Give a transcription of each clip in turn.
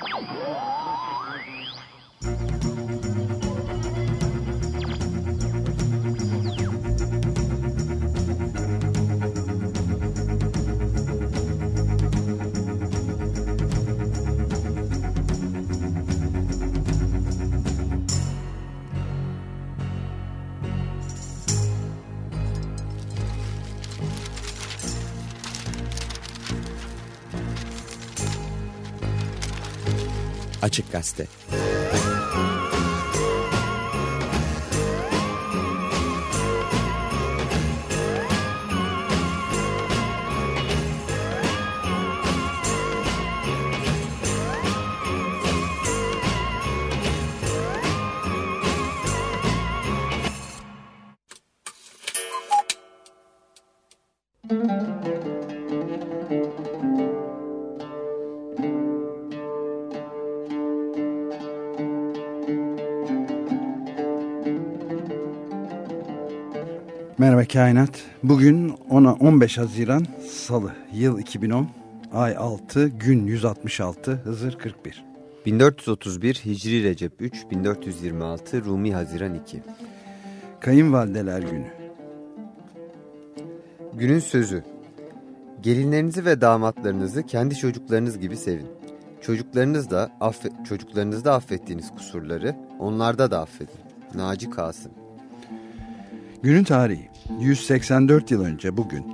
Oh! Açık Gazete. Merhaba Kainat. Bugün ona 15 Haziran Salı, yıl 2010, ay 6, gün 166, Hızır 41. 1431 Hicri Recep 3, 1426 Rumi Haziran 2. Kayınvalideler günü. Günün sözü. Gelinlerinizi ve damatlarınızı kendi çocuklarınız gibi sevin. Çocuklarınız da, affe çocuklarınızda affettiğiniz kusurları onlarda da affedin. Naci Kasım. Günün tarihi 184 yıl önce bugün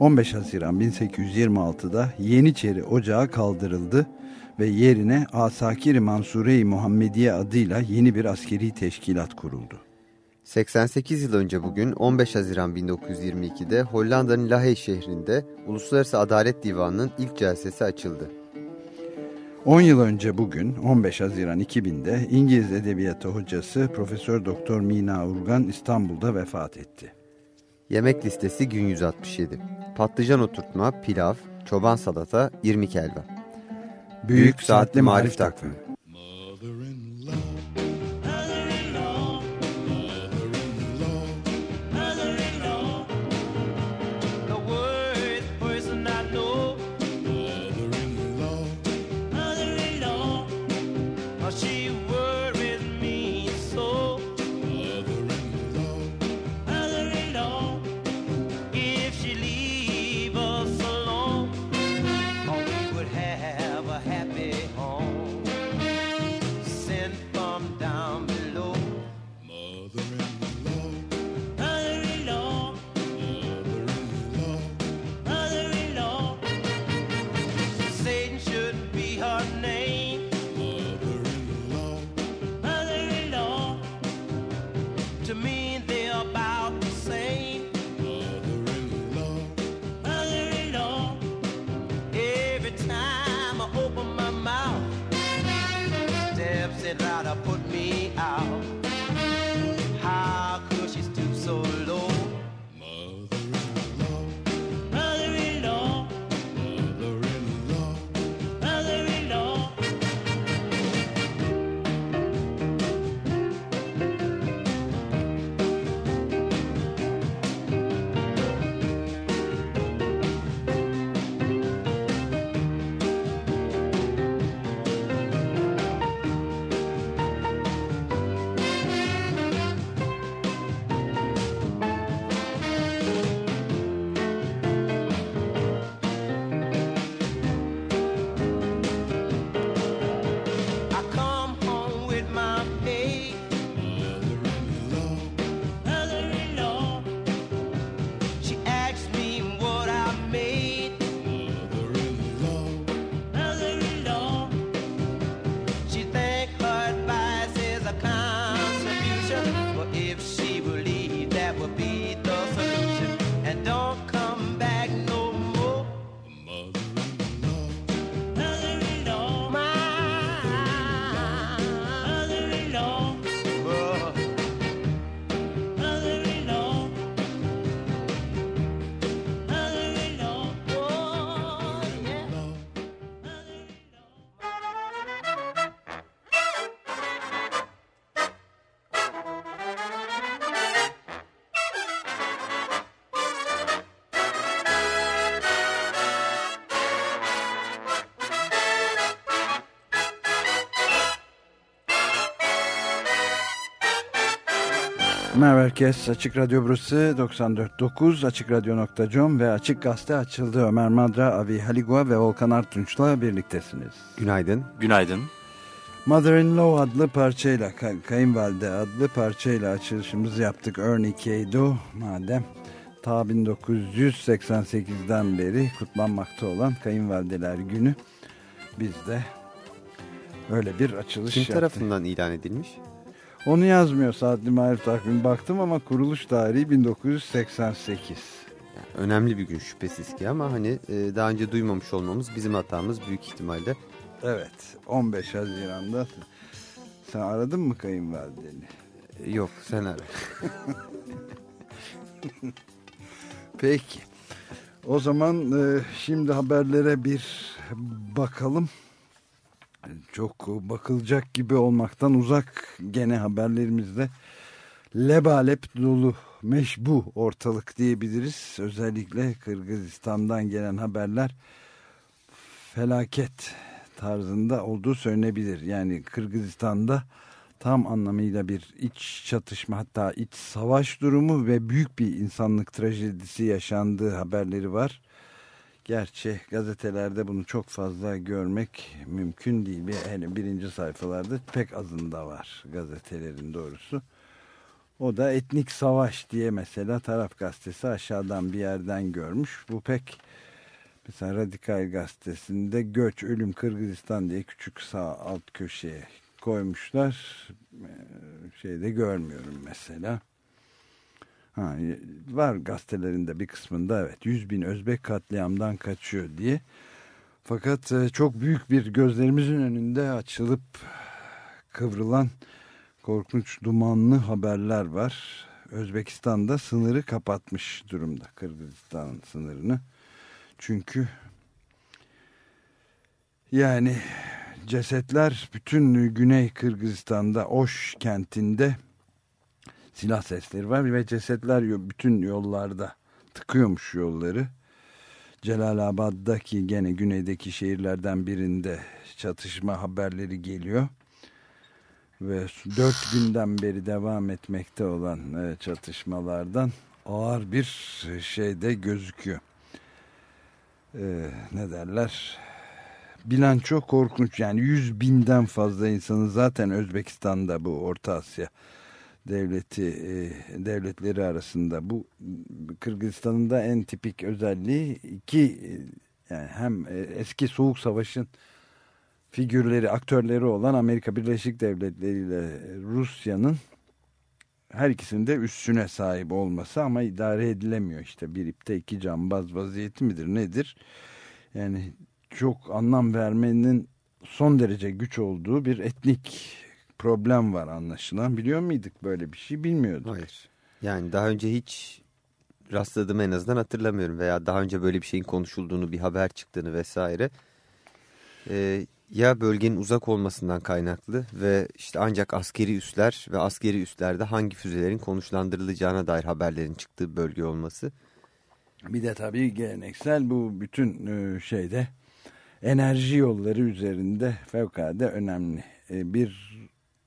15 Haziran 1826'da Yeniçeri Ocağı kaldırıldı ve yerine Asakir-i Mansure-i Muhammediye adıyla yeni bir askeri teşkilat kuruldu. 88 yıl önce bugün 15 Haziran 1922'de Hollanda'nın Lahey şehrinde Uluslararası Adalet Divanı'nın ilk celsesi açıldı. 10 yıl önce bugün 15 Haziran 2000'de İngiliz Edebiyatı hocası Profesör Doktor Mina Urgan İstanbul'da vefat etti. Yemek listesi gün 167. Patlıcan oturtma, pilav, çoban salata, irmik helva. Büyük, Büyük Saatli Marif Takvimi. Merhaba herkes. Açık Radyo burası 94.9 AçıkRadyo.com ve Açık Gazete açıldı. Ömer Madra, Avi Haligua ve Volkan Artunç'la birliktesiniz. Günaydın. Günaydın. Mother-in-Law adlı parçayla, kay Kayınvalide adlı parçayla açılışımızı yaptık. Ernie Kado madem ta 1988'den beri kutlanmakta olan Kayınvalideler Günü biz de öyle bir açılış Kim yaptık. tarafından ilan edilmiş? Onu yazmıyor saatli marif takvim baktım ama kuruluş tarihi 1988. Yani önemli bir gün şüphesiz ki ama hani e, daha önce duymamış olmamız bizim hatamız büyük ihtimalle. Evet 15 Haziran'da sen aradın mı kayınvalideni? E, Yok sen ara. Peki o zaman e, şimdi haberlere bir bakalım. Çok bakılacak gibi olmaktan uzak gene haberlerimizde lebalep dolu meşbu ortalık diyebiliriz. Özellikle Kırgızistan'dan gelen haberler felaket tarzında olduğu söylenebilir. Yani Kırgızistan'da tam anlamıyla bir iç çatışma hatta iç savaş durumu ve büyük bir insanlık trajedisi yaşandığı haberleri var. Gerçi gazetelerde bunu çok fazla görmek mümkün değil. Bir, hele birinci sayfalarda pek azında var gazetelerin doğrusu. O da etnik savaş diye mesela taraf gazetesi aşağıdan bir yerden görmüş. Bu pek mesela Radikal gazetesinde göç ölüm Kırgızistan diye küçük sağ alt köşeye koymuşlar. Ee, Şeyde görmüyorum mesela. Ha, var gazetelerinde bir kısmında evet 100 bin Özbek katliamdan kaçıyor diye. Fakat e, çok büyük bir gözlerimizin önünde açılıp kıvrılan korkunç dumanlı haberler var. Özbekistan'da sınırı kapatmış durumda Kırgızistan sınırını. Çünkü yani cesetler bütün Güney Kırgızistan'da Oş kentinde silah sesleri var ve cesetler bütün yollarda tıkıyormuş yolları. Celalabad'daki gene güneydeki şehirlerden birinde çatışma haberleri geliyor. Ve dört günden beri devam etmekte olan e, çatışmalardan ağır bir şey de gözüküyor. E, ne derler? Bilanço korkunç yani 100 binden fazla insanı zaten Özbekistan'da bu Orta Asya devleti e, devletleri arasında bu Kırgızistan'ın da en tipik özelliği iki e, yani hem e, eski soğuk savaşın figürleri aktörleri olan Amerika Birleşik Devletleri ile Rusya'nın her ikisinin de üstüne sahip olması ama idare edilemiyor işte. Bir ipte iki cambaz vaziyeti midir nedir? Yani çok anlam vermenin son derece güç olduğu bir etnik problem var anlaşılan. Biliyor muyduk böyle bir şey bilmiyorduk. Hayır. Yani daha önce hiç rastladığımı en azından hatırlamıyorum veya daha önce böyle bir şeyin konuşulduğunu bir haber çıktığını vesaire. Ee, ya bölgenin uzak olmasından kaynaklı ve işte ancak askeri üsler ve askeri üslerde hangi füzelerin konuşlandırılacağına dair haberlerin çıktığı bölge olması. Bir de tabii geleneksel bu bütün e, şeyde enerji yolları üzerinde fevkalade önemli e, bir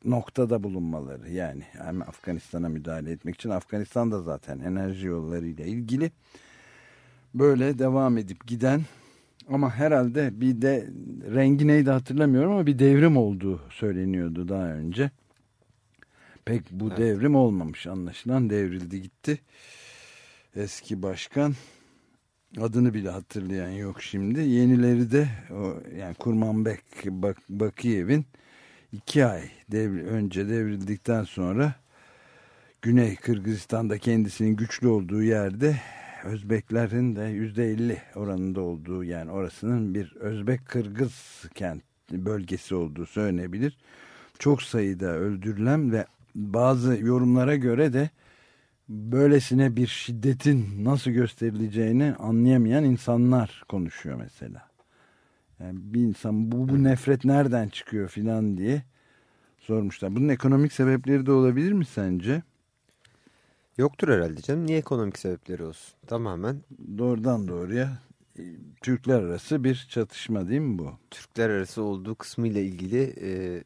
noktada bulunmaları yani hem Afganistan'a müdahale etmek için Afganistan da zaten enerji yolları ile ilgili böyle devam edip giden ama herhalde bir de rengi neydi hatırlamıyorum ama bir devrim olduğu söyleniyordu daha önce. Pek bu Evet. devrim olmamış anlaşılan devrildi gitti. Eski başkan adını bile hatırlayan yok şimdi. Yenileri de o, yani Kurmanbek Bak, Bakiyev'in iki ay devri, önce devrildikten sonra Güney Kırgızistan'da kendisinin güçlü olduğu yerde Özbeklerin de yüzde elli oranında olduğu yani orasının bir Özbek Kırgız kent bölgesi olduğu söylenebilir. Çok sayıda öldürülen ve bazı yorumlara göre de böylesine bir şiddetin nasıl gösterileceğini anlayamayan insanlar konuşuyor mesela. Yani bir insan bu, bu nefret nereden çıkıyor filan diye sormuşlar. Bunun ekonomik sebepleri de olabilir mi sence? Yoktur herhalde canım. Niye ekonomik sebepleri olsun? Tamamen Doğrudan doğruya e, Türkler arası bir çatışma değil mi bu? Türkler arası olduğu kısmıyla ilgili e,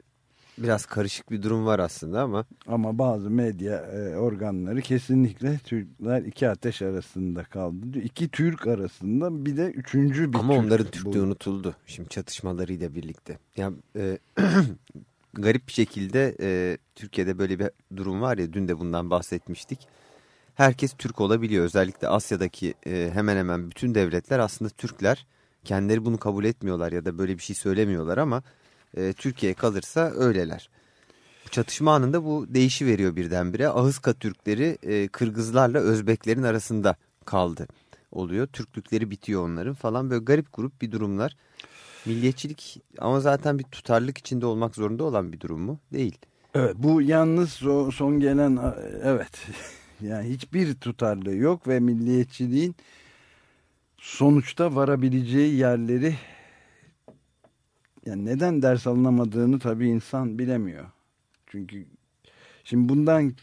biraz karışık bir durum var aslında ama. Ama bazı medya e, organları kesinlikle Türkler iki ateş arasında kaldı. İki Türk arasında bir de üçüncü bir Ama Türk onların bu. unutuldu. Şimdi çatışmalarıyla birlikte. Yani e, garip bir şekilde e, Türkiye'de böyle bir durum var ya dün de bundan bahsetmiştik. Herkes Türk olabiliyor. Özellikle Asya'daki e, hemen hemen bütün devletler aslında Türkler. Kendileri bunu kabul etmiyorlar ya da böyle bir şey söylemiyorlar ama e, Türkiye kalırsa öyleler. Çatışma anında bu değişi veriyor birdenbire. Ahıska Türkleri e, Kırgızlarla Özbeklerin arasında kaldı oluyor. Türklükleri bitiyor onların falan böyle garip grup bir durumlar. Milliyetçilik ama zaten bir tutarlılık içinde olmak zorunda olan bir durum mu? Değil. Evet bu yalnız o son gelen evet yani hiçbir tutarlığı yok ve milliyetçiliğin sonuçta varabileceği yerleri yani neden ders alınamadığını tabii insan bilemiyor. Çünkü şimdi bundan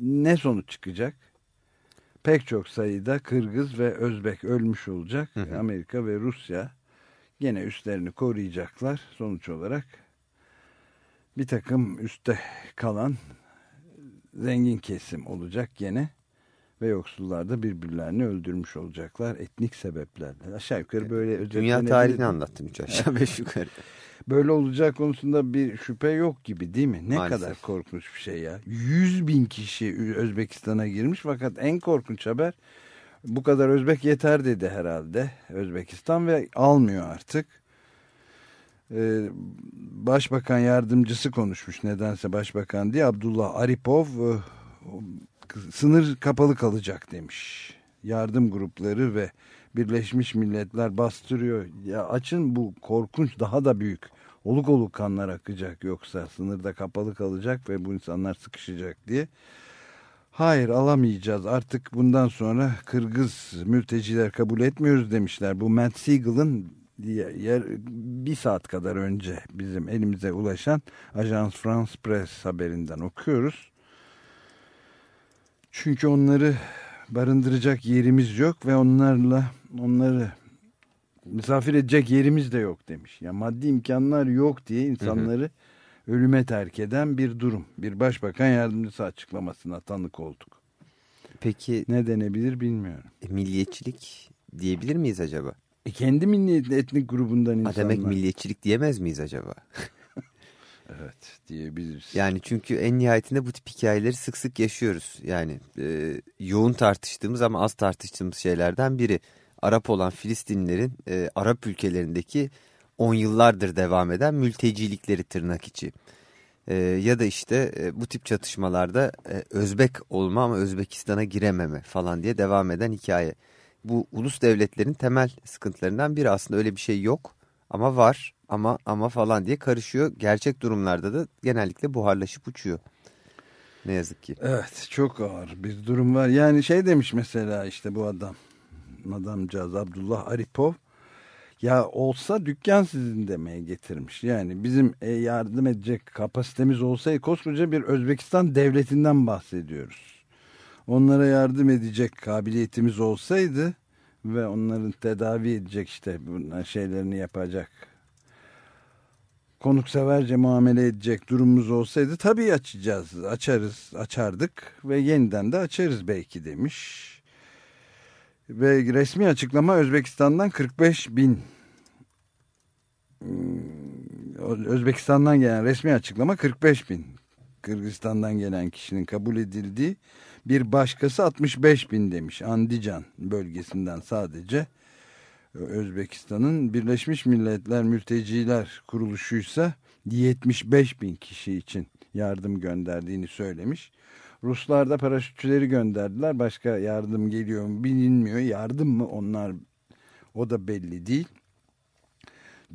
ne sonuç çıkacak? Pek çok sayıda Kırgız ve Özbek ölmüş olacak. Hı hı. Amerika ve Rusya gene üstlerini koruyacaklar sonuç olarak. Bir takım üstte kalan zengin kesim olacak gene ve yoksullar da birbirlerini öldürmüş olacaklar etnik sebeplerle. Aşağı yukarı böyle Dünya tarihini anlattın üç aşağı beş yukarı. Böyle olacak konusunda bir şüphe yok gibi değil mi? Ne Maalesef. kadar korkunç bir şey ya. 100 bin kişi Özbekistan'a girmiş fakat en korkunç haber bu kadar Özbek yeter dedi herhalde Özbekistan ve almıyor artık. Ee, Başbakan yardımcısı konuşmuş nedense başbakan diye Abdullah Aripov e, sınır kapalı kalacak demiş. Yardım grupları ve Birleşmiş Milletler bastırıyor. Ya açın bu korkunç daha da büyük. Oluk oluk kanlar akacak yoksa sınırda kapalı kalacak ve bu insanlar sıkışacak diye. Hayır alamayacağız artık bundan sonra Kırgız mülteciler kabul etmiyoruz demişler. Bu Matt Siegel'ın bir saat kadar önce bizim elimize ulaşan Ajans France Press haberinden okuyoruz. Çünkü onları barındıracak yerimiz yok ve onlarla onları misafir edecek yerimiz de yok demiş. Ya maddi imkanlar yok diye insanları hı hı. ölüme terk eden bir durum. Bir başbakan yardımcısı açıklamasına tanık olduk. Peki ne denebilir bilmiyorum. E, milliyetçilik diyebilir miyiz acaba? E, kendi milli etnik grubundan insanlar. Ha, demek milliyetçilik diyemez miyiz acaba? Evet diyebiliriz. Yani çünkü en nihayetinde bu tip hikayeleri sık sık yaşıyoruz. Yani e, yoğun tartıştığımız ama az tartıştığımız şeylerden biri. Arap olan Filistinlilerin e, Arap ülkelerindeki on yıllardır devam eden mültecilikleri tırnak içi. E, ya da işte e, bu tip çatışmalarda e, Özbek olma ama Özbekistan'a girememe falan diye devam eden hikaye. Bu ulus devletlerin temel sıkıntılarından biri aslında öyle bir şey yok ama var ama ama falan diye karışıyor. Gerçek durumlarda da genellikle buharlaşıp uçuyor. Ne yazık ki. Evet çok ağır bir durum var. Yani şey demiş mesela işte bu adam adamcağız Abdullah Aripov ya olsa dükkan sizin demeye getirmiş. Yani bizim e, yardım edecek kapasitemiz olsaydı koskoca bir Özbekistan devletinden bahsediyoruz. Onlara yardım edecek kabiliyetimiz olsaydı ve onların tedavi edecek işte şeylerini yapacak konukseverce muamele edecek durumumuz olsaydı tabii açacağız, açarız, açardık ve yeniden de açarız belki demiş. Ve resmi açıklama Özbekistan'dan 45 bin. Özbekistan'dan gelen resmi açıklama 45 bin. Kırgızistan'dan gelen kişinin kabul edildiği bir başkası 65 bin demiş Andijan bölgesinden sadece Özbekistan'ın Birleşmiş Milletler Mülteciler Kuruluşuysa 75 bin kişi için yardım gönderdiğini söylemiş. Ruslar da paraşütçüleri gönderdiler. Başka yardım geliyor mu bilinmiyor. Yardım mı onlar o da belli değil.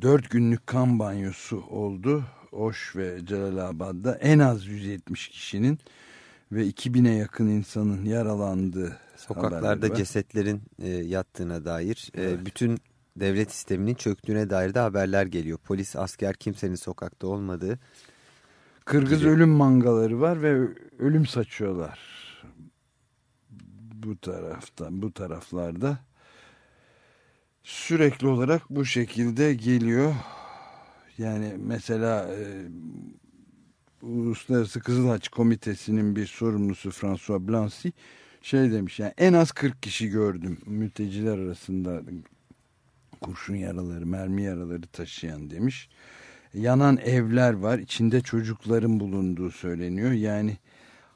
Dört günlük kan banyosu oldu. Oş ve Celalabad'da en az 170 kişinin ve 2000'e yakın insanın yaralandığı Sokaklarda cesetlerin e, yattığına dair e, evet. bütün devlet sisteminin çöktüğüne dair de haberler geliyor. Polis, asker kimsenin sokakta olmadığı. Kırgız gibi. ölüm mangaları var ve ölüm saçıyorlar. Bu tarafta, bu taraflarda sürekli olarak bu şekilde geliyor. Yani mesela e, Uluslararası Kızıl Haç Komitesi'nin bir sorumlusu François Blancy şey demiş yani en az 40 kişi gördüm mülteciler arasında kurşun yaraları, mermi yaraları taşıyan demiş. Yanan evler var, içinde çocukların bulunduğu söyleniyor. Yani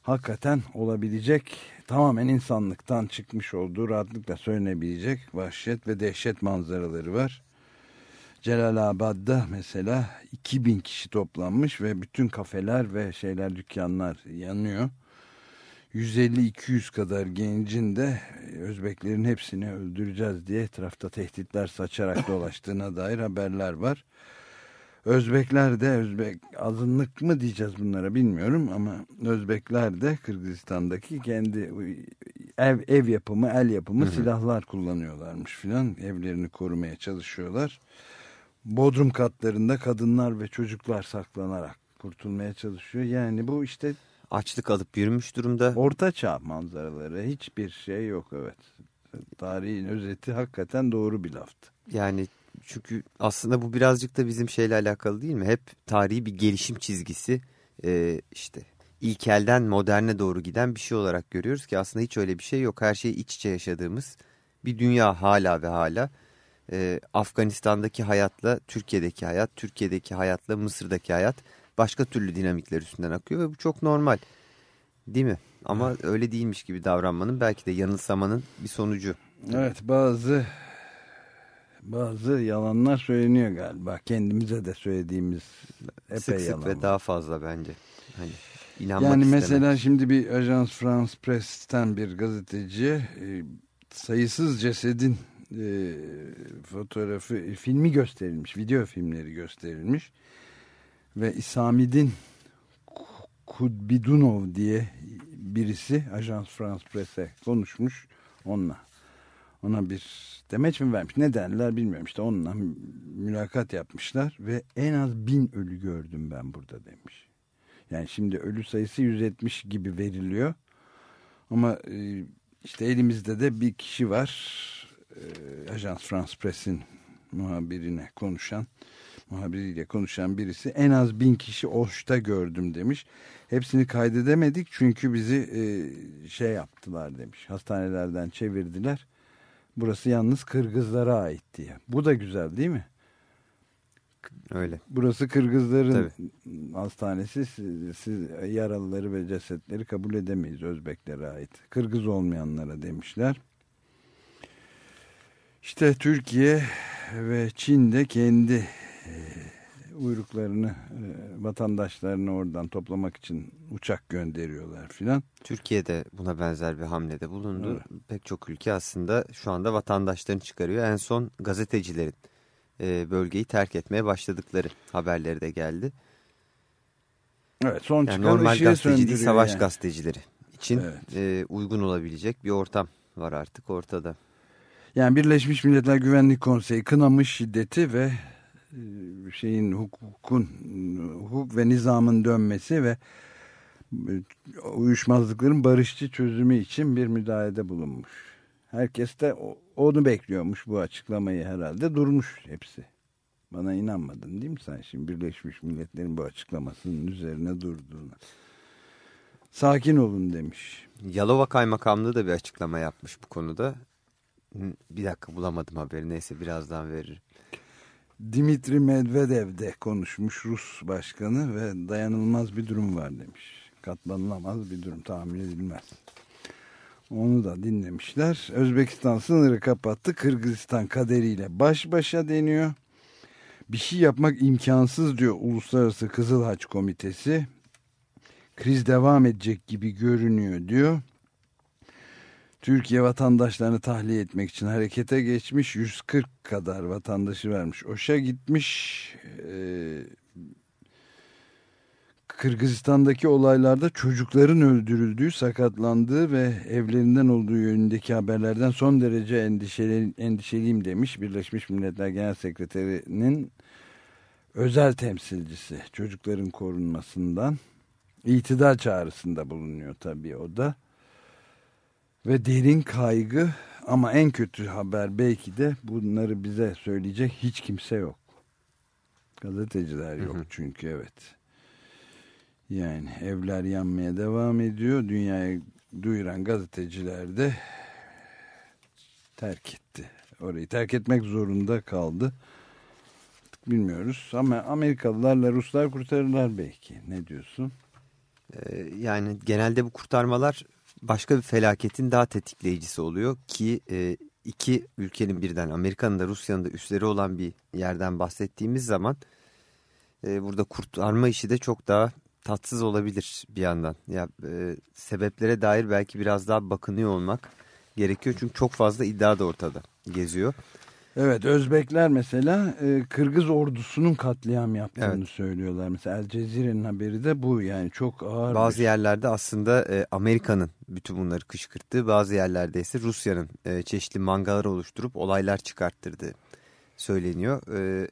hakikaten olabilecek tamamen insanlıktan çıkmış olduğu rahatlıkla söylenebilecek vahşet ve dehşet manzaraları var. Celalabad'da mesela 2000 kişi toplanmış ve bütün kafeler ve şeyler dükkanlar yanıyor. 150-200 kadar gencin de Özbeklerin hepsini öldüreceğiz diye etrafta tehditler saçarak dolaştığına dair haberler var. Özbekler de Özbek azınlık mı diyeceğiz bunlara bilmiyorum ama Özbekler de Kırgızistan'daki kendi ev, ev yapımı el yapımı hı hı. silahlar kullanıyorlarmış filan evlerini korumaya çalışıyorlar. Bodrum katlarında kadınlar ve çocuklar saklanarak kurtulmaya çalışıyor. Yani bu işte açlık alıp yürümüş durumda. Orta çağ manzaraları hiçbir şey yok evet. Tarihin özeti hakikaten doğru bir laftı. Yani çünkü aslında bu birazcık da bizim şeyle alakalı değil mi? Hep tarihi bir gelişim çizgisi e, işte ilkelden moderne doğru giden bir şey olarak görüyoruz ki aslında hiç öyle bir şey yok. Her şey iç içe yaşadığımız bir dünya hala ve hala. E, Afganistan'daki hayatla Türkiye'deki hayat, Türkiye'deki hayatla Mısır'daki hayat başka türlü dinamikler üstünden akıyor ve bu çok normal değil mi? Ama evet. öyle değilmiş gibi davranmanın belki de yanılsamanın bir sonucu. Evet bazı bazı yalanlar söyleniyor galiba. Kendimize de söylediğimiz epey sık sık yalan. ve daha fazla bence. Hani yani mesela şimdi bir Ajans France Press'ten bir gazeteci e, sayısız cesedin e, fotoğrafı, e, filmi gösterilmiş, video filmleri gösterilmiş ve İsamid'in Kudbidunov diye birisi Ajans France Presse konuşmuş onunla. Ona bir demeç mi vermiş ne derler bilmiyorum işte onunla mülakat yapmışlar ve en az bin ölü gördüm ben burada demiş. Yani şimdi ölü sayısı 170 gibi veriliyor ama e, işte elimizde de bir kişi var Ajans France Press'in muhabirine konuşan muhabiriyle konuşan birisi en az bin kişi Oş'ta gördüm demiş. Hepsini kaydedemedik çünkü bizi e, şey yaptılar demiş. Hastanelerden çevirdiler. Burası yalnız Kırgızlara ait diye. Bu da güzel değil mi? Öyle. Burası Kırgızların Tabii. hastanesi. Siz, siz yaralıları ve cesetleri kabul edemeyiz Özbeklere ait. Kırgız olmayanlara demişler. İşte Türkiye ve Çin de kendi e, uyruklarını e, vatandaşlarını oradan toplamak için uçak gönderiyorlar filan. Türkiye'de buna benzer bir hamlede bulundu. Evet. Pek çok ülke aslında şu anda vatandaşlarını çıkarıyor. En son gazetecilerin e, bölgeyi terk etmeye başladıkları haberleri de geldi. Evet son yani normal gazeteci değil savaş yani. gazetecileri için evet. uygun olabilecek bir ortam var artık ortada. Yani Birleşmiş Milletler Güvenlik Konseyi kınamış şiddeti ve e, şeyin hukukun hukuk ve nizamın dönmesi ve e, uyuşmazlıkların barışçı çözümü için bir müdahalede bulunmuş. Herkes de onu bekliyormuş bu açıklamayı herhalde durmuş hepsi. Bana inanmadın değil mi sen şimdi Birleşmiş Milletler'in bu açıklamasının üzerine durduğunu. Sakin olun demiş. Yalova Kaymakamlığı da bir açıklama yapmış bu konuda. Bir dakika bulamadım haberi neyse birazdan veririm. Dimitri Medvedev de konuşmuş Rus başkanı ve dayanılmaz bir durum var demiş. Katlanılamaz bir durum tahmin edilmez. Onu da dinlemişler. Özbekistan sınırı kapattı. Kırgızistan kaderiyle baş başa deniyor. Bir şey yapmak imkansız diyor Uluslararası Kızıl Haç Komitesi. Kriz devam edecek gibi görünüyor diyor. Türkiye vatandaşlarını tahliye etmek için harekete geçmiş. 140 kadar vatandaşı vermiş. Oş'a gitmiş. Ee, Kırgızistan'daki olaylarda çocukların öldürüldüğü, sakatlandığı ve evlerinden olduğu yönündeki haberlerden son derece endişeli, endişeliyim demiş. Birleşmiş Milletler Genel Sekreteri'nin özel temsilcisi çocukların korunmasından itidal çağrısında bulunuyor tabii o da ve derin kaygı ama en kötü haber belki de bunları bize söyleyecek hiç kimse yok. Gazeteciler yok hı hı. çünkü evet. Yani evler yanmaya devam ediyor. Dünyaya duyuran gazeteciler de terk etti. Orayı terk etmek zorunda kaldı. Bilmiyoruz ama Amerikalılarla Ruslar kurtarırlar belki. Ne diyorsun? Ee, yani genelde bu kurtarmalar başka bir felaketin daha tetikleyicisi oluyor ki e, iki ülkenin birden Amerika'nın da Rusya'nın da üstleri olan bir yerden bahsettiğimiz zaman e, burada kurtarma işi de çok daha tatsız olabilir bir yandan. Ya e, sebeplere dair belki biraz daha bakınıyor olmak gerekiyor çünkü çok fazla iddia da ortada geziyor. Evet Özbekler mesela e, Kırgız ordusunun katliam yaptığını evet. söylüyorlar. Mesela El Cezire'nin haberi de bu yani çok ağır. Bazı bir... yerlerde aslında e, Amerika'nın bütün bunları kışkırttığı bazı yerlerde ise Rusya'nın e, çeşitli mangalar oluşturup olaylar çıkarttırdığı söyleniyor. E,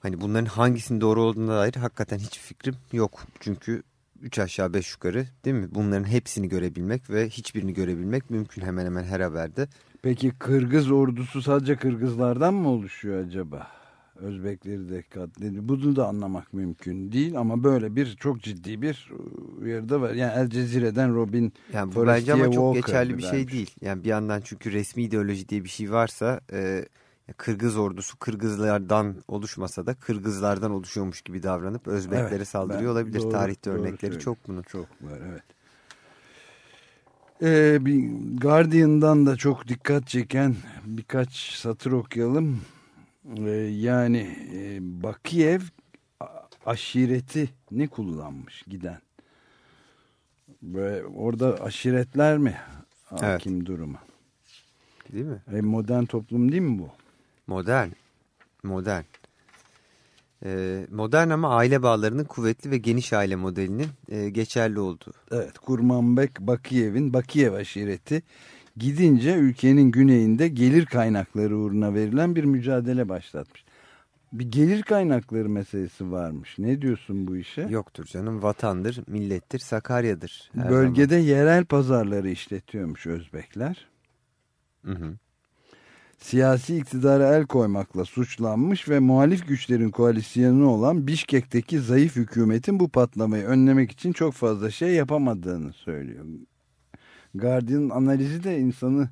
hani bunların hangisinin doğru olduğuna dair hakikaten hiç fikrim yok. Çünkü 3 aşağı 5 yukarı değil mi? Bunların hepsini görebilmek ve hiçbirini görebilmek mümkün hemen hemen her haberde. Peki Kırgız ordusu sadece Kırgızlardan mı oluşuyor acaba? Özbekleri de katledi. Bunu da anlamak mümkün değil ama böyle bir çok ciddi bir uyarıda var. Yani El Cezire'den Robin yani bu bence ama çok Walker geçerli bir şey değil. Yani bir yandan çünkü resmi ideoloji diye bir şey varsa e, Kırgız ordusu Kırgızlardan oluşmasa da Kırgızlardan oluşuyormuş gibi davranıp Özbeklere evet, saldırıyor olabilir. Doğru, Tarihte doğru örnekleri söyleyeyim. çok bunun. Çok var evet. Ee, bir Guardian'dan da çok dikkat çeken birkaç satır okuyalım. Ee, yani e, Bakiyev aşireti ne kullanmış giden. Böyle orada aşiretler mi hakim evet. duruma? Değil mi? E, modern toplum değil mi bu? Modern. Modern. Ee, modern ama aile bağlarının kuvvetli ve geniş aile modelinin e, geçerli olduğu. Evet Kurmanbek Bakiyev'in Bakiyev aşireti gidince ülkenin güneyinde gelir kaynakları uğruna verilen bir mücadele başlatmış. Bir gelir kaynakları meselesi varmış. Ne diyorsun bu işe? Yoktur canım vatandır, millettir, Sakarya'dır. Bölgede zaman. yerel pazarları işletiyormuş Özbekler. Hı hı siyasi iktidara el koymakla suçlanmış ve muhalif güçlerin koalisyonu olan Bişkek'teki zayıf hükümetin bu patlamayı önlemek için çok fazla şey yapamadığını söylüyor. Guardian analizi de insanı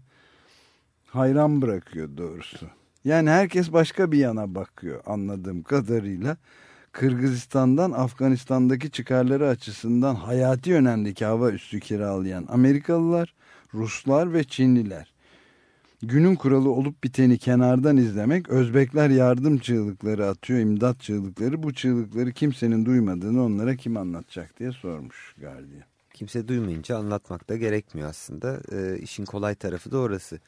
hayran bırakıyor doğrusu. Yani herkes başka bir yana bakıyor anladığım kadarıyla. Kırgızistan'dan Afganistan'daki çıkarları açısından hayati önemdeki hava üssü kiralayan Amerikalılar, Ruslar ve Çinliler günün kuralı olup biteni kenardan izlemek Özbekler yardım çığlıkları atıyor imdat çığlıkları bu çığlıkları kimsenin duymadığını onlara kim anlatacak diye sormuş Guardian. Kimse duymayınca anlatmak da gerekmiyor aslında e, işin kolay tarafı da orası.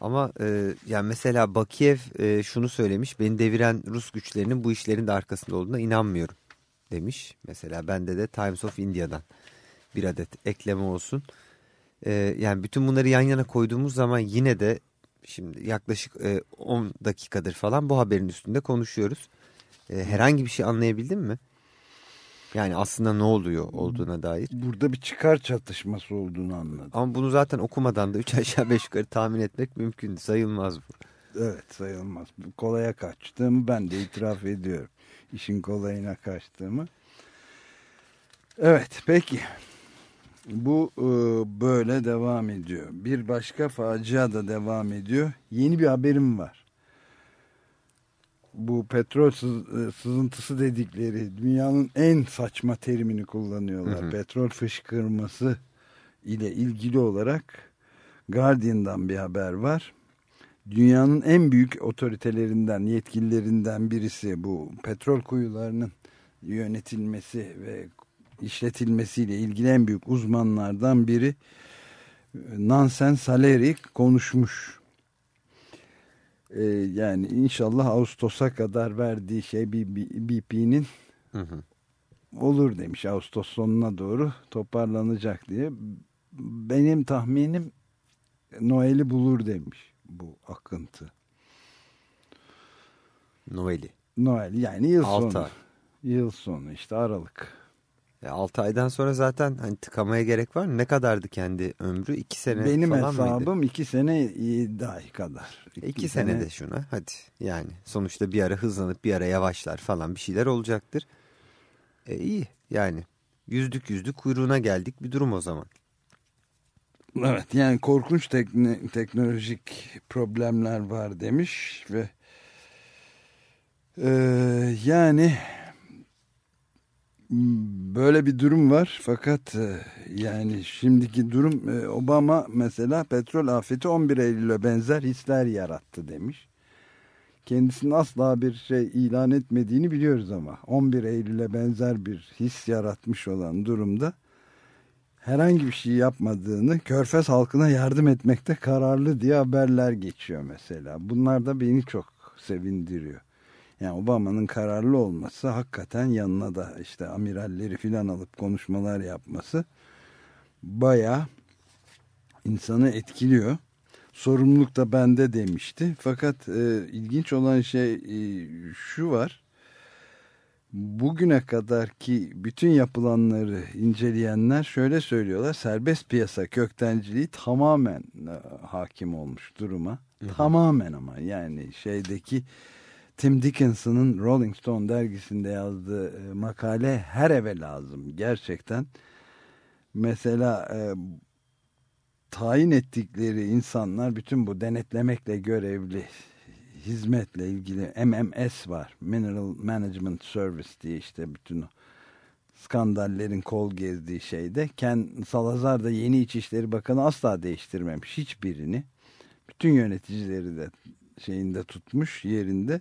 Ama e, yani mesela Bakiyev e, şunu söylemiş beni deviren Rus güçlerinin bu işlerin de arkasında olduğuna inanmıyorum demiş. Mesela bende de Times of India'dan bir adet ekleme olsun. E, yani bütün bunları yan yana koyduğumuz zaman yine de şimdi yaklaşık e, 10 dakikadır falan bu haberin üstünde konuşuyoruz. E, herhangi bir şey anlayabildin mi? Yani aslında ne oluyor olduğuna dair. Burada bir çıkar çatışması olduğunu anladım. Ama bunu zaten okumadan da 3 aşağı 5 yukarı tahmin etmek mümkün. Sayılmaz bu. Evet sayılmaz. Kolaya kaçtığımı ben de itiraf ediyorum. İşin kolayına kaçtığımı. Evet peki. Bu e, böyle devam ediyor. Bir başka facia da devam ediyor. Yeni bir haberim var. Bu petrol sız, e, sızıntısı dedikleri dünyanın en saçma terimini kullanıyorlar. Hı hı. Petrol fışkırması ile ilgili olarak Guardian'dan bir haber var. Dünyanın en büyük otoritelerinden, yetkililerinden birisi bu petrol kuyularının yönetilmesi ve işletilmesiyle ilgili en büyük uzmanlardan biri Nansen Saleri konuşmuş. Ee, yani inşallah Ağustos'a kadar verdiği şey BP'nin olur demiş Ağustos sonuna doğru toparlanacak diye. Benim tahminim Noel'i bulur demiş bu akıntı. Noel'i. Noel yani yıl sonu. Yıl sonu işte Aralık. E, 6 aydan sonra zaten hani tıkamaya gerek var mı? Ne kadardı kendi ömrü? 2 sene Benim falan hesabım mıydı? 2 sene 7 ay kadar. 2 İki sene de şuna hadi yani sonuçta bir ara hızlanıp bir ara yavaşlar falan bir şeyler olacaktır. E, iyi yani yüzdük yüzdük kuyruğuna geldik bir durum o zaman. Evet yani korkunç tekne, teknolojik problemler var demiş ve e, yani böyle bir durum var fakat e, yani şimdiki durum e, Obama mesela petrol afeti 11 Eylül'e benzer hisler yarattı demiş. Kendisinin asla bir şey ilan etmediğini biliyoruz ama 11 Eylül'e benzer bir his yaratmış olan durumda herhangi bir şey yapmadığını, Körfez halkına yardım etmekte kararlı diye haberler geçiyor mesela. Bunlar da beni çok sevindiriyor. Yani Obama'nın kararlı olması hakikaten yanına da işte amiralleri filan alıp konuşmalar yapması baya insanı etkiliyor. Sorumluluk da bende demişti. Fakat e, ilginç olan şey e, şu var bugüne kadar ki bütün yapılanları inceleyenler şöyle söylüyorlar. Serbest piyasa köktenciliği tamamen e, hakim olmuş duruma. Hı hı. Tamamen ama yani şeydeki Tim Dickinson'ın Rolling Stone dergisinde yazdığı e, makale her eve lazım gerçekten. Mesela e, tayin ettikleri insanlar bütün bu denetlemekle görevli hizmetle ilgili MMS var. Mineral Management Service diye işte bütün o skandallerin kol gezdiği şeyde. Ken Salazar da yeni İçişleri Bakanı asla değiştirmemiş hiçbirini. Bütün yöneticileri de şeyinde tutmuş yerinde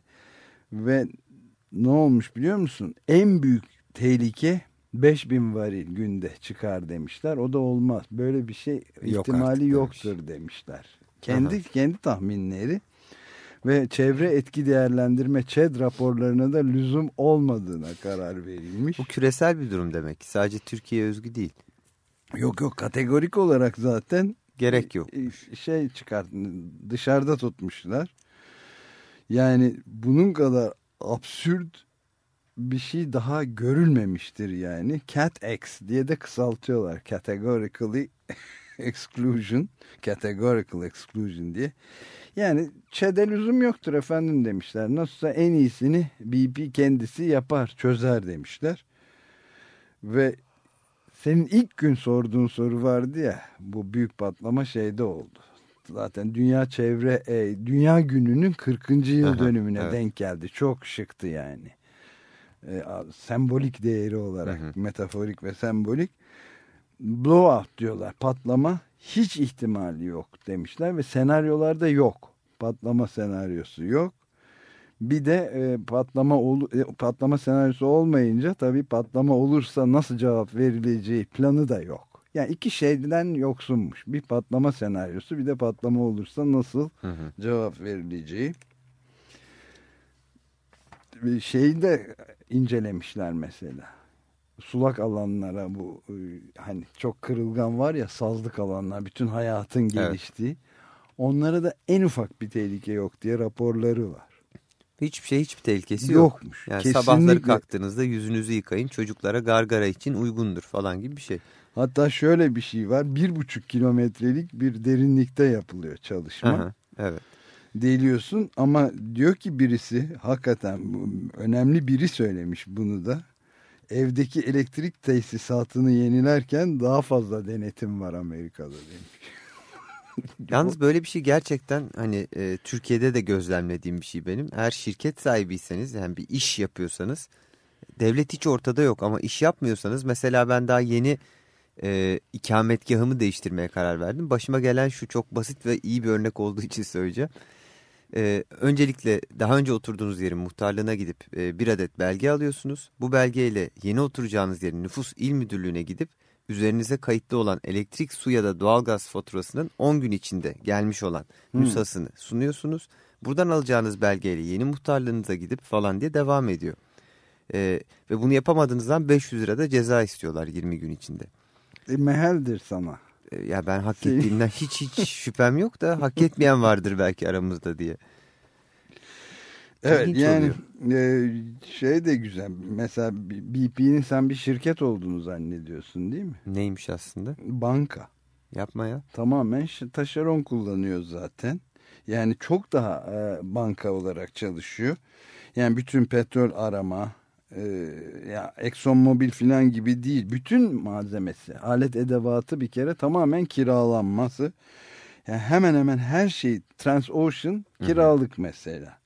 ve ne olmuş biliyor musun? En büyük tehlike 5000 varil günde çıkar demişler. O da olmaz. Böyle bir şey Yok ihtimali yoktur demiş. demişler. Kendi Aha. kendi tahminleri ve çevre etki değerlendirme ÇED raporlarına da lüzum olmadığına karar verilmiş. Bu küresel bir durum demek ki sadece Türkiye özgü değil. Yok yok kategorik olarak zaten gerek yok. Şey çıkart dışarıda tutmuşlar. Yani bunun kadar absürt bir şey daha görülmemiştir yani. Cat X diye de kısaltıyorlar. Categorically exclusion, categorical exclusion diye. Yani ÇED'e lüzum yoktur efendim demişler. Nasılsa en iyisini BP kendisi yapar, çözer demişler. Ve senin ilk gün sorduğun soru vardı ya bu büyük patlama şeyde oldu. Zaten Dünya Çevre e, Dünya Günü'nün 40. yıl dönümüne evet. denk geldi. Çok şıktı yani. E, sembolik değeri olarak hı hı. metaforik ve sembolik blowout diyorlar patlama hiç ihtimali yok demişler ve senaryolarda yok. Patlama senaryosu yok. Bir de e, patlama ol, e, patlama senaryosu olmayınca tabii patlama olursa nasıl cevap verileceği planı da yok. Yani iki şeyden yoksunmuş. Bir patlama senaryosu bir de patlama olursa nasıl hı hı. cevap verileceği. Bir şeyi de incelemişler mesela sulak alanlara bu e, hani çok kırılgan var ya sazlık alanlar bütün hayatın geliştiği evet. onlara da en ufak bir tehlike yok diye raporları var. Hiçbir şey hiçbir tehlikesi Yokmuş. yok. Yani Kesinlikle. sabahları kalktığınızda yüzünüzü yıkayın çocuklara gargara için uygundur falan gibi bir şey. Hatta şöyle bir şey var bir buçuk kilometrelik bir derinlikte yapılıyor çalışma. Aha, evet. Deliyorsun ama diyor ki birisi hakikaten önemli biri söylemiş bunu da evdeki elektrik tesisatını yenilerken daha fazla denetim var Amerika'da demiş. Yalnız böyle bir şey gerçekten hani e, Türkiye'de de gözlemlediğim bir şey benim. Eğer şirket sahibiyseniz yani bir iş yapıyorsanız devlet hiç ortada yok ama iş yapmıyorsanız mesela ben daha yeni e, ikametgahımı değiştirmeye karar verdim. Başıma gelen şu çok basit ve iyi bir örnek olduğu için söyleyeceğim. Ee, öncelikle daha önce oturduğunuz yerin muhtarlığına gidip e, bir adet belge alıyorsunuz. Bu belgeyle yeni oturacağınız yerin nüfus il müdürlüğüne gidip üzerinize kayıtlı olan elektrik, su ya da doğalgaz faturasının 10 gün içinde gelmiş olan hmm. nüshasını sunuyorsunuz. Buradan alacağınız belgeyle yeni muhtarlığınıza gidip falan diye devam ediyor. Ee, ve bunu yapamadığınızdan 500 lira da ceza istiyorlar 20 gün içinde. Meheldir sana. E, ya ben hak ettiğimden hiç hiç şüphem yok da hak etmeyen vardır belki aramızda diye. Evet İlginç yani oluyor. e, şey de güzel. Mesela BP'nin sen bir şirket olduğunu zannediyorsun değil mi? Neymiş aslında? Banka. Yapma ya. Tamamen taşeron kullanıyor zaten. Yani çok daha e, banka olarak çalışıyor. Yani bütün petrol arama, ya Exxon Mobil falan gibi değil. Bütün malzemesi, alet edevatı bir kere tamamen kiralanması. Yani hemen hemen her şey Transocean kiralık mesela.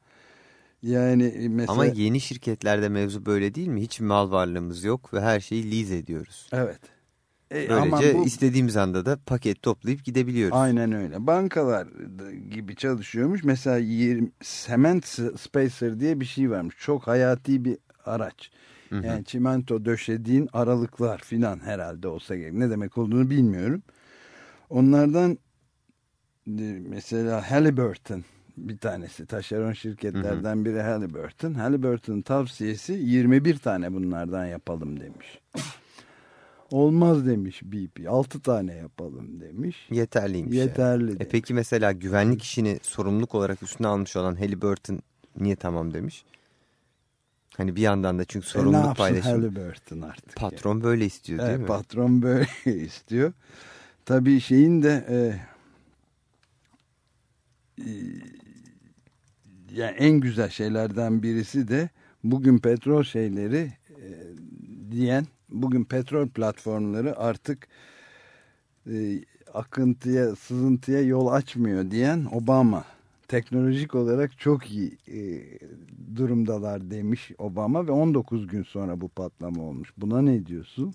Yani e, mesela Ama yeni şirketlerde mevzu böyle değil mi? Hiç mal varlığımız yok ve her şeyi lease ediyoruz. evet. E, Böylece bu- istediğimiz anda da paket toplayıp gidebiliyoruz. Aynen öyle. Bankalar gibi çalışıyormuş. Mesela 20, Cement Spacer diye bir şey varmış. Çok hayati bir araç. Hı hı. Yani çimento döşediğin aralıklar filan herhalde olsa gerek. Ne demek olduğunu bilmiyorum. Onlardan e, mesela Halliburton bir tanesi taşeron şirketlerden biri Halliburton. Halliburton'ın tavsiyesi 21 tane bunlardan yapalım demiş. Olmaz demiş BP. 6 tane yapalım demiş. Yeterliymiş. yani. Yeterli. E demiş. peki mesela güvenlik işini sorumluluk olarak üstüne almış olan Halliburton niye tamam demiş? Hani bir yandan da çünkü E, ne sorumluluk yapsın paylaşımı. Halliburton artık. Patron böyle istiyor değil Evet, mi? Patron böyle istiyor. Tabii şeyin de e, e, yani en güzel şeylerden birisi de bugün petrol şeyleri e, diyen bugün petrol platformları artık e, akıntıya sızıntıya yol açmıyor diyen Obama teknolojik olarak çok iyi e, durumdalar demiş Obama ve 19 gün sonra bu patlama olmuş. Buna ne diyorsun?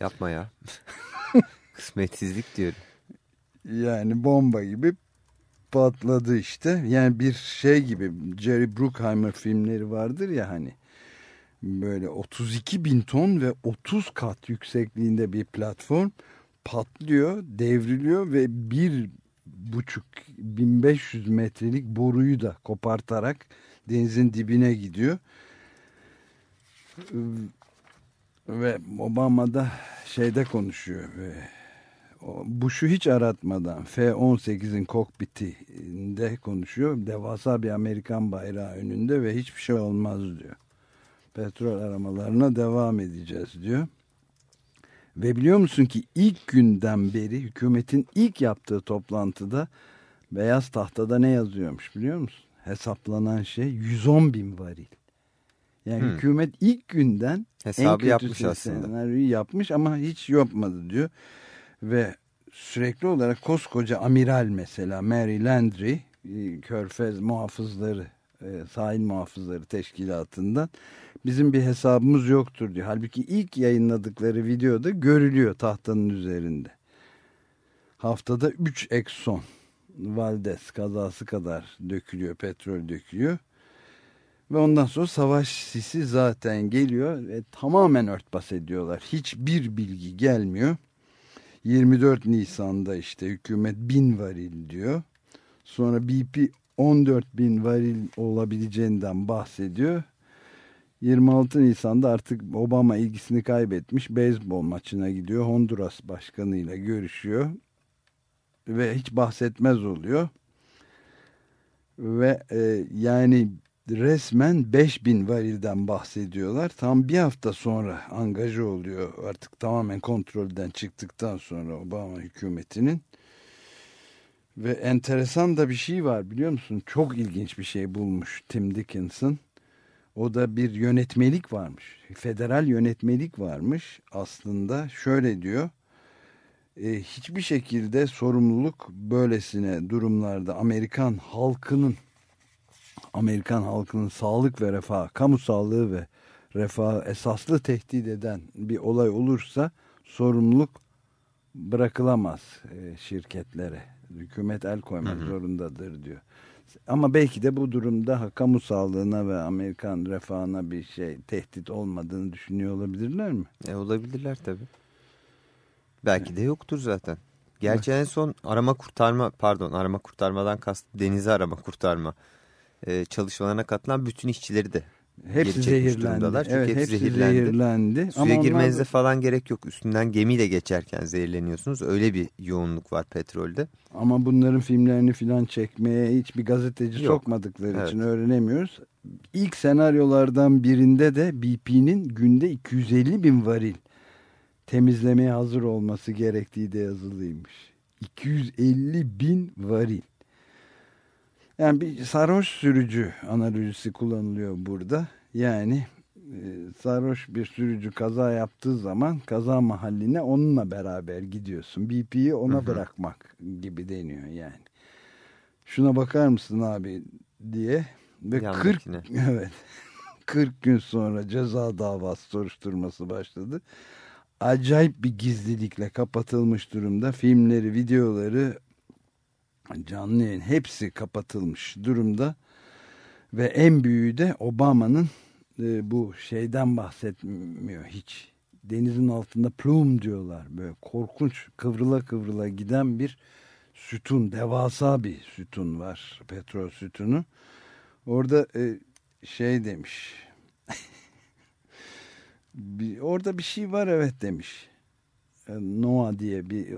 Yapma ya. Kısmetsizlik diyorum. Yani bomba gibi patladı işte. Yani bir şey gibi Jerry Bruckheimer filmleri vardır ya hani böyle 32 bin ton ve 30 kat yüksekliğinde bir platform patlıyor, devriliyor ve bir buçuk 1500 metrelik boruyu da kopartarak denizin dibine gidiyor. Ve Obama da şeyde konuşuyor o Bush'u hiç aratmadan F-18'in kokpitinde konuşuyor. Devasa bir Amerikan bayrağı önünde ve hiçbir şey olmaz diyor. Petrol aramalarına devam edeceğiz diyor. Ve biliyor musun ki ilk günden beri hükümetin ilk yaptığı toplantıda beyaz tahtada ne yazıyormuş biliyor musun? Hesaplanan şey 110 bin varil. Yani Hmm. hükümet ilk günden Hesabı en yapmış aslında. senaryoyu yapmış ama hiç yapmadı diyor. Ve sürekli olarak koskoca amiral mesela Mary Landry e, Körfez muhafızları e, sahil muhafızları teşkilatından bizim bir hesabımız yoktur diyor. Halbuki ilk yayınladıkları videoda görülüyor tahtanın üzerinde. Haftada 3 Exxon Valdez kazası kadar dökülüyor, petrol dökülüyor. Ve ondan sonra savaş sisi zaten geliyor ve tamamen örtbas ediyorlar. Hiçbir bilgi gelmiyor. 24 Nisan'da işte hükümet bin varil diyor. Sonra BP 14 bin varil olabileceğinden bahsediyor. 26 Nisan'da artık Obama ilgisini kaybetmiş. Beyzbol maçına gidiyor. Honduras başkanıyla görüşüyor. Ve hiç bahsetmez oluyor. Ve e, yani resmen 5000 varilden bahsediyorlar. Tam bir hafta sonra angaja oluyor. Artık tamamen kontrolden çıktıktan sonra Obama hükümetinin. Ve enteresan da bir şey var biliyor musun? Çok ilginç bir şey bulmuş Tim Dickinson. O da bir yönetmelik varmış. Federal yönetmelik varmış aslında. Şöyle diyor. E, hiçbir şekilde sorumluluk böylesine durumlarda Amerikan halkının Amerikan halkının sağlık ve refah, kamu sağlığı ve refah esaslı tehdit eden bir olay olursa sorumluluk bırakılamaz e, şirketlere. Hükümet el koymak Hı hı. zorundadır diyor. Ama belki de bu durumda ha, kamu sağlığına ve Amerikan refahına bir şey tehdit olmadığını düşünüyor olabilirler mi? E olabilirler tabii. Belki de yoktur zaten. Gerçi en son arama kurtarma pardon arama kurtarmadan kastım denize arama kurtarma e, çalışmalarına katılan bütün işçileri de Hepsi zehirlendi. durumdalar. Çünkü evet, hepsi, hepsi zehirlendi. zehirlendi. Suya Ama girmenize da- falan gerek yok. Üstünden gemiyle geçerken zehirleniyorsunuz. Öyle bir yoğunluk var petrolde. Ama bunların filmlerini filan çekmeye hiçbir gazeteci Yok. sokmadıkları Evet. için öğrenemiyoruz. İlk senaryolardan birinde de BP'nin günde 250 bin varil temizlemeye hazır olması gerektiği de yazılıymış. 250 bin varil. Yani bir sarhoş sürücü analojisi kullanılıyor burada. Yani e, sarhoş bir sürücü kaza yaptığı zaman kaza mahalline onunla beraber gidiyorsun. BP'yi ona Hı hı. bırakmak gibi deniyor yani. Şuna bakar mısın abi diye ve 40 Yandakine. evet 40 gün sonra ceza davası soruşturması başladı. Acayip bir gizlilikle kapatılmış durumda. Filmleri, videoları, canlı yayın hepsi kapatılmış durumda. Ve en büyüğü de Obama'nın e, bu şeyden bahsetmiyor hiç. Denizin altında plume diyorlar. Böyle korkunç kıvrıla kıvrıla giden bir sütun, devasa bir sütun var. Petrol sütunu. Orada e, şey demiş. bir, orada bir şey var evet demiş. E, NOAA diye bir e,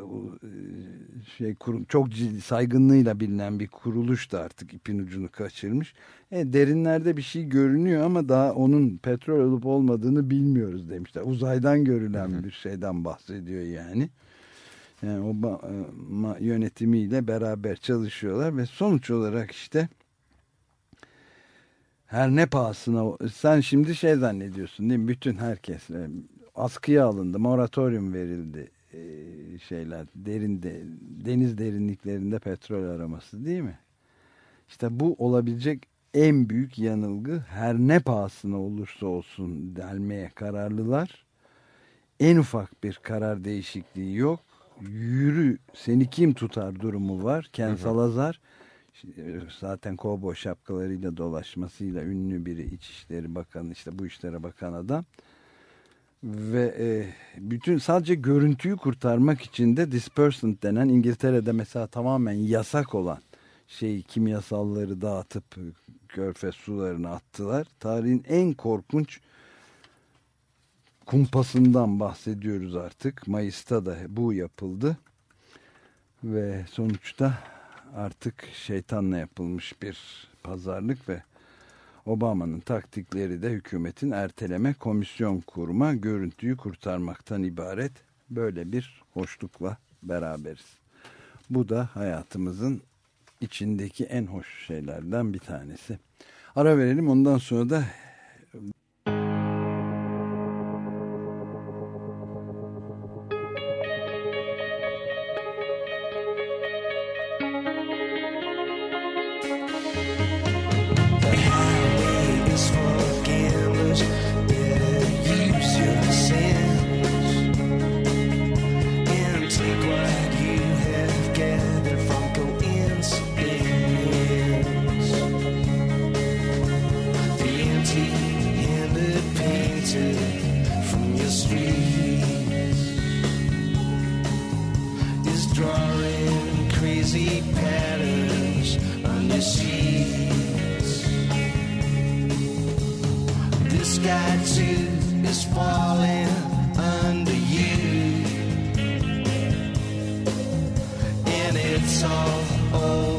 şey kurum çok ciddi, saygınlığıyla bilinen bir kuruluş da artık ipin ucunu kaçırmış. E, derinlerde bir şey görünüyor ama daha onun petrol olup olmadığını bilmiyoruz demişler. Uzaydan görülen bir şeyden bahsediyor yani. Yani Obama yönetimiyle beraber çalışıyorlar ve sonuç olarak işte her ne pahasına sen şimdi şey zannediyorsun değil mi? Bütün herkes e, askıya alındı, moratorium verildi e, şeyler derinde deniz derinliklerinde petrol araması değil mi? İşte bu olabilecek en büyük yanılgı her ne pahasına olursa olsun delmeye kararlılar. En ufak bir karar değişikliği yok. Yürü seni kim tutar durumu var. Ken Salazar zaten kovboy şapkalarıyla dolaşmasıyla ünlü biri İçişleri Bakanı işte bu işlere bakan adam ve e, bütün sadece görüntüyü kurtarmak için de dispersant denen İngiltere'de mesela tamamen yasak olan şey kimyasalları dağıtıp körfez sularına attılar. Tarihin en korkunç kumpasından bahsediyoruz artık. Mayıs'ta da bu yapıldı. Ve sonuçta artık şeytanla yapılmış bir pazarlık ve Obama'nın taktikleri de hükümetin erteleme, komisyon kurma, görüntüyü kurtarmaktan ibaret. Böyle bir hoşlukla beraberiz. Bu da hayatımızın içindeki en hoş şeylerden bir tanesi. Ara verelim ondan sonra da it's all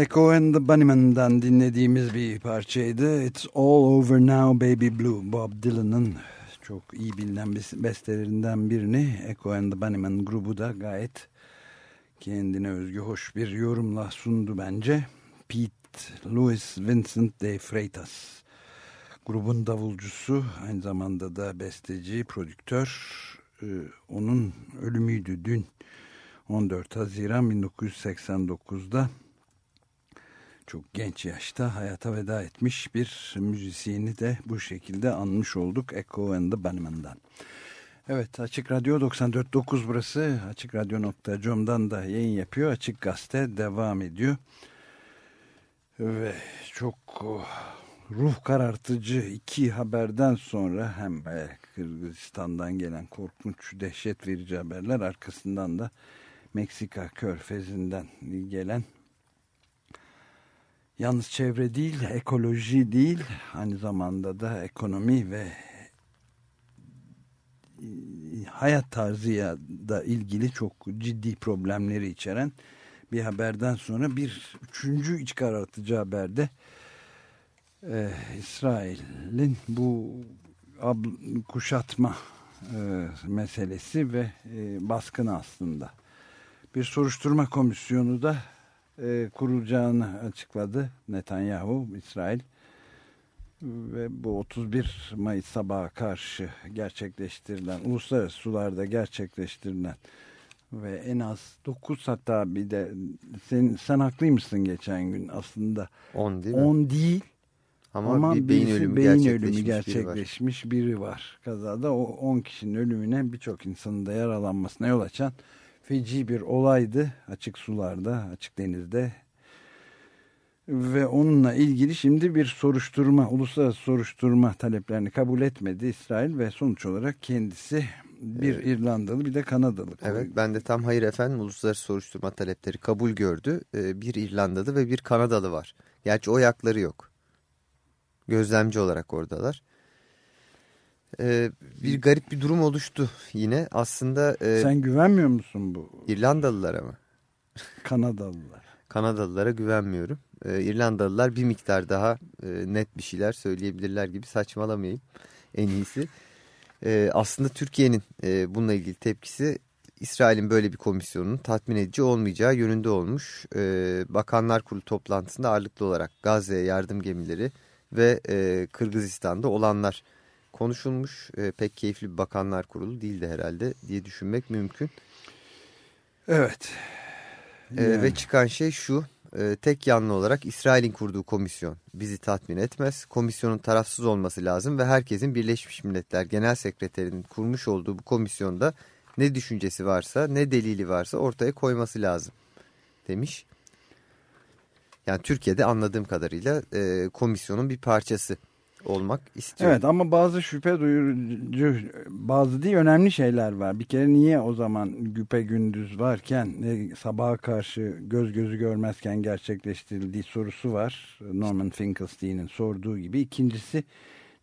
Echo and the Bunnymen'dan dinlediğimiz bir parçaydı. It's All Over Now Baby Blue. Bob Dylan'ın çok iyi bilinen bes- bestelerinden birini Echo and the Bunnymen grubu da gayet kendine özgü hoş bir yorumla sundu bence. Pete Louis Vincent de Freitas grubun davulcusu aynı zamanda da besteci, prodüktör. Ee, onun ölümüydü dün 14 Haziran 1989'da çok genç yaşta hayata veda etmiş bir müzisyeni de bu şekilde anmış olduk Echo and the Bunnymen'dan. Evet Açık Radyo 94.9 burası açıkradyo.com'dan da yayın yapıyor. Açık Gazete devam ediyor. Ve çok oh, ruh karartıcı iki haberden sonra hem e, Kırgızistan'dan gelen korkunç dehşet verici haberler arkasından da Meksika körfezinden gelen yalnız çevre değil, ekoloji değil, aynı zamanda da ekonomi ve e, hayat tarzıya da ilgili çok ciddi problemleri içeren bir haberden sonra bir üçüncü iç karartıcı haberde e, İsrail'in bu kuşatma e, meselesi ve e, baskını aslında. Bir soruşturma komisyonu da e, kurulacağını açıkladı Netanyahu, İsrail. Ve bu 31 Mayıs sabaha karşı gerçekleştirilen, uluslararası sularda gerçekleştirilen ve en az 9 hatta bir de sen, sen haklıymışsın geçen gün aslında 10 değil mi? 10 değil Ama, ama bir beyin ölümü beyin gerçekleşmiş, ölümü biri var. gerçekleşmiş biri var. Kazada o 10 kişinin ölümüne birçok insanın da yaralanmasına yol açan feci bir olaydı. Açık sularda, açık denizde. Ve onunla ilgili şimdi bir soruşturma, uluslararası soruşturma taleplerini kabul etmedi İsrail ve sonuç olarak kendisi bir İrlandalı bir de Kanadalı. Evet ben de tam hayır efendim uluslararası soruşturma talepleri kabul gördü. Ee, bir İrlandalı ve bir Kanadalı var. Gerçi o yakları yok. Gözlemci olarak oradalar. Ee, bir garip bir durum oluştu yine. Aslında e, Sen güvenmiyor musun bu İrlandalılara mı? Kanadalılar? Kanadalılara güvenmiyorum. Ee, İrlandalılar bir miktar daha e, net bir şeyler söyleyebilirler gibi saçmalamayayım en iyisi. Ee, aslında Türkiye'nin e, bununla ilgili tepkisi İsrail'in böyle bir komisyonun tatmin edici olmayacağı yönünde olmuş. Ee, Bakanlar Kurulu toplantısında ağırlıklı olarak Gazze'ye yardım gemileri ve e, Kırgızistan'da olanlar konuşulmuş. E, pek keyifli bir Bakanlar Kurulu değildi herhalde diye düşünmek mümkün. Evet. Yani. ve çıkan şey şu, e, tek yanlı olarak İsrail'in kurduğu komisyon bizi tatmin etmez. Komisyonun tarafsız olması lazım ve herkesin Birleşmiş Milletler Genel Sekreterinin kurmuş olduğu bu komisyonda ne düşüncesi varsa, ne delili varsa ortaya koyması lazım demiş. Yani Türkiye'de anladığım kadarıyla e, komisyonun bir parçası olmak istiyor. Evet ama bazı şüphe duyurucu bazı değil önemli şeyler var. Bir kere niye o zaman güpe gündüz varken e, sabaha karşı göz gözü görmezken gerçekleştirildiği sorusu var. Norman Finkelstein'in sorduğu gibi. İkincisi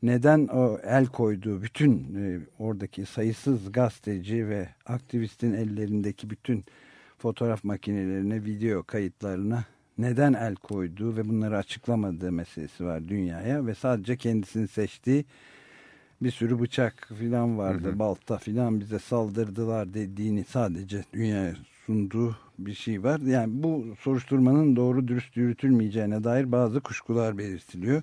neden o el koyduğu bütün e, oradaki sayısız gazeteci ve aktivistin ellerindeki bütün fotoğraf makinelerine, video kayıtlarına neden el koyduğu ve bunları açıklamadığı meselesi var dünyaya ve sadece kendisini seçtiği bir sürü bıçak filan vardı, balta filan bize saldırdılar dediğini sadece dünyaya sunduğu bir şey var. Yani bu soruşturmanın doğru dürüst yürütülmeyeceğine dair bazı kuşkular belirtiliyor.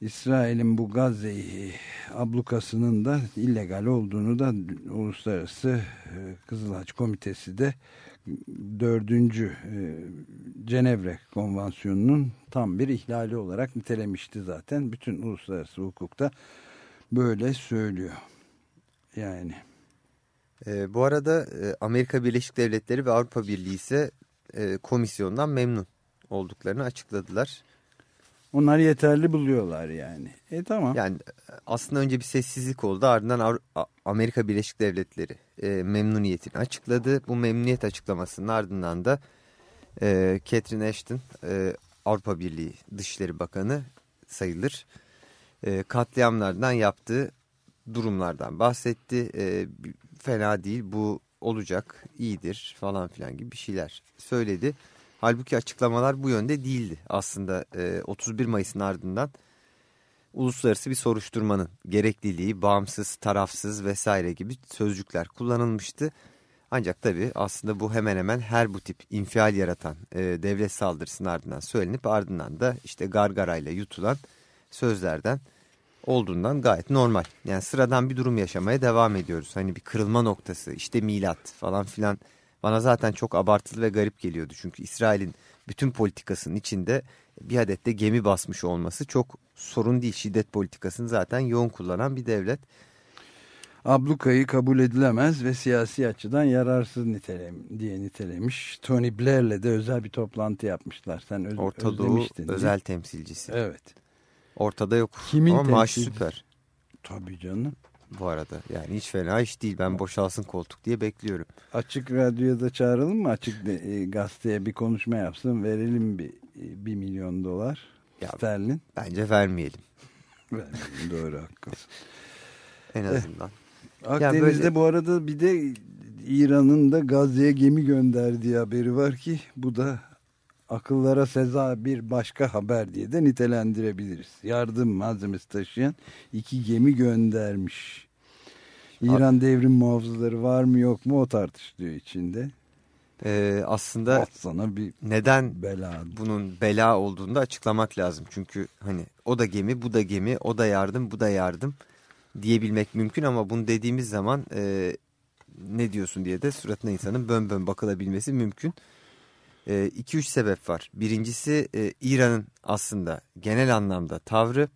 İsrail'in bu Gazze'yi ablukasının da illegal olduğunu da Uluslararası e, Kızıl Haç Komitesi de dördüncü e, Cenevre Konvansiyonu'nun tam bir ihlali olarak nitelemişti zaten. Bütün uluslararası hukukta böyle söylüyor. Yani E, bu arada e, Amerika Birleşik Devletleri ve Avrupa Birliği ise e, komisyondan memnun olduklarını açıkladılar. Onlar yeterli buluyorlar yani. E tamam. Yani e, aslında önce bir sessizlik oldu ardından Amerika Birleşik Devletleri e, memnuniyetini açıkladı. Bu memnuniyet açıklamasının ardından da e, Catherine Ashton e, Avrupa Birliği Dışişleri Bakanı sayılır. E, katliamlardan yaptığı durumlardan bahsetti. E, fena değil bu olacak iyidir falan filan gibi bir şeyler söyledi. Halbuki açıklamalar bu yönde değildi. Aslında e, 31 Mayıs'ın ardından uluslararası bir soruşturmanın gerekliliği, bağımsız, tarafsız vesaire gibi sözcükler kullanılmıştı. Ancak tabii aslında bu hemen hemen her bu tip infial yaratan e, devlet saldırısının ardından söylenip ardından da işte gargarayla yutulan sözlerden olduğundan gayet normal. Yani sıradan bir durum yaşamaya devam ediyoruz. Hani bir kırılma noktası işte milat falan filan bana zaten çok abartılı ve garip geliyordu. Çünkü İsrail'in bütün politikasının içinde bir adet de gemi basmış olması çok sorun değil. Şiddet politikasını zaten yoğun kullanan bir devlet. ablukayı kabul edilemez ve siyasi açıdan yararsız nitelem diye nitelemiş. Tony Blair'le de özel bir toplantı yapmışlar. Sen öz, Orta Doğu değil özel temsilcisi. Evet. Ortada yok Kimin ama temsilcisi? süper Tabii canım. Bu arada. Yani hiç fena iş değil. Ben boşalsın koltuk diye bekliyorum. Açık radyoya da çağıralım mı? Açık de- e, gazeteye bir konuşma yapsın. Verelim bir, e, bir milyon dolar. Ya- sterlin. Bence vermeyelim Verelim, Doğru haklısın. en azından. Akdeniz'de böyle- bu arada bir de İran'ın da Gazze'ye gemi gönderdiği haberi var ki bu da akıllara seza bir başka haber diye de nitelendirebiliriz. Yardım malzemesi taşıyan iki gemi göndermiş. İran devrim muhafızları var mı yok mu o tartışılıyor içinde. Ee, aslında At sana bir neden bela. bunun bela olduğunu da açıklamak lazım. Çünkü hani o da gemi, bu da gemi, o da yardım, bu da yardım diyebilmek mümkün ama bunu dediğimiz zaman e, ne diyorsun diye de suratına insanın bön bön bakılabilmesi mümkün. 2-3 sebep var. Birincisi e, İran'ın aslında genel anlamda tavrı,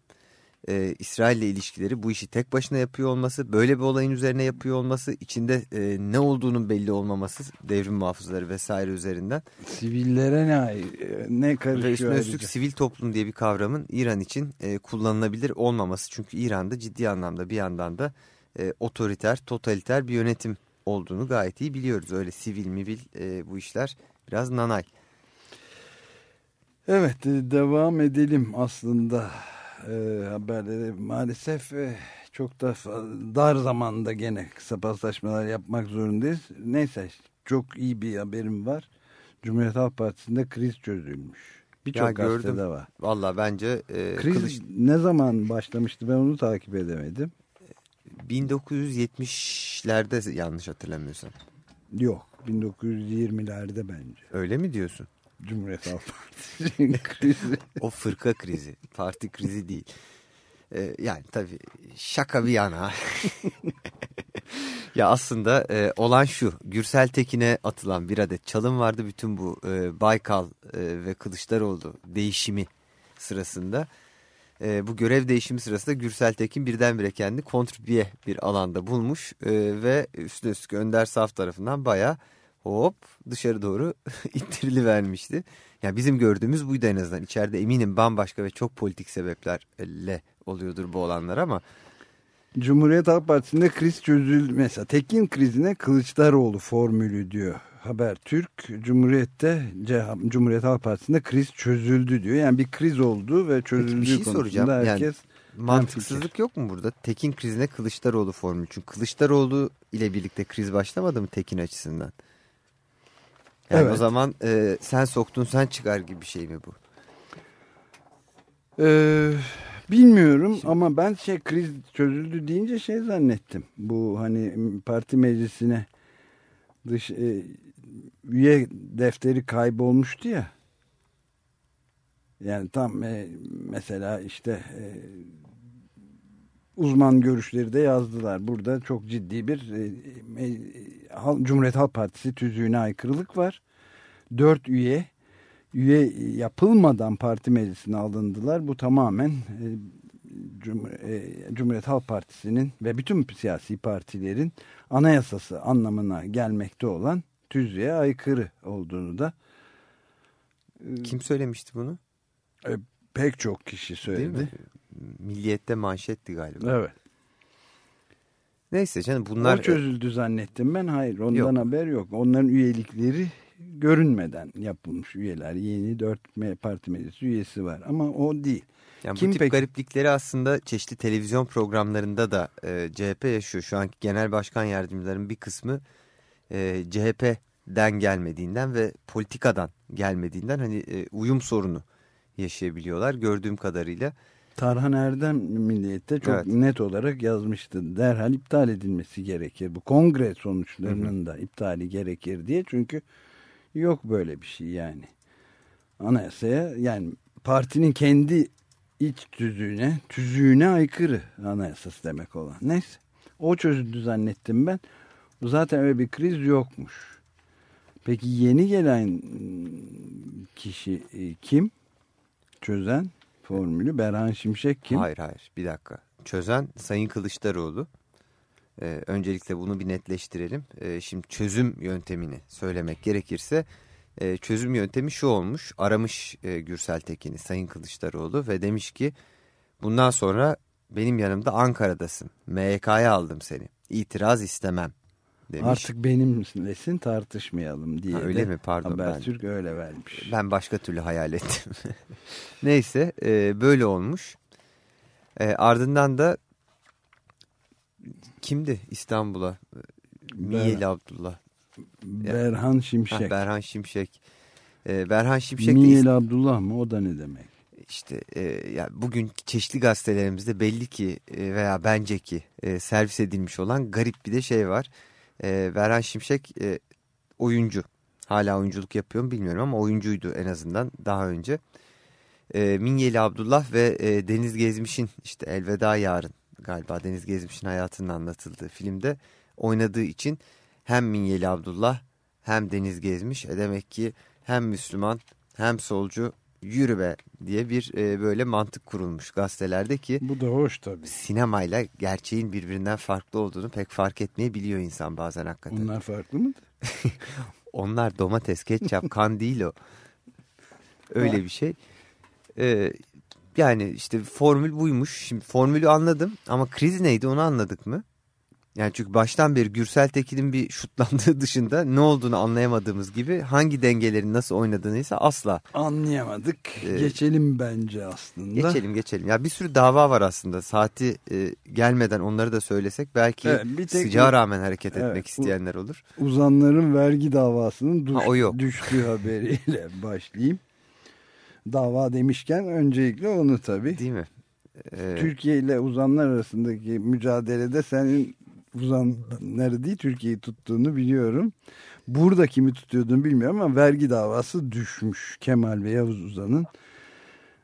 e, İsrail ile ilişkileri bu işi tek başına yapıyor olması, böyle bir olayın üzerine yapıyor olması, içinde e, ne olduğunun belli olmaması, devrim muhafızları vesaire üzerinden. Sivillere ne, ne Ve karışıyor üstüne üstlük ayrıca? sivil toplum diye bir kavramın İran için e, kullanılabilir olmaması. Çünkü İran'da ciddi anlamda bir yandan da e, otoriter, totaliter bir yönetim olduğunu gayet iyi biliyoruz. Öyle sivil mivil e, bu işler biraz nanay. Evet e, devam edelim aslında e, haberlere maalesef e, çok da dar zamanda gene kısa paslaşmalar yapmak zorundayız. Neyse çok iyi bir haberim var. Cumhuriyet Halk Partisi'nde kriz çözülmüş. Birçok gazetede var. Valla bence e, Kriz Kılıç ne zaman başlamıştı ben onu takip edemedim. 1970'lerde yanlış hatırlamıyorsam. Yok 1920'lerde bence. Öyle mi diyorsun? Cumhuriyet Halk Partisi'nin krizi. O fırka krizi, parti krizi değil. Ee, yani tabii şaka bir yana. ya aslında e, olan şu. Gürsel Tekin'e atılan bir adet çalım vardı. Bütün bu e, Baykal e, ve Kılıçdaroğlu değişimi sırasında. E, bu görev değişimi sırasında Gürsel Tekin birdenbire kendini kontrbiye bir alanda bulmuş. E, ve üstüne üstlük Önder Saf tarafından bayağı hop dışarı doğru ittirilivermişti. Yani bizim gördüğümüz buydu en azından. İçeride eminim bambaşka ve çok politik sebeplerle oluyordur bu olanlar ama Cumhuriyet Halk Partisi'nde kriz çözül mesela Tekin krizine Kılıçdaroğlu formülü diyor. Haber Türk Cumhuriyet'te Cumhuriyet Halk Partisi'nde kriz çözüldü diyor. Yani bir kriz oldu ve çözüldüğü bir şey konusunda soracağım. Yani herkes mantıksızlık yok mu burada? Tekin krizine Kılıçdaroğlu formülü. Çünkü Kılıçdaroğlu ile birlikte kriz başlamadı mı Tekin açısından? Yani Evet. o zaman e, sen soktun sen çıkar gibi bir şey mi bu? Ee, bilmiyorum ama ben şey kriz çözüldü deyince şey zannettim. Bu hani parti meclisine dış e, üye defteri kaybolmuştu ya. Yani tam e, mesela işte e, uzman görüşleri de yazdılar. Burada çok ciddi bir e, e, Cumhuriyet Halk Partisi tüzüğüne aykırılık var. Dört üye üye yapılmadan parti meclisine alındılar. Bu tamamen e, Cum- e, Cumhuriyet Halk Partisi'nin ve bütün siyasi partilerin anayasası anlamına gelmekte olan tüzüğe aykırı olduğunu da Kim söylemişti bunu? pek çok kişi Değil söyledi. mi? Milliyette manşetti galiba. Evet. Neyse canım bunlar o çözüldü zannettim ben. Hayır ondan Yok. haber yok. Onların üyelikleri görünmeden yapılmış üyeler. Yeni dört parti meclisi üyesi var ama o değil. Yani Kim bu tip peki? gariplikleri aslında çeşitli televizyon programlarında da e, CHP yaşıyor. Şu anki genel başkan yardımcıların bir kısmı e, CHP'den gelmediğinden ve politikadan gelmediğinden hani e, uyum sorunu yaşayabiliyorlar gördüğüm kadarıyla. Tarhan Erdem Milliyet'te çok Evet. net olarak yazmıştı. Derhal iptal edilmesi gerekir. Bu kongre sonuçlarının da iptali gerekir diye. Çünkü yok böyle bir şey yani. Anayasaya yani partinin kendi iç tüzüğüne, tüzüğüne aykırı anayasası demek olan. Neyse. O çözüldü zannettim ben. Zaten öyle bir kriz yokmuş. Peki yeni gelen kişi e, kim? Çözen formülü Berhan Şimşek kim? Hayır hayır bir dakika. Çözen Sayın Kılıçdaroğlu. E, öncelikle bunu bir netleştirelim. E, şimdi çözüm yöntemini söylemek gerekirse e, çözüm yöntemi şu olmuş. Aramış e, Gürsel Tekin'i Sayın Kılıçdaroğlu ve demiş ki bundan sonra benim yanımda Ankara'dasın. MYK'ya aldım seni. İtiraz istemem demiş. Artık benimlesin tartışmayalım diye. Ha, öyle mi? Pardon, ben- Habertürk öyle vermiş. Ben başka türlü hayal ettim. Neyse e, böyle olmuş. E, ardından da kimdi İstanbul'a? Miyeli Abdullah. Berhan Ha, Şimşek. Berhan Şimşek. E, Berhan Şimşek de Miyeli Abdullah mı? O da ne demek? işte e, ya bugün çeşitli gazetelerimizde belli ki e, veya bence ki e, servis edilmiş olan garip bir de şey var. E, Berhan Şimşek e, oyuncu. Hala oyunculuk yapıyor mu bilmiyorum ama oyuncuydu en azından daha önce. E, Minyeli Abdullah ve e, Deniz Gezmiş'in işte Elveda Yarın galiba Deniz Gezmiş'in hayatının anlatıldığı filmde oynadığı için hem Minyeli Abdullah hem Deniz Gezmiş e demek ki hem Müslüman hem solcu yürü be diye bir e, böyle mantık kurulmuş gazetelerde ki Bu da hoş tabii. sinemayla gerçeğin birbirinden farklı olduğunu pek fark etmeyebiliyor insan bazen hakikaten. Bunlar farklı mı? Onlar domates, ketçap, kan değil o. Öyle bir şey. Ee, yani işte formül buymuş. Şimdi formülü anladım ama kriz neydi onu anladık mı? Yani çünkü baştan beri Gürsel Tekin'in bir şutlandığı dışında ne olduğunu anlayamadığımız gibi hangi dengelerin nasıl oynadığını ise asla. Anlayamadık. Ee, Geçelim bence aslında. Geçelim geçelim. Ya bir sürü dava var aslında. Saati e, gelmeden onları da söylesek belki Evet, bir tek sıcağa rağmen hareket Evet, etmek isteyenler olur. Uzanların vergi davasının düş- Ha, o yok. düştüğü haberiyle başlayayım. Dava demişken öncelikle onu tabii. Değil mi? Ee, Türkiye ile uzanlar arasındaki mücadelede senin uzanları değil Türkiye'yi tuttuğunu biliyorum. Burada kimi tutuyordun bilmiyorum ama vergi davası düşmüş. Kemal ve Yavuz Uzan'ın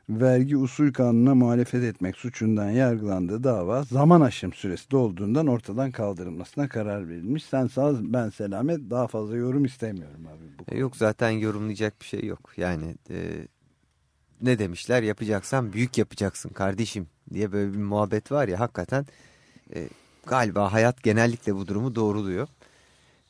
vergi usul kanununa muhalefet etmek suçundan yargılandığı dava zaman aşım süresi dolduğundan ortadan kaldırılmasına karar verilmiş. Sen sağ ben selamet daha fazla yorum istemiyorum abi. Bu Yok zaten yorumlayacak bir şey yok. Yani e, ne demişler yapacaksan büyük yapacaksın kardeşim diye böyle bir muhabbet var ya hakikaten e, galiba hayat genellikle bu durumu doğruluyor.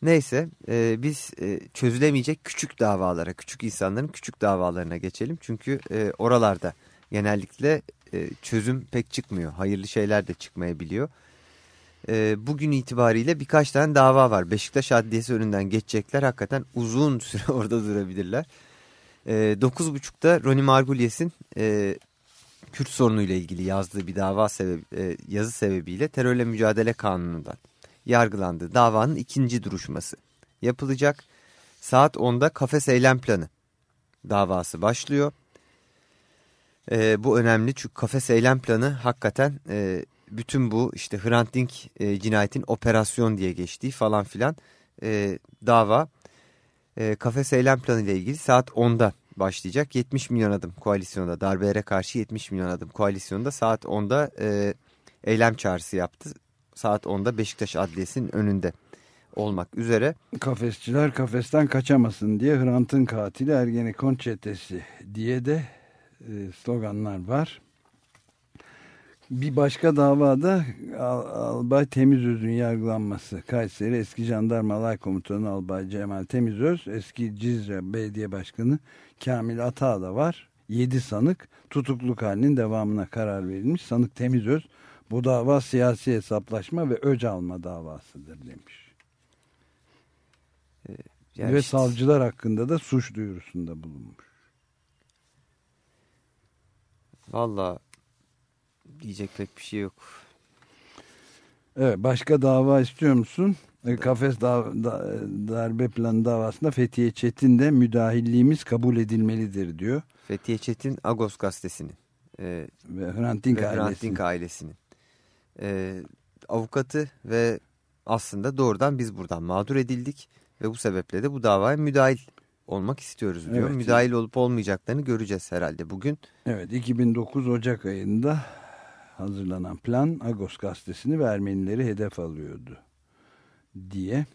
Neyse e, biz e, çözülemeyecek küçük davalara, küçük insanların küçük davalarına geçelim. Çünkü e, oralarda genellikle e, çözüm pek çıkmıyor. Hayırlı şeyler de çıkmayabiliyor. E, bugün itibariyle birkaç tane dava var. Beşiktaş Adliyesi önünden geçecekler. Hakikaten uzun süre orada durabilirler. E, 9.30'da Roni Margulies'in e, Kürt sorunuyla ilgili yazdığı bir dava sebebi, e, yazı sebebiyle terörle mücadele kanunundan yargılandığı davanın ikinci duruşması yapılacak. Saat 10'da kafes eylem planı davası başlıyor. E, bu önemli çünkü kafes eylem planı hakikaten e, bütün bu işte Hrant Dink e, cinayetin operasyon diye geçtiği falan filan e, dava e, kafes eylem planı ile ilgili saat 10'da başlayacak. 70 milyon adım koalisyonda darbelere karşı 70 milyon adım koalisyonda saat 10'da e, eylem çağrısı yaptı. Saat 10'da Beşiktaş Adliyesi'nin önünde olmak üzere. Kafesçiler kafesten kaçamasın diye Hrant'ın katili Ergenekon çetesi diye de e, sloganlar var. Bir başka davada Al Albay Temizöz'ün yargılanması. Kayseri eski jandarma alay komutanı Albay Cemal Temizöz, eski Cizre Belediye Başkanı Kamil Ata da var. 7 sanık tutukluk halinin devamına karar verilmiş. Sanık Temizöz bu dava siyasi hesaplaşma ve öc alma davasıdır demiş. Yani ve işte- savcılar hakkında da suç duyurusunda bulunmuş. Valla diyecek pek bir şey yok. Evet, başka dava istiyor musun? E, Kafes da, da- darbe planı davasında Fethiye Çetin de müdahilliğimiz kabul edilmelidir diyor. Fethiye Çetin Agos gazetesinin e, Ve Hrant Dink ailesinin. Ailesinin e, avukatı ve aslında doğrudan biz buradan mağdur edildik ve bu sebeple de bu davaya müdahil olmak istiyoruz diyor. Evet. Müdahil olup olmayacaklarını göreceğiz herhalde bugün. Evet 2009 Ocak ayında hazırlanan plan Agos gazetesini ve Ermenileri hedef alıyordu diye.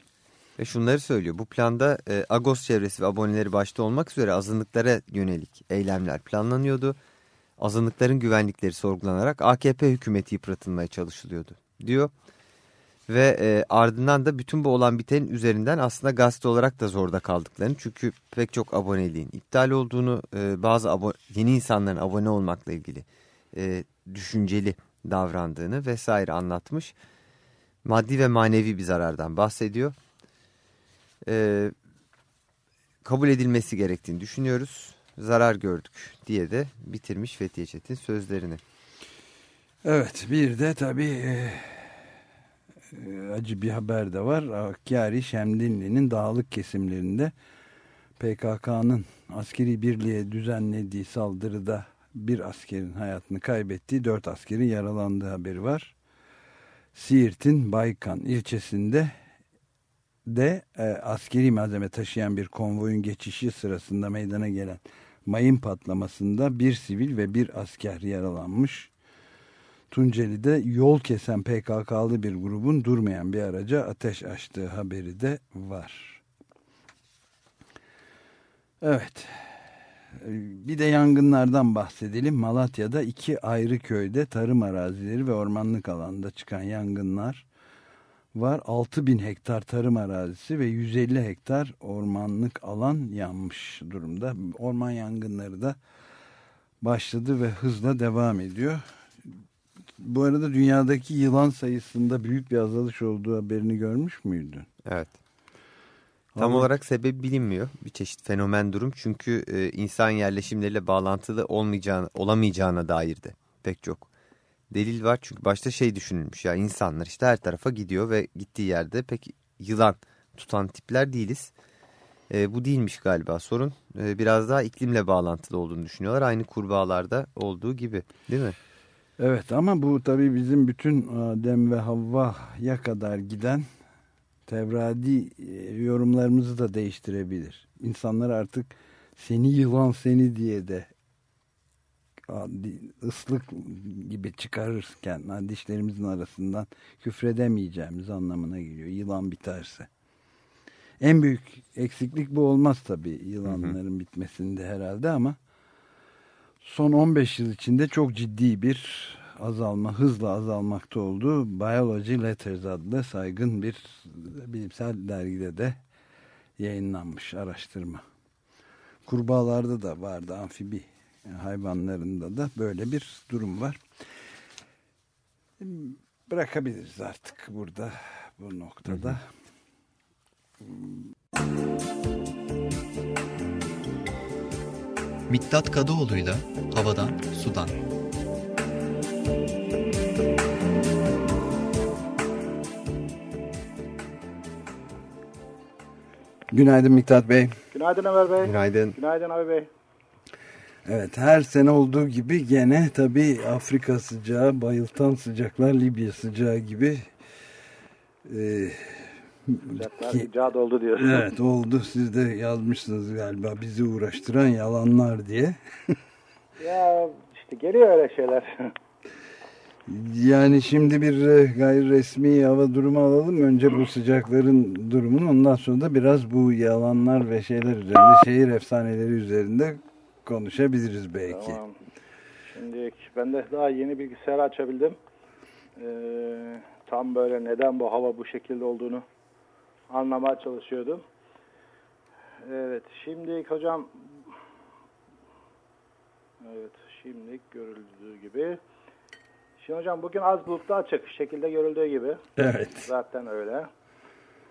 Ve şunları söylüyor. Bu planda e, Agos çevresi ve aboneleri başta olmak üzere azınlıklara yönelik eylemler planlanıyordu. Azınlıkların güvenlikleri sorgulanarak AKP hükümeti yıpratılmaya çalışılıyordu diyor. Ve e, ardından da bütün bu olan bitenin üzerinden aslında gazete olarak da zorda kaldıklarını. Çünkü pek çok aboneliğin iptal olduğunu, e, bazı abo- yeni insanların abone olmakla ilgili e, düşünceli davrandığını vesaire anlatmış. Maddi ve manevi bir zarardan bahsediyor e, kabul edilmesi gerektiğini düşünüyoruz. Zarar gördük diye de bitirmiş Fethiye Çetin sözlerini. Evet bir de tabii e, e, acı bir haber de var. Hakkari Şemdinli'nin dağlık kesimlerinde PKK'nın askeri birliğe düzenlediği saldırıda bir askerin hayatını kaybettiği, dört askerin yaralandığı haberi var. Siirt'in Baykan ilçesinde de e, askeri malzeme taşıyan bir konvoyun geçişi sırasında meydana gelen mayın patlamasında bir sivil ve bir asker yaralanmış. Tunceli'de yol kesen PKK'lı bir grubun durmayan bir araca ateş açtığı haberi de var. Evet. Bir de yangınlardan bahsedelim. Malatya'da iki ayrı köyde tarım arazileri ve ormanlık alanda çıkan yangınlar var. 6000 hektar tarım arazisi ve 150 hektar ormanlık alan yanmış durumda. Orman yangınları da başladı ve hızla devam ediyor. Bu arada dünyadaki yılan sayısında büyük bir azalış olduğu haberini görmüş müydün? Evet. Tam Ama- olarak sebebi bilinmiyor. Bir çeşit fenomen durum. Çünkü e, insan yerleşimleriyle bağlantılı olmayacağına, olamayacağına dair de pek çok delil var. Çünkü başta şey düşünülmüş ya insanlar işte her tarafa gidiyor ve gittiği yerde pek yılan tutan tipler değiliz. E, bu değilmiş galiba sorun. E, biraz daha iklimle bağlantılı olduğunu düşünüyorlar. Aynı kurbağalarda olduğu gibi değil mi? Evet ama bu tabii bizim bütün Adem ve Havva'ya kadar giden tevradi e, yorumlarımızı da değiştirebilir. İnsanlar artık seni yılan seni diye de ıslık gibi çıkarırken dişlerimizin arasından küfredemeyeceğimiz anlamına geliyor. Yılan biterse. En büyük eksiklik bu olmaz tabii yılanların bitmesinde herhalde ama son 15 yıl içinde çok ciddi bir azalma, hızla azalmakta olduğu Biology Letters adlı saygın bir bilimsel dergide de yayınlanmış araştırma. Kurbağalarda da vardı, amfibi hayvanlarında da böyle bir durum var. Bırakabiliriz artık burada bu noktada. Miktat Kadıoğlu'yla Havadan Sudan. Günaydın Miktat Bey. Günaydın Ömer Bey. Günaydın. Günaydın abi Bey. Evet her sene olduğu gibi gene tabii Afrika sıcağı, bayıltan sıcaklar, Libya sıcağı gibi e, Sıcaklar ki- icat oldu diyorsun. evet oldu. Siz de yazmışsınız galiba bizi uğraştıran yalanlar diye. Ya işte geliyor öyle şeyler. Yani şimdi bir e, gayri resmi hava durumu alalım. Önce bu sıcakların durumunu ondan sonra da biraz bu yalanlar ve şeyler üzerinde, şehir efsaneleri üzerinde konuşabiliriz belki. Tamam. Şimdi ben de daha yeni bilgisayarı açabildim. Ee, tam böyle neden bu hava bu şekilde olduğunu anlamaya çalışıyordum. Evet, şimdi hocam Evet, şimdi görüldüğü gibi. Şimdi hocam bugün az bulutlu açık şekilde görüldüğü gibi. Evet. Zaten öyle.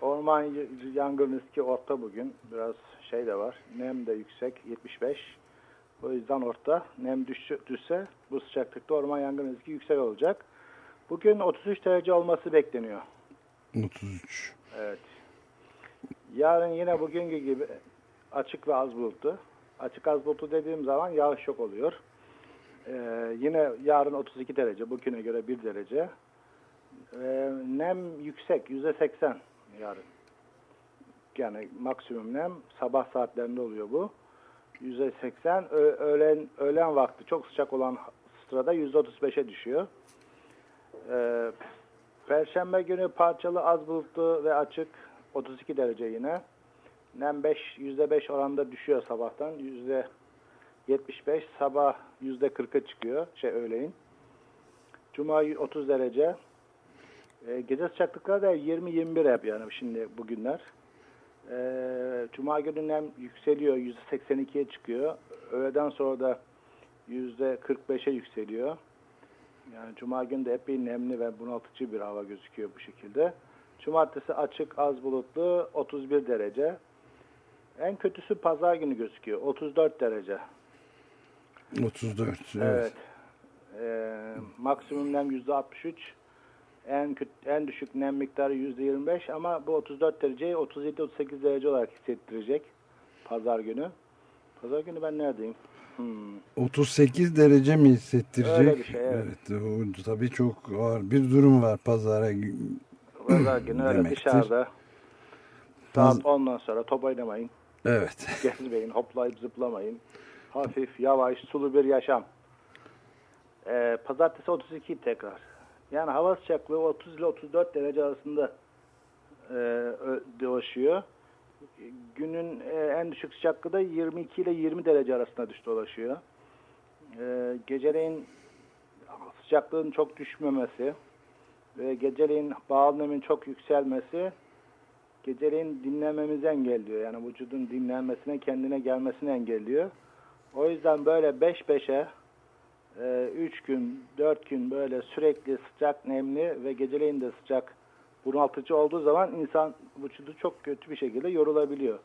Orman yangın riski orta bugün. Biraz şey de var. Nem de yüksek 75. O yüzden orta. Nem düşse, düşse bu sıcaklıkta orman yangın riski yüksek olacak. Bugün 33 derece olması bekleniyor. 33. Evet. Yarın yine bugünkü gibi açık ve az bulutlu. Açık az bulutlu dediğim zaman yağış yok oluyor. Ee, yine yarın 32 derece, bugüne göre 1 derece. Ee, nem yüksek, %80 yarın. Yani maksimum nem sabah saatlerinde oluyor bu. %80, Ö- öğlen, öğlen vakti çok sıcak olan sırada %35'e düşüyor. Ee, Perşembe günü parçalı az bulutlu ve açık 32 derece yine. Nem 5 %5 oranda düşüyor sabahtan. %75 sabah %40'a çıkıyor şey öğleyin. Cuma 30 derece. Ee, gece sıcaklıkları da 20-21 hep yani şimdi bugünler. Ee, Cuma günü nem yükseliyor %82'ye çıkıyor. Öğleden sonra da %45'e yükseliyor. Yani Cuma günü de epey nemli ve bunaltıcı bir hava gözüküyor bu şekilde. Cumartesi açık az bulutlu 31 derece. En kötüsü pazar günü gözüküyor 34 derece. 34. Evet. Evet. Ee, maksimum nem %63. En kötü, en düşük nem miktarı %25 ama bu 34 dereceyi 37-38 derece olarak hissettirecek pazar günü. Pazar günü ben neredeyim? Hmm. 38 derece mi hissettirecek? Öyle bir şey, evet. o tabii çok ağır bir durum var pazara. Pazar günü öyle dışarıda Paz- saat 10'dan sonra top oynamayın. Evet. gezmeyin, hoplayıp zıplamayın. Hafif, yavaş, sulu bir yaşam. Ee, pazartesi 32 tekrar. Yani hava sıcaklığı 30 ile 34 derece arasında e, dolaşıyor. Günün e, en düşük sıcaklığı da 22 ile 20 derece arasında düş dolaşıyor. E, geceleyin sıcaklığın çok düşmemesi ve geceleyin bağlı nemin çok yükselmesi geceleyin dinlenmemizi engelliyor. Yani vücudun dinlenmesine, kendine gelmesini engelliyor. O yüzden böyle 5-5'e 3 gün, 4 gün böyle sürekli sıcak, nemli ve geceleyin de sıcak bunaltıcı olduğu zaman insan vücudu çok kötü bir şekilde yorulabiliyor.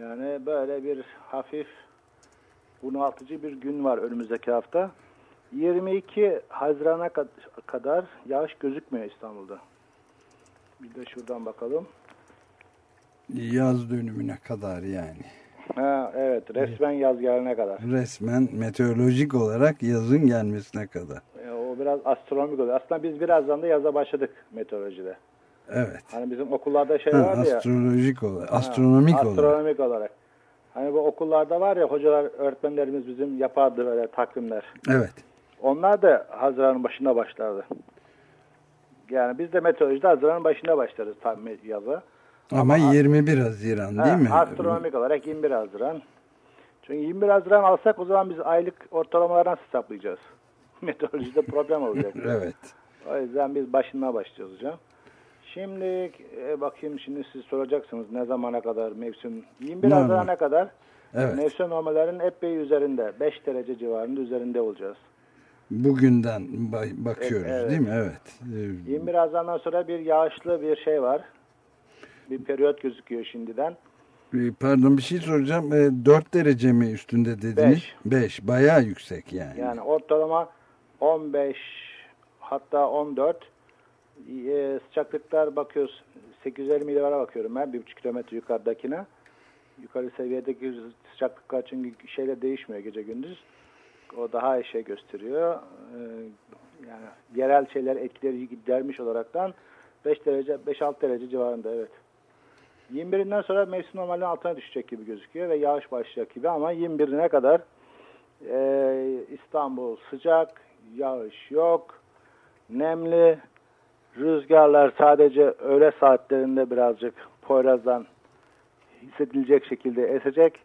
Yani böyle bir hafif bunaltıcı bir gün var önümüzdeki hafta. 22 Haziran'a kad- kadar yağış gözükmüyor İstanbul'da. Bir de şuradan bakalım. Yaz dönümüne kadar yani. Ha, evet resmen yaz gelene kadar. Resmen meteorolojik olarak yazın gelmesine kadar. E, o biraz astronomik oluyor. Aslında biz birazdan da yaza başladık meteorolojide. Evet. Hani bizim okullarda şey Ha, vardı ya. astrolojik olarak, Ha, astronomik olarak. astronomik olarak. Hani bu okullarda var ya hocalar, öğretmenlerimiz bizim yapardı böyle takvimler. Evet. Onlar da Haziran'ın başında başlardı. Yani biz de meteorolojide Haziran'ın başında başlarız tam yaza. Ama 21 Haziran değil Ha, mi? Astronomik olarak 21 Haziran. Çünkü 21 Haziran alsak o zaman biz aylık ortalamalardan hesaplayacağız. Meteorolojide problem olacak. Evet. O yüzden biz başından başlıyoruz hocam. Şimdi e, bakayım şimdi siz soracaksınız ne zamana kadar mevsim? 21 Normal. Haziran'a kadar Evet. mevsim normallerinin epey üzerinde. 5 derece civarında üzerinde olacağız. Bugünden ba- bakıyoruz Evet, evet. değil mi? Evet. Ee, 21 Haziran'dan sonra bir yağışlı bir şey var. Bir periyot gözüküyor şimdiden. e, Pardon bir şey soracağım. 4 derece mi üstünde dediniz? 5. Bayağı yüksek yani. Yani ortalama 15 hatta 14 e, sıcaklıklar bakıyoruz 850 mililara bakıyorum ben 1,5 kilometre yukarıdakine. Yukarı seviyedeki sıcaklıklar çünkü şeyle değişmiyor gece gündüz. O daha şey gösteriyor. Ee, yani yerel şeyler etkileri gidermiş olaraktan 5 derece 5-6 derece civarında evet. 21'inden sonra mevsim normalinin altına düşecek gibi gözüküyor ve yağış başlayacak gibi ama 21'ine kadar ee, İstanbul sıcak, yağış yok. nemli, rüzgarlar sadece öğle saatlerinde birazcık Poyraz'dan hissedilecek şekilde esecek.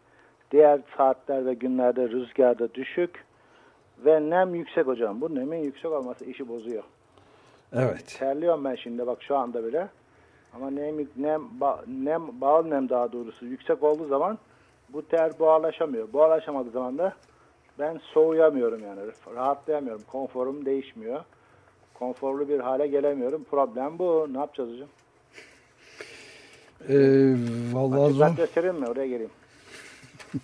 Diğer saatlerde ve günlerde rüzgarda düşük ve nem yüksek hocam. Bu nemin yüksek olması işi bozuyor. Evet. Terliyorum ben şimdi bak şu anda bile. Ama nem, nem, ba, nem bağıl nem daha doğrusu yüksek olduğu zaman bu ter buharlaşamıyor. Buharlaşamadığı zaman da ben soğuyamıyorum yani. Rahatlayamıyorum. Konforum değişmiyor. Konforlu bir hale gelemiyorum. Problem bu. Ne yapacağız hocam? Ee, vallahi Açık zor. göstereyim mi? Oraya geleyim.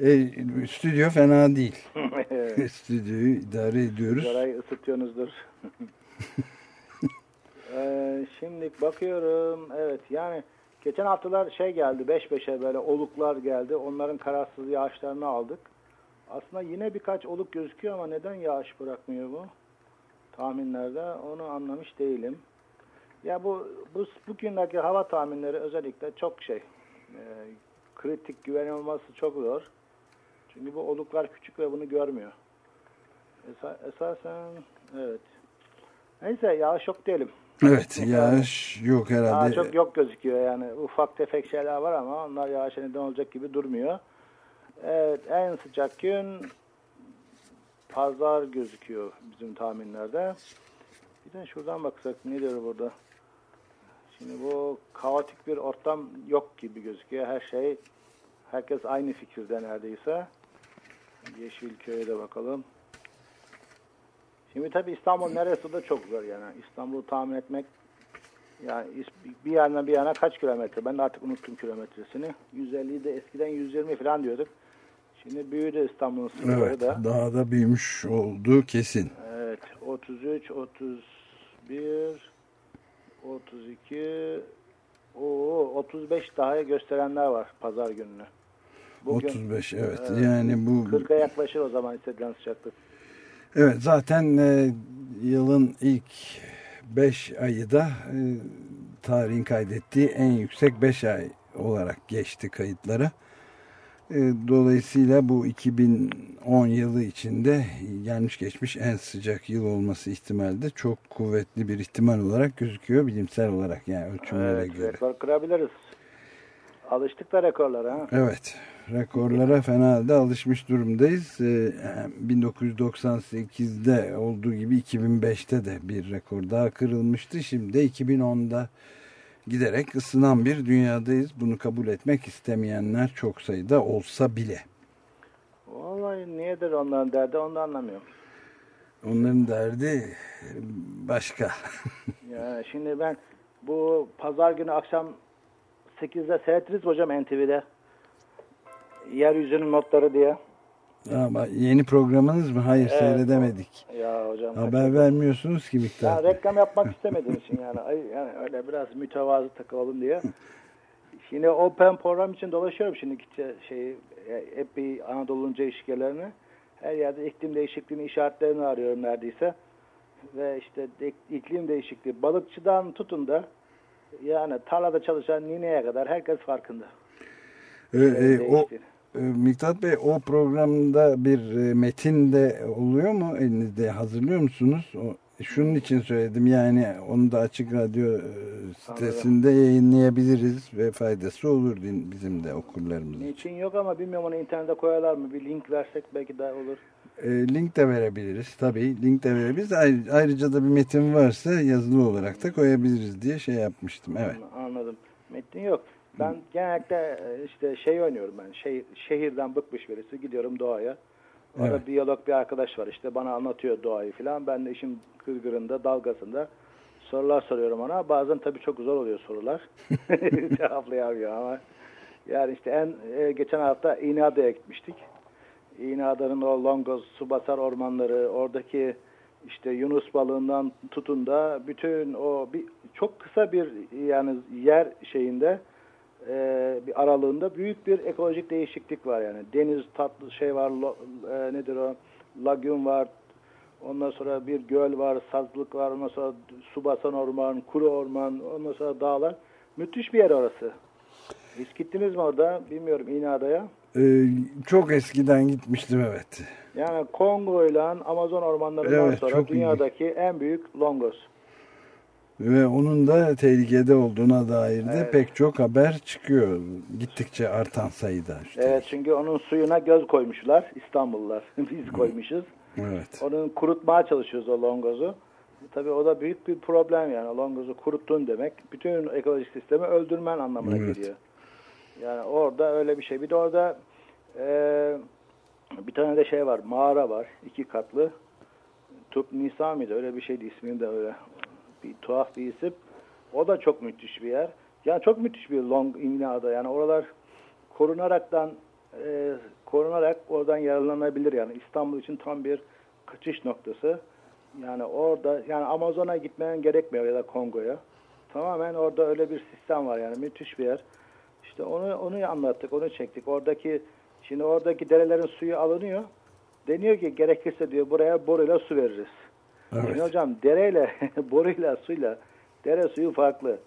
Ee, stüdyo fena değil. Stüdyoyu idare ediyoruz. Orayı ısıtıyorsunuzdur. Ee, şimdi bakıyorum. Evet yani geçen haftalar şey geldi. Beş beşe böyle oluklar geldi. Onların kararsız yağışlarını aldık. Aslında yine birkaç oluk gözüküyor ama neden yağış bırakmıyor bu? Tahminlerde onu anlamış değilim. Ya bu, bu bugünlerdeki hava tahminleri özellikle çok şey. e, kritik güven olması çok zor. Çünkü bu oluklar küçük ve bunu görmüyor. Esa, esasen evet. Neyse yağış yok diyelim. Evet yağış yok Daha herhalde. çok yok gözüküyor yani. Ufak tefek şeyler var ama onlar yağışa neden olacak gibi durmuyor. Evet en sıcak gün pazar gözüküyor bizim tahminlerde. Bir de şuradan baksak ne diyor burada? Şimdi bu kaotik bir ortam yok gibi gözüküyor. Her şey herkes aynı fikirde neredeyse. Yeşilköy'e de bakalım. Şimdi tabii İstanbul neresi de çok zor yani. İstanbul'u tahmin etmek yani bir yerden bir yana kaç kilometre? Ben de artık unuttum kilometresini. 150 de eskiden 120 falan diyorduk. Şimdi büyüdü İstanbul'un sınırları Evet da. daha da büyümüş olduğu kesin. Evet 33, 31, 32, o 35 daha gösterenler var pazar gününü. 35 evet. Evet. Yani bu 40'a yaklaşır o zaman hissedilen sıcaklık. Evet zaten e, yılın ilk 5 ayı da e, tarihin kaydettiği en yüksek 5 ay olarak geçti kayıtlara. E, dolayısıyla bu 2010 yılı içinde gelmiş geçmiş en sıcak yıl olması ihtimali de çok kuvvetli bir ihtimal olarak gözüküyor bilimsel olarak yani ölçümlere Evet, göre. rekor kırabiliriz. Alıştık da rekorlara. ha. Evet, rekorlara fena halde alışmış durumdayız. Ee, 1998'de olduğu gibi 2005'te de bir rekor daha kırılmıştı. Şimdi de 2010'da giderek ısınan bir dünyadayız. Bunu kabul etmek istemeyenler çok sayıda olsa bile. Vallahi niyedir onların derdi onu anlamıyorum. Onların derdi başka. Ya şimdi ben bu pazar günü akşam 8'de seyrettiniz hocam NTV'de? Yeryüzünün notları diye. Ama yeni programınız mı? Hayır Evet. seyredemedik. Ya hocam. Haber vermiyorsunuz ki Ben miktar. reklam yapmak istemediğim için yani, yani öyle biraz mütevazı takılalım diye. Şimdi Open program için dolaşıyorum şimdi gitçe şey e, hep bir Anadolu'nun ilişkilerini. Her yerde iklim değişikliğinin işaretlerini arıyorum neredeyse. Ve işte iklim değişikliği balıkçıdan tutun da yani tarlada çalışan nineye kadar herkes farkında. Ee, e, o e, Miktat Bey o programda bir e, metin de oluyor mu elinizde hazırlıyor musunuz? Şunun için söyledim yani onu da açık radyo e, sitesinde yayınlayabiliriz ve faydası olur bizim de okurlarımız için. Niçin yok ama bilmiyorum onu internete koyarlar mı? Bir link versek belki daha olur. E, link de verebiliriz tabii link de verebiliriz. Ayrı- Ayrıca da bir metin varsa yazılı olarak da koyabiliriz diye şey yapmıştım. Evet. Anladım. Metin yok. Ben genellikle e, işte şey oynuyorum ben. Şey, şehirden bıkmış birisi. Gidiyorum doğaya. Orada Evet. biyolog bir arkadaş var işte bana anlatıyor doğayı filan. Ben de işin gırgırında, dalgasında sorular soruyorum ona. Bazen tabii çok zor oluyor sorular. Cevaplayamıyor ama. Yani işte en e, geçen hafta İğneada'ya gitmiştik. İğneada'nın o Longos, Subasar ormanları, oradaki işte Yunus balığından tutun da bütün o bir çok kısa bir yani yer şeyinde e, bir aralığında büyük bir ekolojik değişiklik var yani. Deniz tatlı şey var, lo, e, nedir o? Lagün var. Ondan sonra bir göl var, sazlık var. Ondan sonra su basan orman, kuru orman. Ondan sonra dağlar. Müthiş bir yer orası. Hiç gittiniz mi orada? Bilmiyorum İğneada'ya. Ee, çok eskiden gitmiştim evet. Yani Kongo ile Amazon ormanlarından Evet, sonra dünyadaki en büyük longos. Ve onun da tehlikede olduğuna dair de Evet. pek çok haber çıkıyor. Gittikçe artan sayıda. işte. Evet çünkü onun suyuna göz koymuşlar İstanbullular. Biz koymuşuz. Evet. Onun kurutmaya çalışıyoruz o longozu. Tabii o da büyük bir problem yani. Longozu kuruttun demek bütün ekolojik sistemi öldürmen anlamına Evet. geliyor. Yani orada öyle bir şey. Bir de orada e, bir tane de şey var. Mağara var. iki katlı. Tup Nisa mıydı? Öyle bir şeydi ismini de öyle. Bir tuhaf bir isim. O da çok müthiş bir yer. Yani çok müthiş bir long imlada. Yani oralar korunaraktan e, korunarak oradan yararlanabilir yani İstanbul için tam bir kaçış noktası. Yani orada yani Amazon'a gitmeyen gerekmiyor ya da Kongo'ya. Tamamen orada öyle bir sistem var yani müthiş bir yer. İşte onu onu anlattık, onu çektik. Oradaki şimdi oradaki derelerin suyu alınıyor. Deniyor ki gerekirse diyor buraya boruyla su veririz. Evet. Yani hocam dereyle, boruyla, suyla dere suyu farklı.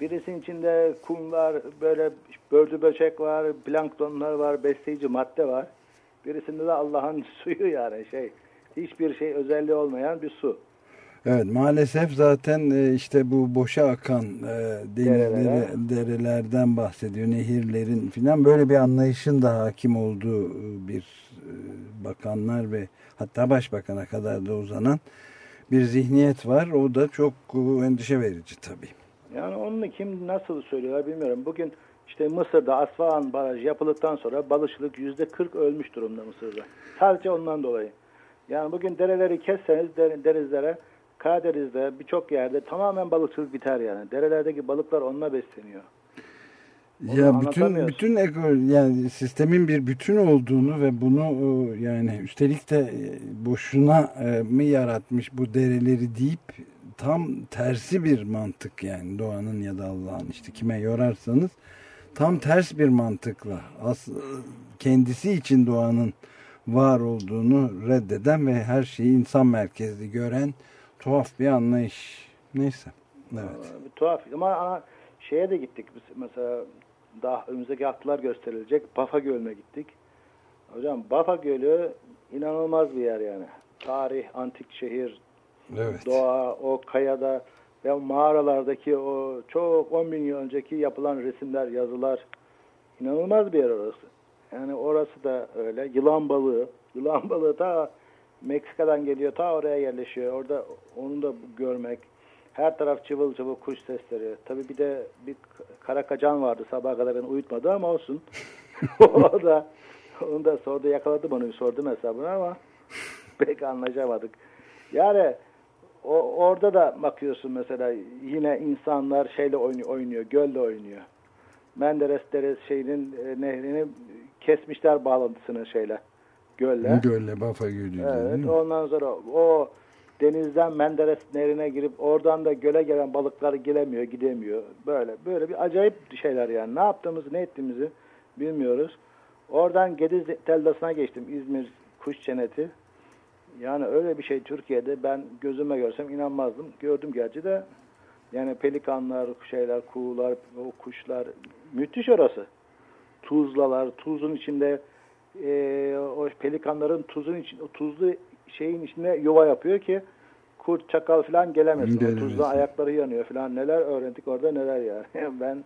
Birisinin içinde kum var, böyle bördü böcek var, planktonlar var, besleyici madde var. Birisinde de Allah'ın suyu yani şey, hiçbir şey özelliği olmayan bir su. Evet maalesef zaten e, işte bu boşa akan e, denizlere, derelerden bahsediyor. Nehirlerin filan böyle bir anlayışın da hakim olduğu e, bir bakanlar ve hatta başbakana kadar da uzanan bir zihniyet var. O da çok endişe verici tabii. Yani onu kim nasıl söylüyorlar bilmiyorum. Bugün işte Mısır'da Asfahan Barajı yapıldıktan sonra balıkçılık yüzde 40 ölmüş durumda Mısır'da. Sadece ondan dolayı. Yani bugün dereleri kesseniz denizlere Karadeniz'de birçok yerde tamamen balıkçılık biter yani. Derelerdeki balıklar onunla besleniyor. Onu Ya bütün bütün eko yani sistemin bir bütün olduğunu ve bunu e, yani üstelik de e, boşuna e, mı yaratmış bu dereleri deyip tam tersi bir mantık yani doğanın ya da Allah'ın işte kime yorarsanız tam ters bir mantıkla as kendisi için doğanın var olduğunu reddeden ve her şeyi insan merkezli gören tuhaf bir anlayış. Neyse. Evet. Bir tuhaf ama şeye de gittik biz mesela daha önümüzdeki haftalar gösterilecek Bafa Gölü'ne gittik. Hocam Bafa Gölü inanılmaz bir yer yani. Tarih, antik şehir, Evet. doğa, o kayada ve mağaralardaki o çok 10 bin yıl önceki yapılan resimler, yazılar inanılmaz bir yer orası. Yani orası da öyle. Yılan balığı, yılan balığı ta Meksika'dan geliyor, ta oraya yerleşiyor. Orada onu da görmek. Her taraf cıvıl cıvıl kuş sesleri. Tabii bir de bir kara kacan vardı sabaha kadar beni uyutmadı ama olsun. o da onu da sordu yakaladım onu sordum hesabını ama pek anlaşamadık. Yani o, orada da bakıyorsun mesela yine insanlar şeyle oynuyor, oynuyor gölle oynuyor. Menderes Deresi şeyinin e, nehrini kesmişler bağlantısını şeyle gölle. Gölle Bafa Gölü. Evet, ondan sonra o denizden Menderes Nehri'ne girip oradan da göle gelen balıklar gelemiyor, gidemiyor. Böyle böyle bir acayip şeyler yani. Ne yaptığımızı, ne ettiğimizi bilmiyoruz. Oradan Gediz Deltası'na geçtim. İzmir kuş cenneti. Yani öyle bir şey Türkiye'de ben gözüme görsem inanmazdım. Gördüm gerçi de yani pelikanlar, şeyler, kuğular, o kuşlar müthiş orası. Tuzlalar, tuzun içinde e, o pelikanların tuzun için, o tuzlu şeyin içinde yuva yapıyor ki kurt, çakal falan gelemesin. Gelemesin. tuzla ayakları yanıyor falan. Neler öğrendik orada neler yani. ben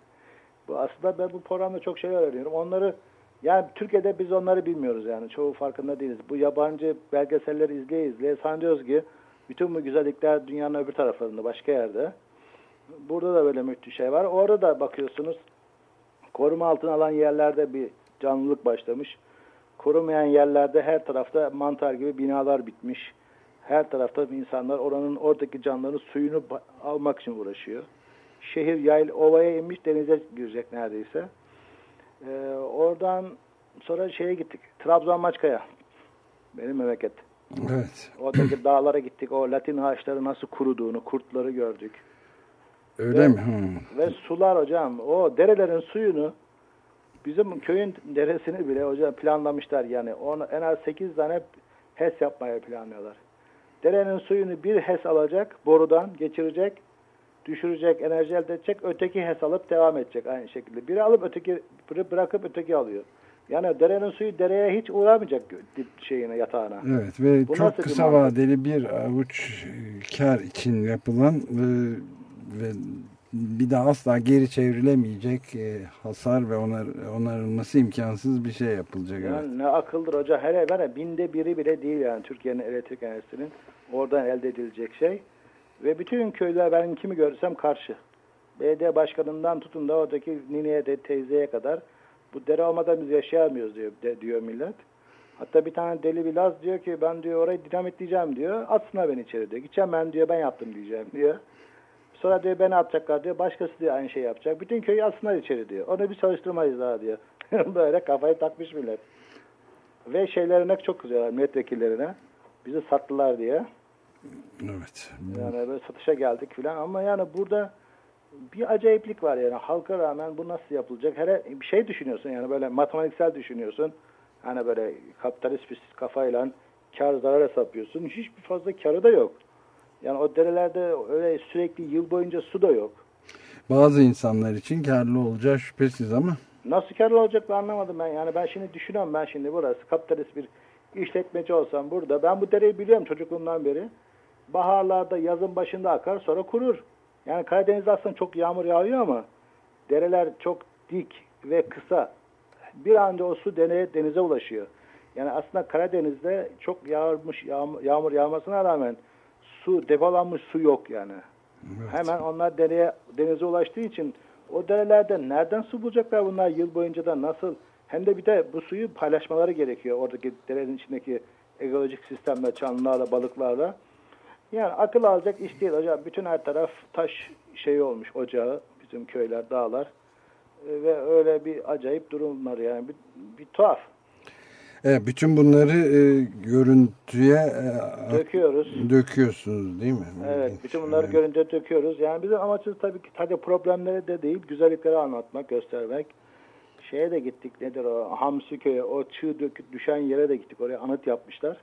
bu aslında ben bu programda çok şey öğreniyorum. Onları yani Türkiye'de biz onları bilmiyoruz yani. Çoğu farkında değiliz. Bu yabancı belgeselleri izleye izleye sanıyoruz ki bütün bu güzellikler dünyanın öbür taraflarında başka yerde. Burada da böyle müthiş şey var. Orada da bakıyorsunuz koruma altına alan yerlerde bir canlılık başlamış. Korumayan yerlerde her tarafta mantar gibi binalar bitmiş. Her tarafta insanlar oranın oradaki canlıların suyunu almak için uğraşıyor. Şehir yayl ovaya inmiş denize girecek neredeyse. Ee, oradan sonra şeye gittik. Trabzon Maçkaya. Benim memleket. Evet. Oradaki dağlara gittik. O latin ağaçları nasıl kuruduğunu, kurtları gördük. Öyle mi? Hı. Ve sular hocam o derelerin suyunu bizim köyün deresini bile hocam planlamışlar yani. Onu en az 8 tane HES yapmaya planlıyorlar. Derenin suyunu bir HES alacak borudan geçirecek düşürecek, enerji elde edecek, öteki HES alıp devam edecek aynı şekilde. Biri alıp öteki biri bırakıp öteki alıyor. Yani derenin suyu dereye hiç uğramayacak dip şeyine yatağına. Evet ve Bu çok bir kısa mantık? vadeli bir avuç kar için yapılan e, ve bir daha asla geri çevrilemeyecek e, hasar ve onar, onarılması imkansız bir şey yapılacak. evet. Yani ne akıldır hoca. Hele hele binde biri bile değil yani Türkiye'nin elektrik enerjisinin oradan elde edilecek şey. Ve bütün köyler ben kimi görsem karşı. Belediye başkanından tutun da oradaki nineye de teyzeye kadar bu dere olmadan biz yaşayamıyoruz diyor, de- diyor millet. Hatta bir tane deli bir Laz diyor ki ben diyor orayı dinamitleyeceğim diyor. Atsınlar beni içeri diyor. Gideceğim ben diyor ben yaptım diyeceğim diyor. Sonra diyor beni atacaklar diyor. Başkası diyor aynı şey yapacak. Bütün köyü atsınlar içeri diyor. Onu bir çalıştırmayız daha diyor. Böyle kafayı takmış millet. Ve şeylerine çok kızıyorlar milletvekillerine. Bizi sattılar diye. Evet. Yani böyle satışa geldik filan ama yani burada bir acayiplik var yani halka rağmen bu nasıl yapılacak? Hele bir şey düşünüyorsun yani böyle matematiksel düşünüyorsun. Hani böyle kapitalist bir kafayla kar zarar hesaplıyorsun. Hiçbir fazla karı da yok. Yani o derelerde öyle sürekli yıl boyunca su da yok. Bazı insanlar için karlı olacağı şüphesiz ama Nasıl karlı olacak ben anlamadım ben. Yani ben şimdi düşünüyorum ben şimdi burası kapitalist bir işletmeci olsam burada. Ben bu dereyi biliyorum çocukluğumdan beri. Baharlarda yazın başında akar sonra kurur. Yani Karadeniz'de aslında çok yağmur yağıyor ama dereler çok dik ve kısa. Bir anda o su dene, denize ulaşıyor. Yani aslında Karadeniz'de çok yağmış yağmur, yağmur yağmasına rağmen su depolanmış su yok yani. Hemen onlar dereye, denize ulaştığı için o derelerde nereden su bulacaklar bunlar yıl boyunca da nasıl? Hem de bir de bu suyu paylaşmaları gerekiyor oradaki derenin içindeki ekolojik sistemle, canlılarla, balıklarla. Yani akıl alacak iş değil hocam. Bütün her taraf taş şey olmuş ocağı, bizim köyler, dağlar. E, Ve öyle bir acayip durumlar yani. Bir, bir tuhaf. Evet, bütün bunları e, görüntüye e, Döküyoruz. döküyorsunuz değil mi? Evet, bütün bunları Evet. görünce döküyoruz. Yani bizim amacımız tabii ki sadece problemleri de değil, güzellikleri anlatmak, göstermek. Şeye de gittik, nedir o, Hamsiköy'e, o çığ döküp düşen yere de gittik. Oraya anıt yapmışlar.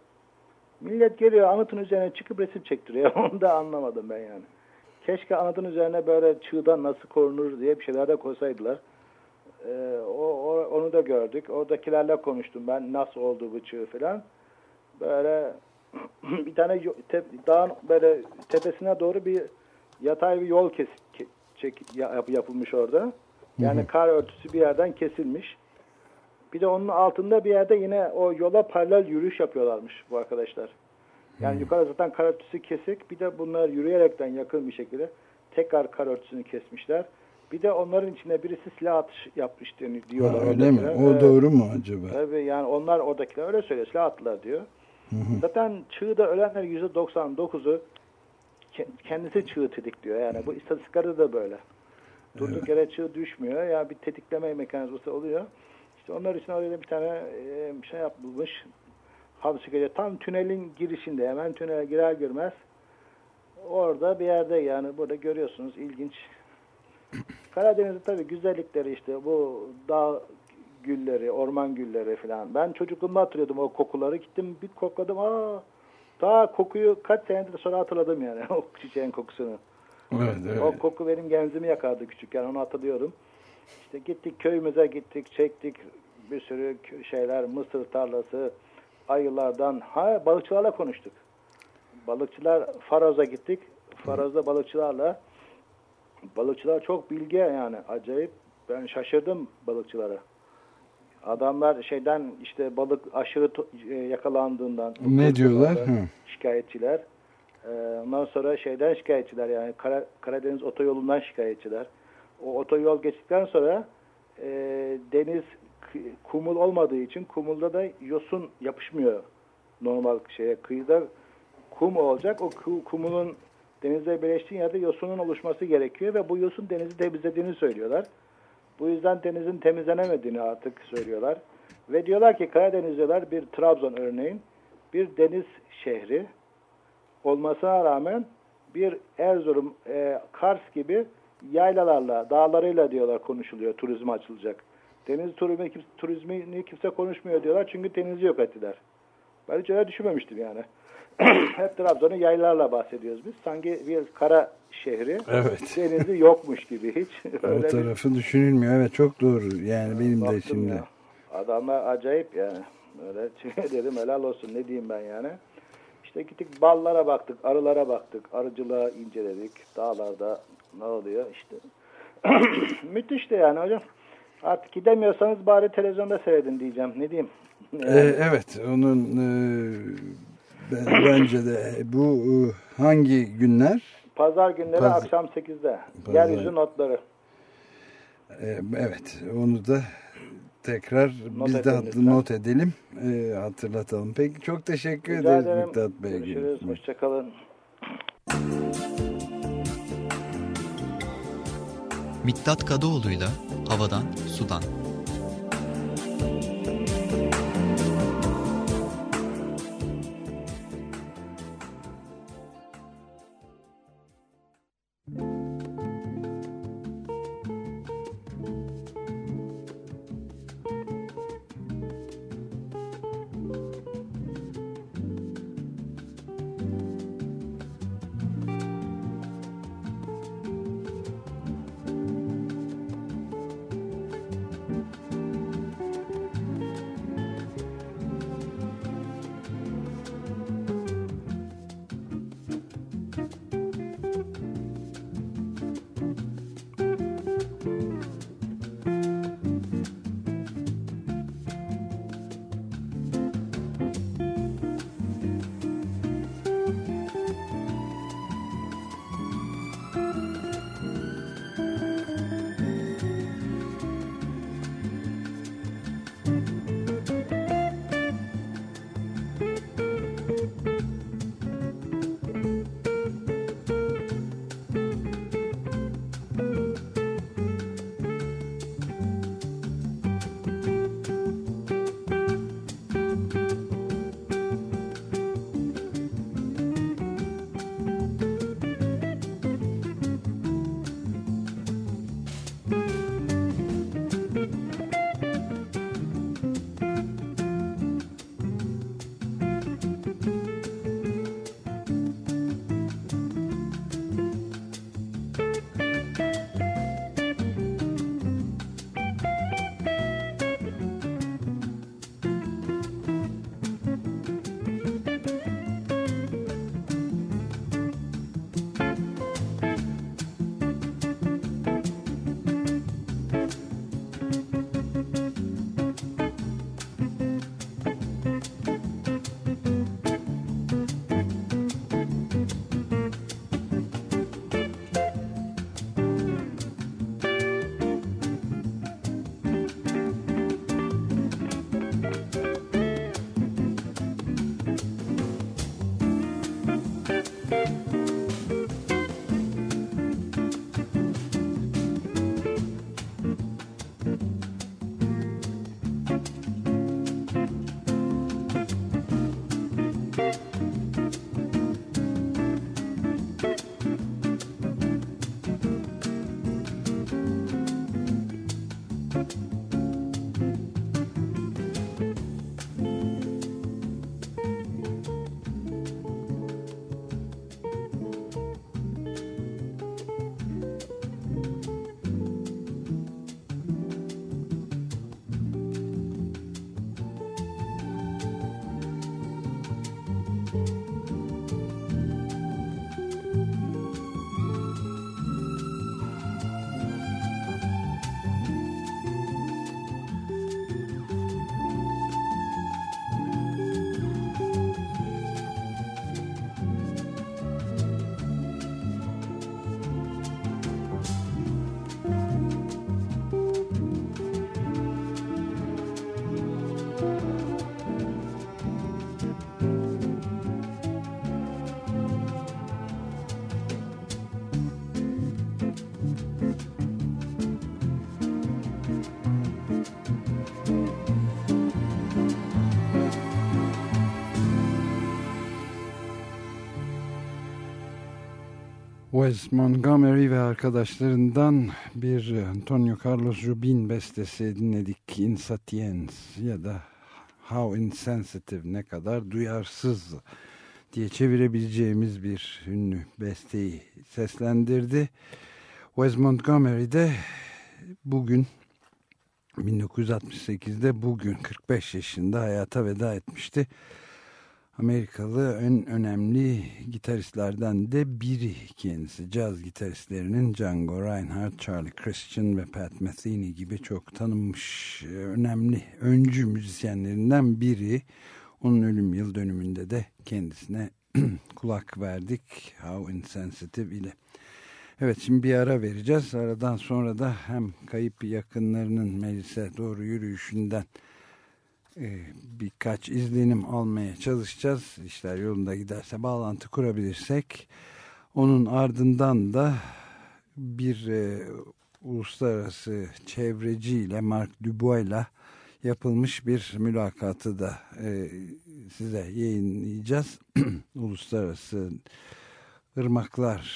Millet geliyor anıtın üzerine çıkıp resim çektiriyor. Onu da anlamadım ben yani. Keşke anıtın üzerine böyle çığdan nasıl korunur diye bir şeyler de koysaydılar. Ee, o, o- onu da gördük. Oradakilerle konuştum ben nasıl oldu bu çığ falan. Böyle bir tane te- dağın böyle tepesine doğru bir yatay bir yol kes, ke- çek, yap- yapılmış orada. Yani kar örtüsü bir yerden kesilmiş. Bir de onun altında bir yerde yine o yola paralel yürüyüş yapıyorlarmış bu arkadaşlar. Yani yukarı zaten kar örtüsü kesik. Bir de bunlar yürüyerekten yakın bir şekilde tekrar kar örtüsünü kesmişler. Bir de onların içine birisi silah atış yapmış deniyor- Ha, diyorlar. öyle mi? O Evet. doğru mu acaba? Tabii yani onlar oradakiler öyle söylüyor. Silah attılar diyor. Zaten çığda ölenler %99'u ke- kendisi çığ tetikliyor. Yani bu istatistiklerde de böyle. Durduk yere çığ düşmüyor. Ya bir tetikleme mekanizması oluyor. İşte onlar için oraya bir tane e, bir şey yapılmış. Hamsi gece tam tünelin girişinde hemen tünele girer girmez orada bir yerde yani burada görüyorsunuz ilginç. Karadeniz'de tabii güzellikleri işte bu dağ gülleri, orman gülleri falan. Ben çocukluğumda hatırlıyordum o kokuları. Gittim bir kokladım. Aa, daha kokuyu kaç senedir sonra hatırladım yani o çiçeğin kokusunu. Evet, evet. O koku benim genzimi yakardı küçükken onu hatırlıyorum. İşte gittik köyümüze gittik çektik bir sürü şeyler mısır tarlası ayılardan ha balıkçılarla konuştuk. Balıkçılar Faraz'a gittik. Faraz'da balıkçılarla balıkçılar çok bilge yani acayip ben şaşırdım balıkçılara. Adamlar şeyden işte balık aşırı e, yakalandığından Ne diyorlar? Şikayetçiler. Ee, ondan sonra şeyden şikayetçiler yani Kara- Karadeniz otoyolundan şikayetçiler. O otoyol geçtikten sonra e, deniz kumul olmadığı için kumulda da yosun yapışmıyor normal şeye kıyıda kum olacak. O ku- kumunun denizle birleştiği yerde yosunun oluşması gerekiyor ve bu yosun denizi temizlediğini söylüyorlar. Bu yüzden denizin temizlenemediğini artık söylüyorlar. Ve diyorlar ki Karadeniz diyorlar bir Trabzon örneğin bir deniz şehri olmasına rağmen bir Erzurum, e, Kars gibi yaylalarla, dağlarıyla diyorlar konuşuluyor, turizme açılacak. Deniz turizmi, turizmini kimse konuşmuyor diyorlar çünkü denizi yok ettiler. Ben hiç öyle düşünmemiştim yani. Hep Trabzon'un yaylalarla bahsediyoruz biz. Sanki bir kara şehri, Evet. denizi yokmuş gibi hiç. O Öyle bir tarafı düşünülmüyor. Evet çok doğru. Yani benim de şimdi ya. Adamlar acayip yani. Öyle dedim helal olsun ne diyeyim ben yani. İşte gittik ballara baktık, arılara baktık, arıcılığa inceledik. Dağlarda ne oluyor işte. Müthiş de yani hocam. Artık gidemiyorsanız bari televizyonda seyredin diyeceğim. Ne diyeyim? Ee, evet onun e, bence de bu e, hangi günler? Pazar günleri Paz- akşam 8'de. Pazar- Yeryüzü notları. Ee, evet onu da tekrar Not biz de edelim hat- lütfen. not edelim, e, hatırlatalım. Peki çok teşekkür Rica ederiz ederim. Miktat Bey. Görüşürüz. Hoşçakalın. Miktat Kadıoğlu'yla Havadan Sudan. Wes Montgomery ve arkadaşlarından bir Antonio Carlos Jobim bestesi dinledik. Insatience ya da How Insensitive ne kadar duyarsız diye çevirebileceğimiz bir ünlü besteyi seslendirdi. Wes Montgomery de bugün 1968'de bugün 45 yaşında hayata veda etmişti. Amerikalı en önemli gitaristlerden de biri kendisi. Caz gitaristlerinin Django Reinhardt, Charlie Christian ve Pat Metheny gibi çok tanınmış e, önemli öncü müzisyenlerinden biri. Onun ölüm yıl dönümünde de kendisine kulak verdik How Insensitive ile. Evet şimdi bir ara vereceğiz. Aradan sonra da hem kayıp yakınlarının meclise doğru yürüyüşünden birkaç izlenim almaya çalışacağız. İşler yolunda giderse bağlantı kurabilirsek. Onun ardından da bir e, uluslararası çevreciyle Mark Dubois'la yapılmış bir mülakatı da e, size yayınlayacağız. Uluslararası Irmaklar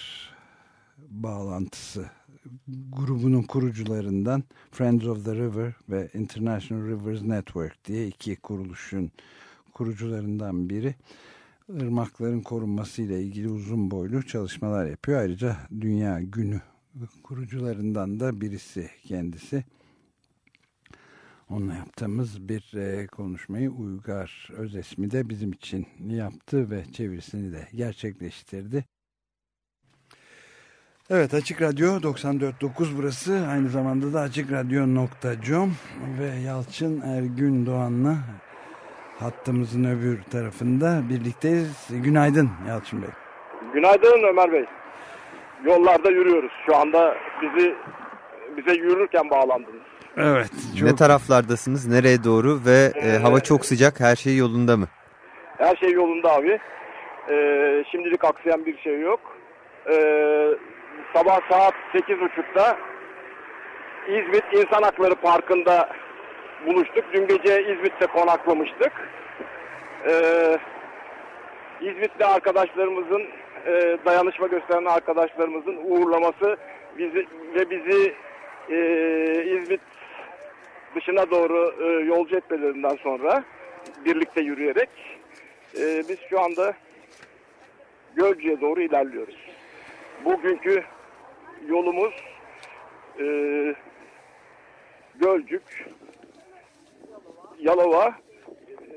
bağlantısı grubunun kurucularından Friends of the River ve International Rivers Network diye iki kuruluşun kurucularından biri ırmakların korunması ile ilgili uzun boylu çalışmalar yapıyor. Ayrıca Dünya Günü kurucularından da birisi kendisi. Onunla yaptığımız bir e, konuşmayı Uygar Özesmi de bizim için yaptı ve çevirisini de gerçekleştirdi. Evet Açık Radyo 94.9 burası. Aynı zamanda da açıkradyo.com ve Yalçın Ergün Doğan'la hattımızın öbür tarafında birlikteyiz. Günaydın Yalçın Bey. Günaydın Ömer Bey. Yollarda yürüyoruz. Şu anda bizi bize yürürken bağlandınız. Evet. Çok... Ne taraflardasınız? Nereye doğru? Ve e, hava çok sıcak. Her şey yolunda mı? Her şey yolunda abi. Ee, şimdilik aksayan bir şey yok. Ee, sabah saat 8.30'da İzmit İnsan Hakları Parkı'nda buluştuk. Dün gece İzmit'te konaklamıştık. Ee, İzmit'te arkadaşlarımızın e, dayanışma gösteren arkadaşlarımızın uğurlaması bizi ve bizi e, İzmit dışına doğru e, yolcu etmelerinden sonra birlikte yürüyerek e, biz şu anda Gölcük'e doğru ilerliyoruz. Bugünkü yolumuz e, Gölcük, Yalova,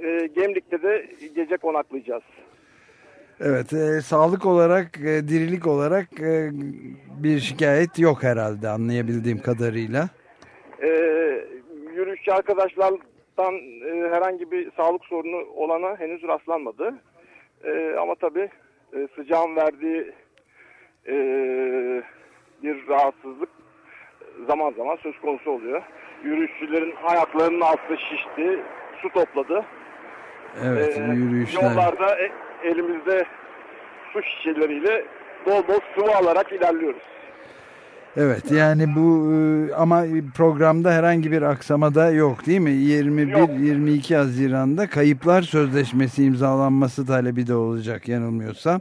e, Gemlik'te de gece konaklayacağız. Evet, e, sağlık olarak, e, dirilik olarak e, bir şikayet yok herhalde anlayabildiğim kadarıyla. E, yürüyüşçü arkadaşlardan e, herhangi bir sağlık sorunu olana henüz rastlanmadı. E, ama tabii e, sıcağın verdiği e, bir rahatsızlık zaman zaman söz konusu oluyor. Yürüyüşçülerin ayaklarının altı şişti, su topladı. Evet, Ee, yürüyüşler. Yollarda e- elimizde su şişeleriyle bol bol sıvı alarak ilerliyoruz. Evet, yani bu e, ama programda herhangi bir aksama da yok değil mi? Yok. 21-22 Haziran'da kayıplar sözleşmesi imzalanması talebi de olacak yanılmıyorsam.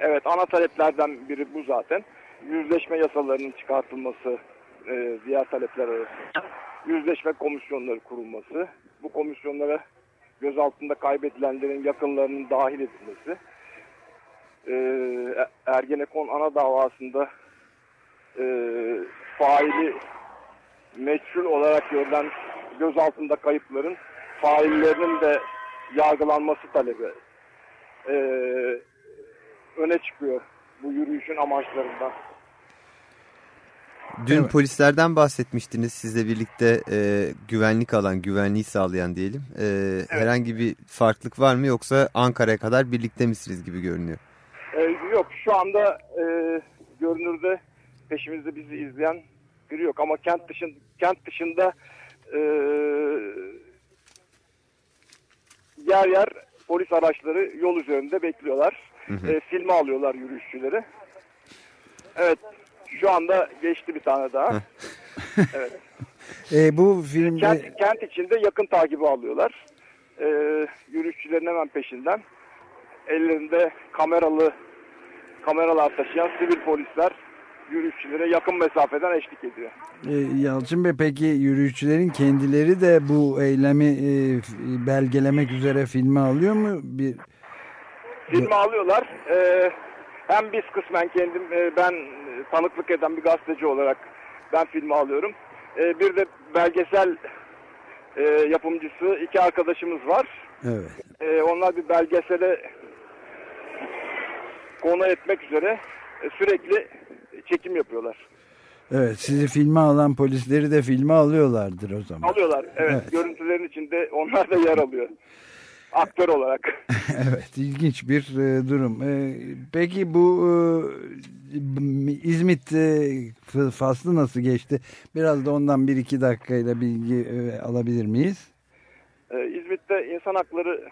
Evet ana taleplerden biri bu zaten. Yüzleşme yasalarının çıkartılması e, diğer talepler arasında. Yüzleşme komisyonları kurulması. Bu komisyonlara gözaltında kaybedilenlerin yakınlarının dahil edilmesi. E, Ergenekon ana davasında e, faili meçhul olarak görülen gözaltında kayıpların faillerinin de yargılanması talebi e, öne çıkıyor bu yürüyüşün amaçlarından. Dün Evet. polislerden bahsetmiştiniz sizle birlikte e, güvenlik alan, güvenliği sağlayan diyelim. E, Herhangi bir farklılık var mı yoksa Ankara'ya kadar birlikte misiniz gibi görünüyor? E, yok şu anda e, görünürde peşimizde bizi izleyen biri yok ama kent dışın kent dışında e, yer yer polis araçları yol üzerinde bekliyorlar. E, filme alıyorlar yürüyüşçüleri. Evet şu anda geçti bir tane daha. evet. E, bu filmde Kent, kent içinde yakın takibi alıyorlar. E, yürüyüşçülerin hemen peşinden. Ellerinde kameralı kameralar taşıyan sivil polisler yürüyüşçülere yakın mesafeden eşlik ediyor. e, Yalçın Bey peki yürüyüşçülerin kendileri de bu eylemi e, belgelemek üzere filme alıyor mu? Bir Filmi alıyorlar. Ee, hem biz kısmen kendim e, ben e, tanıklık eden bir gazeteci olarak ben filmi alıyorum. E, bir de belgesel e, yapımcısı iki arkadaşımız var. Evet. E, onlar bir belgesele konu etmek üzere e, sürekli çekim yapıyorlar. Evet sizi filme alan polisleri de filme alıyorlardır o zaman. Alıyorlar. Evet, Evet. Görüntülerin içinde onlar da yer alıyor. Aktör olarak. Evet ilginç bir e, durum. E, peki bu e, İzmit e, faslı nasıl geçti? Biraz da ondan bir iki dakikayla bilgi e, alabilir miyiz? Ee, İzmit'te İnsan Hakları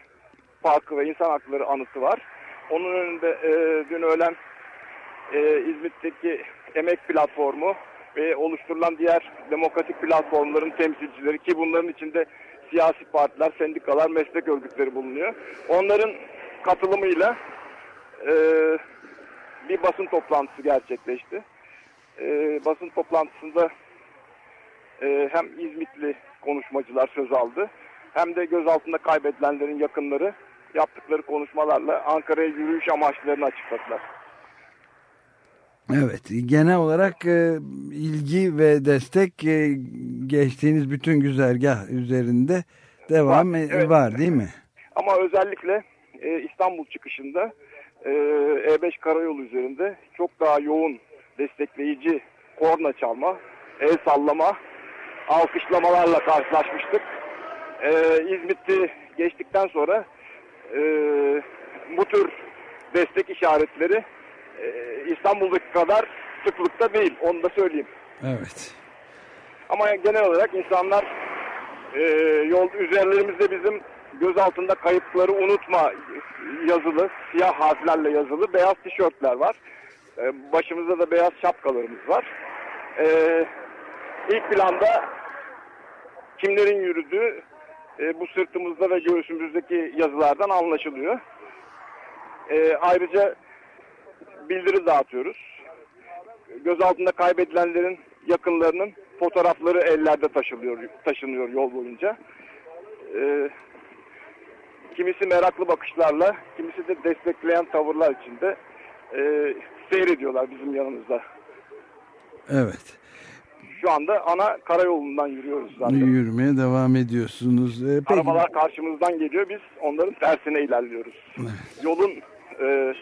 Parkı ve İnsan Hakları Anıtı var. Onun önünde e, dün öğlen e, İzmit'teki emek platformu ve oluşturulan diğer demokratik platformların temsilcileri ki bunların içinde siyasi partiler, sendikalar, meslek örgütleri bulunuyor. Onların katılımıyla e, bir basın toplantısı gerçekleşti. E, basın toplantısında e, hem İzmitli konuşmacılar söz aldı hem de gözaltında kaybedilenlerin yakınları yaptıkları konuşmalarla Ankara'ya yürüyüş amaçlarını açıkladılar. Evet genel olarak e, ilgi ve destek e, geçtiğiniz bütün güzergah üzerinde devam Var, e- evet. var değil mi? Ama özellikle e, İstanbul çıkışında e, E5 karayolu üzerinde çok daha yoğun destekleyici korna çalma, el sallama, alkışlamalarla karşılaşmıştık. E, İzmit'i geçtikten sonra e, bu tür destek işaretleri İstanbul'daki kadar sıklıkta değil, onu da söyleyeyim. Evet. Ama genel olarak insanlar e, yol üzerlerimizde bizim göz altında kayıpları unutma yazılı, siyah harflerle yazılı beyaz tişörtler var. E, başımızda da beyaz şapkalarımız var. E, ilk planda kimlerin yürüdüğü e, bu sırtımızda ve göğsümüzdeki yazılardan anlaşılıyor. E, ayrıca bildiri dağıtıyoruz göz altında kaybedilenlerin yakınlarının fotoğrafları ellerde taşınıyor, taşınıyor yol boyunca. Ee, kimisi meraklı bakışlarla, kimisi de destekleyen tavırlar içinde e, seyrediyorlar bizim yanımızda. Evet. Şu anda ana karayolundan yürüyoruz zaten. Yürümeye devam ediyorsunuz. E, peki, Arabalar karşımızdan geliyor, biz onların tersine ilerliyoruz. Yolun e,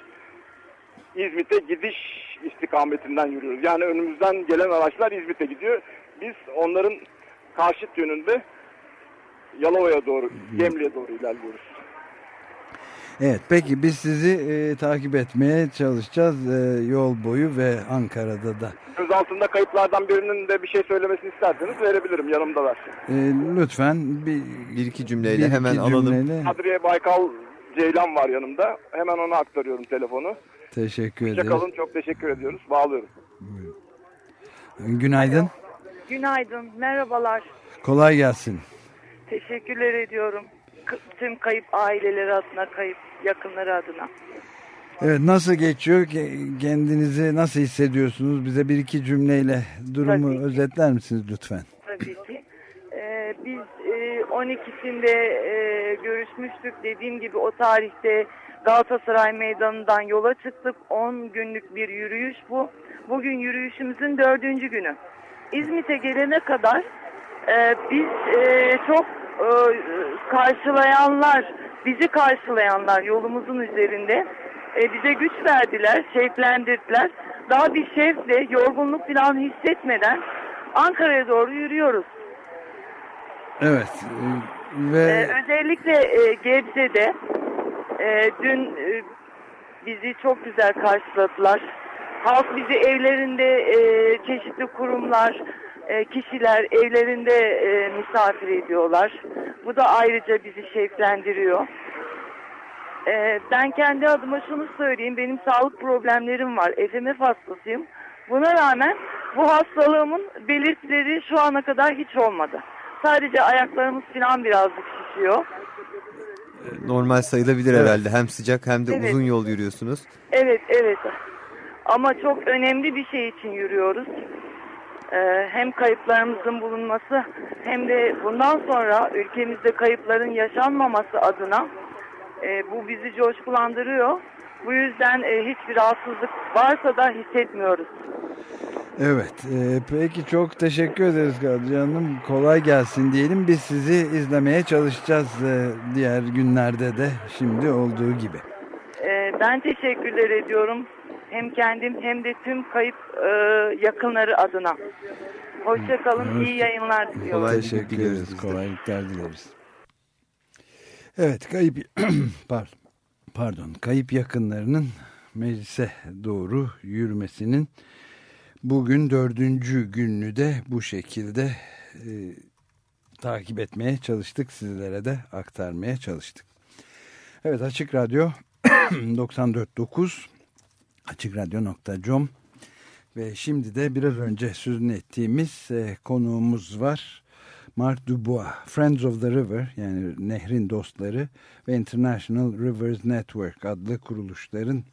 İzmit'e gidiş istikametinden yürüyoruz. Yani önümüzden gelen araçlar İzmit'e gidiyor. Biz onların karşıt yönünde Yalova'ya doğru, Gemli'ye doğru ilerliyoruz. Evet peki biz sizi e, takip etmeye çalışacağız e, yol boyu ve Ankara'da da. Göz altında kayıplardan birinin de bir şey söylemesini isterseniz verebilirim, yanımdalar. E, lütfen bir, Bir iki cümleyle bir hemen iki alalım. cümleyle Kadriye Baykal Ceylan var yanımda. Hemen ona aktarıyorum telefonu. Teşekkür ederiz. Hoşçakalın, çok teşekkür ediyoruz. Bağlıyorum. Günaydın. Günaydın, merhabalar. Kolay gelsin. Teşekkürler ediyorum. K- tüm kayıp aileleri adına, kayıp yakınları adına. Evet nasıl geçiyor? Ke- Kendinizi nasıl hissediyorsunuz? Bize bir iki cümleyle durumu Tabii ki. özetler misiniz lütfen? Tabii ki. Ee, biz e, 12'sinde e, görüşmüştük. Dediğim gibi o tarihte Galatasaray Meydanı'ndan yola çıktık. 10 günlük bir yürüyüş bu. Bugün yürüyüşümüzün dördüncü günü. İzmit'e gelene kadar e, biz e, çok e, karşılayanlar, bizi karşılayanlar yolumuzun üzerinde e, bize güç verdiler, şevklendirdiler. Daha bir şevkle, yorgunluk falan hissetmeden Ankara'ya doğru yürüyoruz. Evet. e, Ve Ee, özellikle e, Gebze'de e, dün e, bizi çok güzel karşıladılar. Halk bizi evlerinde e, çeşitli kurumlar, e, kişiler evlerinde e, misafir ediyorlar. Bu da ayrıca bizi şevklendiriyor. E, ben kendi adıma şunu söyleyeyim. Benim sağlık problemlerim var. FMF hastasıyım. Buna rağmen bu hastalığımın belirtileri şu ana kadar hiç olmadı. Sadece ayaklarımız falan birazcık şişiyor. Normal sayılabilir Evet. herhalde. Hem sıcak hem de Evet. uzun yol yürüyorsunuz. Evet, evet. Ama çok önemli bir şey için yürüyoruz. Ee, hem kayıplarımızın bulunması hem de bundan sonra ülkemizde kayıpların yaşanmaması adına e, bu bizi coşkulandırıyor. Bu yüzden e, hiçbir rahatsızlık varsa da hissetmiyoruz. Evet, e, peki çok teşekkür ederiz Kadriye Hanım. Kolay gelsin diyelim. Biz sizi izlemeye çalışacağız e, diğer günlerde de şimdi olduğu gibi. Ee, ben teşekkürler ediyorum. Hem kendim hem de tüm kayıp e, yakınları adına. Hoşçakalın, iyi yayınlar diliyorum. Kolay- teşekkür ederiz, kolaylıklar dileriz. Evet, kayıp par- pardon, kayıp yakınlarının meclise doğru yürümesinin bugün dördüncü gününü de bu şekilde e, takip etmeye çalıştık. Sizlere de aktarmaya çalıştık. Evet Açık Radyo 94.9 açıkradyo.com ve şimdi de biraz önce sözünü ettiğimiz e, konuğumuz var. Mark Dubois, Friends of the River yani Nehrin Dostları ve International Rivers Network adlı kuruluşların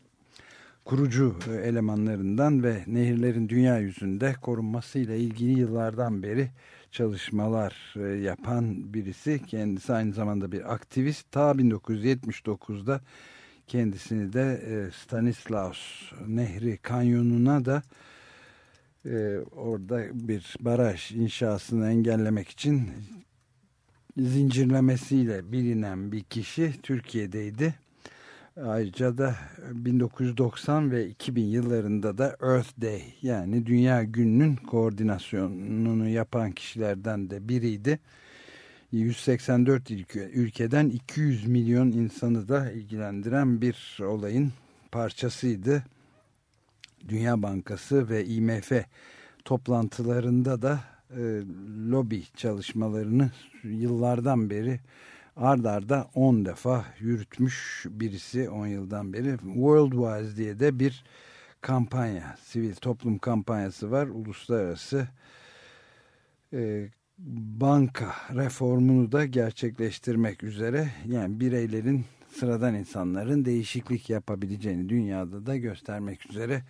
kurucu e, elemanlarından ve nehirlerin dünya yüzünde korunmasıyla ilgili yıllardan beri çalışmalar e, yapan birisi. Kendisi aynı zamanda bir aktivist. Ta 1979'da kendisini de e, Stanislaus Nehri Kanyonu'na da e, orada bir baraj inşasını engellemek için zincirlemesiyle bilinen bir kişi Türkiye'deydi. Ayrıca da 1990 ve 2000 yıllarında da Earth Day yani Dünya Günü'nün koordinasyonunu yapan kişilerden de biriydi. 184 ülke, ülkeden 200 milyon insanı da ilgilendiren bir olayın parçasıydı. Dünya Bankası ve IMF toplantılarında da e, lobi çalışmalarını yıllardan beri ard arda 10 defa yürütmüş birisi 10 yıldan beri. Worldwise diye de bir kampanya, sivil toplum kampanyası var. Uluslararası e, banka reformunu da gerçekleştirmek üzere yani bireylerin sıradan insanların değişiklik yapabileceğini dünyada da göstermek üzere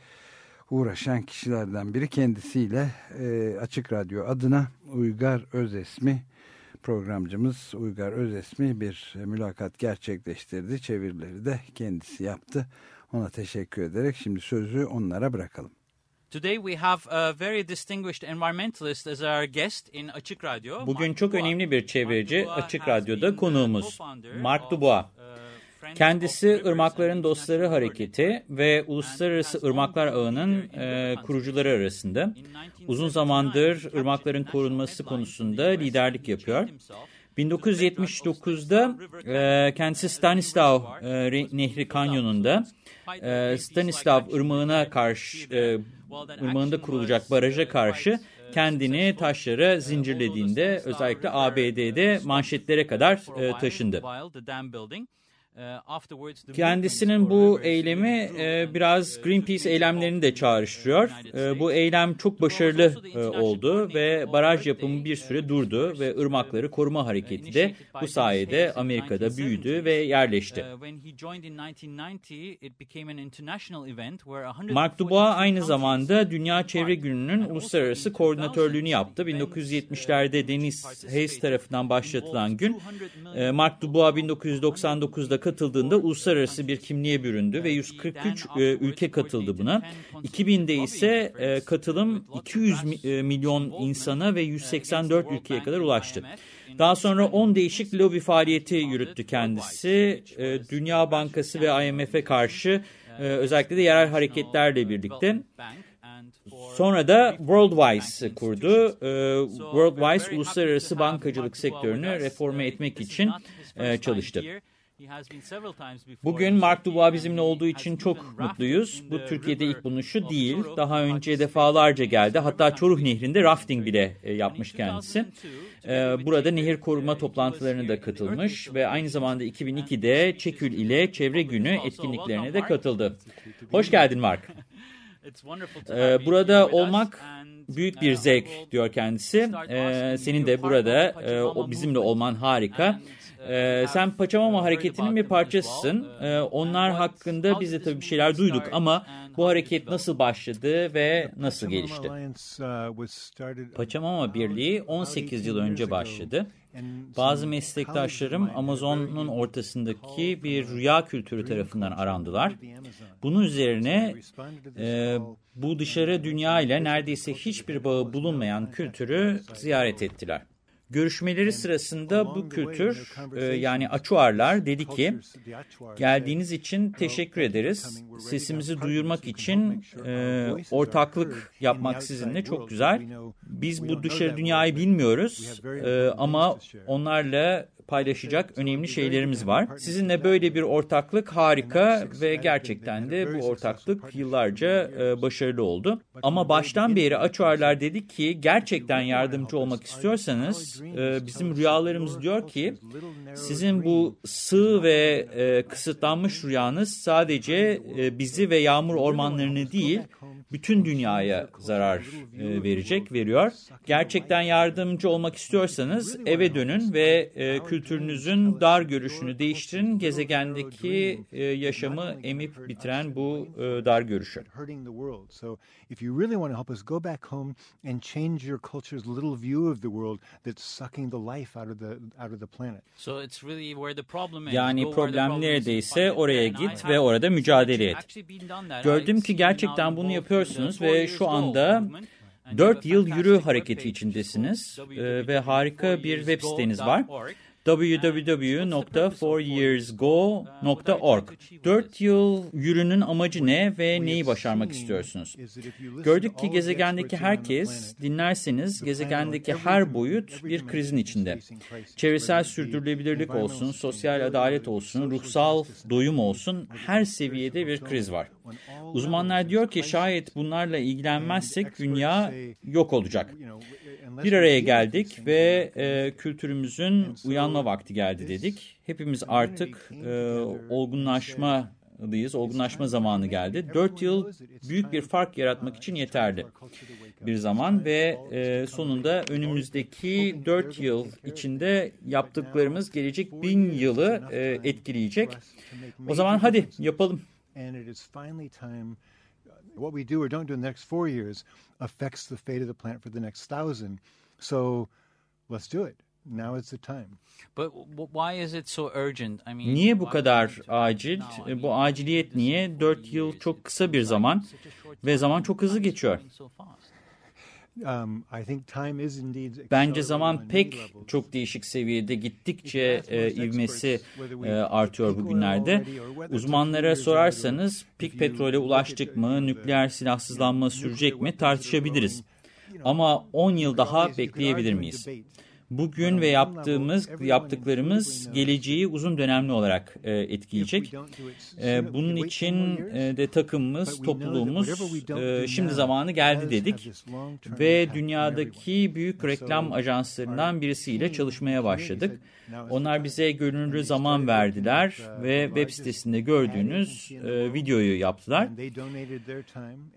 uğraşan kişilerden biri kendisiyle e, Açık Radyo adına Uygar Özesmi programcımız Uygar Özesmi bir mülakat gerçekleştirdi. Çevirileri de kendisi yaptı. Ona teşekkür ederek şimdi sözü onlara bırakalım. Today we have a very distinguished environmentalist as our guest in Açık Radyo. Bugün çok önemli bir çevreci Açık Radyo'da konuğumuz. Mark Dubois. Kendisi Irmakların Dostları Hareketi ve Uluslararası Irmaklar Ağı'nın e, kurucuları arasında. Uzun zamandır ırmakların korunması konusunda liderlik yapıyor. 1979'da e, kendisi Stanislav e, Nehri Kanyonu'nda e, Stanislav Irmağı'na karşı e, ırmağında kurulacak baraja karşı kendini taşlara zincirlediğinde özellikle ABD'de manşetlere kadar e, taşındı. Kendisinin bu eylemi e, biraz Greenpeace eylemlerini de çağrıştırıyor. E, bu eylem çok başarılı e, oldu ve baraj yapımı bir süre durdu ve ırmakları koruma hareketi de bu sayede Amerika'da büyüdü ve yerleşti. Mark Dubois aynı zamanda Dünya Çevre Günü'nün uluslararası koordinatörlüğünü yaptı. 1970'lerde Dennis Hayes tarafından başlatılan gün, Mark Dubois 1999'da katıldığında uluslararası bir kimliğe büründü ve 143 e, ülke katıldı buna. 2000'de ise e, katılım 200 mi- e, milyon insana ve 184 ülkeye kadar ulaştı. Daha sonra 10 değişik lobi faaliyeti yürüttü kendisi. E, Dünya Bankası ve IMF'e karşı e, özellikle de yerel hareketlerle birlikte. Sonra da Worldwise kurdu. Ee, Worldwise uluslararası bankacılık sektörünü reforme etmek için e, çalıştı. Bugün Mark Dubois bizimle olduğu için çok mutluyuz. Bu Türkiye'de ilk bulunuşu değil. Daha önce defalarca geldi. Hatta Çoruh Nehri'nde rafting bile e, yapmış kendisi. Ee, Burada nehir koruma toplantılarına da katılmış ve aynı zamanda 2002'de Çekül ile Çevre Günü etkinliklerine de katıldı. Hoş geldin Mark. Ee, burada olmak büyük bir zevk diyor kendisi. Senin de burada e, bizimle olman harika. Ee, sen Paçamama hareketinin bir parçasısın. Ee, onlar hakkında biz de tabii bir şeyler duyduk ama bu hareket nasıl başladı ve nasıl gelişti? Paçamama Birliği 18 yıl önce başladı. Bazı meslektaşlarım Amazon'un ortasındaki bir rüya kültürü tarafından arandılar. Bunun üzerine e, bu dışarı dünya ile neredeyse hiçbir bağı bulunmayan kültürü ziyaret ettiler. Görüşmeleri sırasında bu kültür e, yani Açuarlar dedi ki geldiğiniz için teşekkür ederiz. Sesimizi duyurmak için e, ortaklık yapmak sizinle çok güzel. Biz bu dışarı dünyayı bilmiyoruz e, ama onlarla paylaşacak önemli şeylerimiz var. Sizinle böyle bir ortaklık harika ve gerçekten de bu ortaklık yıllarca e, başarılı oldu. Ama baştan beri Açuarlar dedi ki gerçekten yardımcı olmak istiyorsanız e, bizim rüyalarımız diyor ki sizin bu sığ ve e, kısıtlanmış rüyanız sadece bizi ve yağmur ormanlarını değil bütün dünyaya zarar e, verecek, veriyor. Gerçekten yardımcı olmak istiyorsanız eve dönün ve e, kültürünüzün dar görüşünü değiştirin. Gezegendeki e, yaşamı emip bitiren bu dar görüşü. If you really want to help us, go back home and change your culture's little view of the world that's sucking the life out of the out of the planet. So it's really where the problem is. Yani problem neredeyse oraya git ve orada mücadele et. Gördüm ki gerçekten bunu yapıyorsunuz ve şu anda 4 yıl yürü hareketi içindesiniz e, ve harika bir web siteniz var www.4yearsgo.org 4 yıl yürünün amacı ne ve neyi başarmak istiyorsunuz? Gördük ki gezegendeki herkes, dinlerseniz gezegendeki her boyut bir krizin içinde. Çevresel sürdürülebilirlik olsun, sosyal adalet olsun, ruhsal doyum olsun her seviyede bir kriz var. Uzmanlar diyor ki şayet bunlarla ilgilenmezsek dünya yok olacak. Bir araya geldik ve e, kültürümüzün uyanma vakti geldi dedik. Hepimiz artık e, olgunlaşmalıyız, olgunlaşma zamanı geldi. Dört yıl büyük bir fark yaratmak için yeterli bir zaman ve e, sonunda önümüzdeki dört yıl içinde yaptıklarımız gelecek bin yılı e, etkileyecek. O zaman hadi yapalım. What we do or don't do in the next four years affects the fate of the planet for the next thousand. So let's do it. Now is the time. But why is it so urgent? I mean, niye bu kadar acil? Bu aciliyet niye? Dört yıl çok kısa bir zaman ve zaman çok hızlı geçiyor. Um, Bence zaman pek çok değişik seviyede gittikçe e, ivmesi e, artıyor bugünlerde. Uzmanlara sorarsanız pik petrole ulaştık mı, nükleer silahsızlanma sürecek mi tartışabiliriz. Ama 10 yıl daha bekleyebilir miyiz? Bugün ve yaptığımız yaptıklarımız geleceği uzun dönemli olarak e, etkileyecek. E, bunun için e, de takımımız, topluluğumuz e, şimdi zamanı geldi dedik ve dünyadaki büyük reklam ajanslarından birisiyle çalışmaya başladık. Onlar bize görünürlü zaman verdiler ve web sitesinde gördüğünüz e, videoyu yaptılar.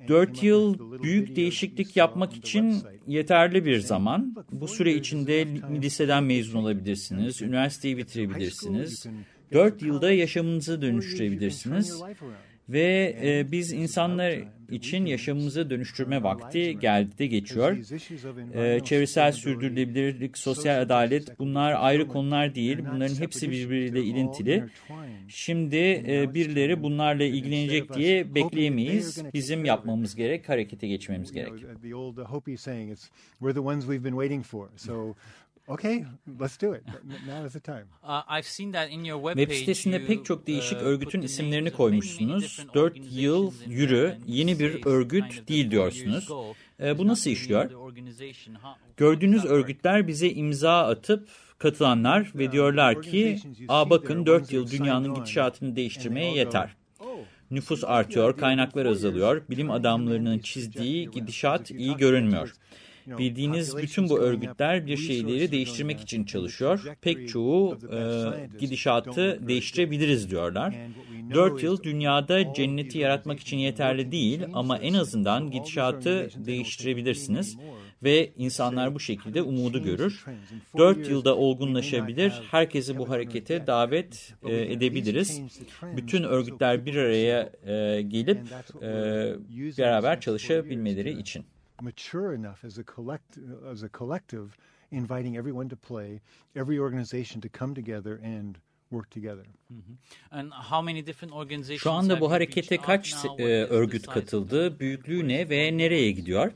Dört yıl büyük değişiklik yapmak için yeterli bir zaman. Bu süre içinde liseden mezun olabilirsiniz, üniversiteyi bitirebilirsiniz. Dört yılda yaşamınızı dönüştürebilirsiniz. Ve e, biz insanlar için yaşamımızı dönüştürme vakti geldi de geçiyor. E, çevresel sürdürülebilirlik, sosyal adalet bunlar ayrı konular değil. Bunların hepsi birbiriyle ilintili. Şimdi e, birileri bunlarla ilgilenecek diye bekleyemeyiz. Bizim yapmamız gerek, harekete geçmemiz gerek. Okay, let's do it. Now is the time. Uh, I've seen that in your web Web sitesinde pek çok değişik örgütün isimlerini koymuşsunuz. Dört yıl yürü yeni bir örgüt değil diyorsunuz. E, bu nasıl işliyor? Gördüğünüz örgütler bize imza atıp katılanlar ve diyorlar ki Aa bakın dört yıl dünyanın gidişatını değiştirmeye yeter. Nüfus artıyor, kaynaklar azalıyor, bilim adamlarının çizdiği gidişat iyi görünmüyor. Bildiğiniz bütün bu örgütler bir şeyleri değiştirmek için çalışıyor. Pek çoğu e, gidişatı değiştirebiliriz diyorlar. Dört yıl dünyada cenneti yaratmak için yeterli değil ama en azından gidişatı değiştirebilirsiniz. ve insanlar bu şekilde umudu görür. Dört yılda olgunlaşabilir, herkesi bu harekete davet e, edebiliriz. Bütün örgütler bir araya e, gelip e, beraber çalışabilmeleri için mature enough as a collect as a collective inviting everyone to play, every organization to come together and work together. And how many different organizations Şu anda bu harekete kaç e, örgüt katıldı, büyüklüğü ne ve nereye gidiyor?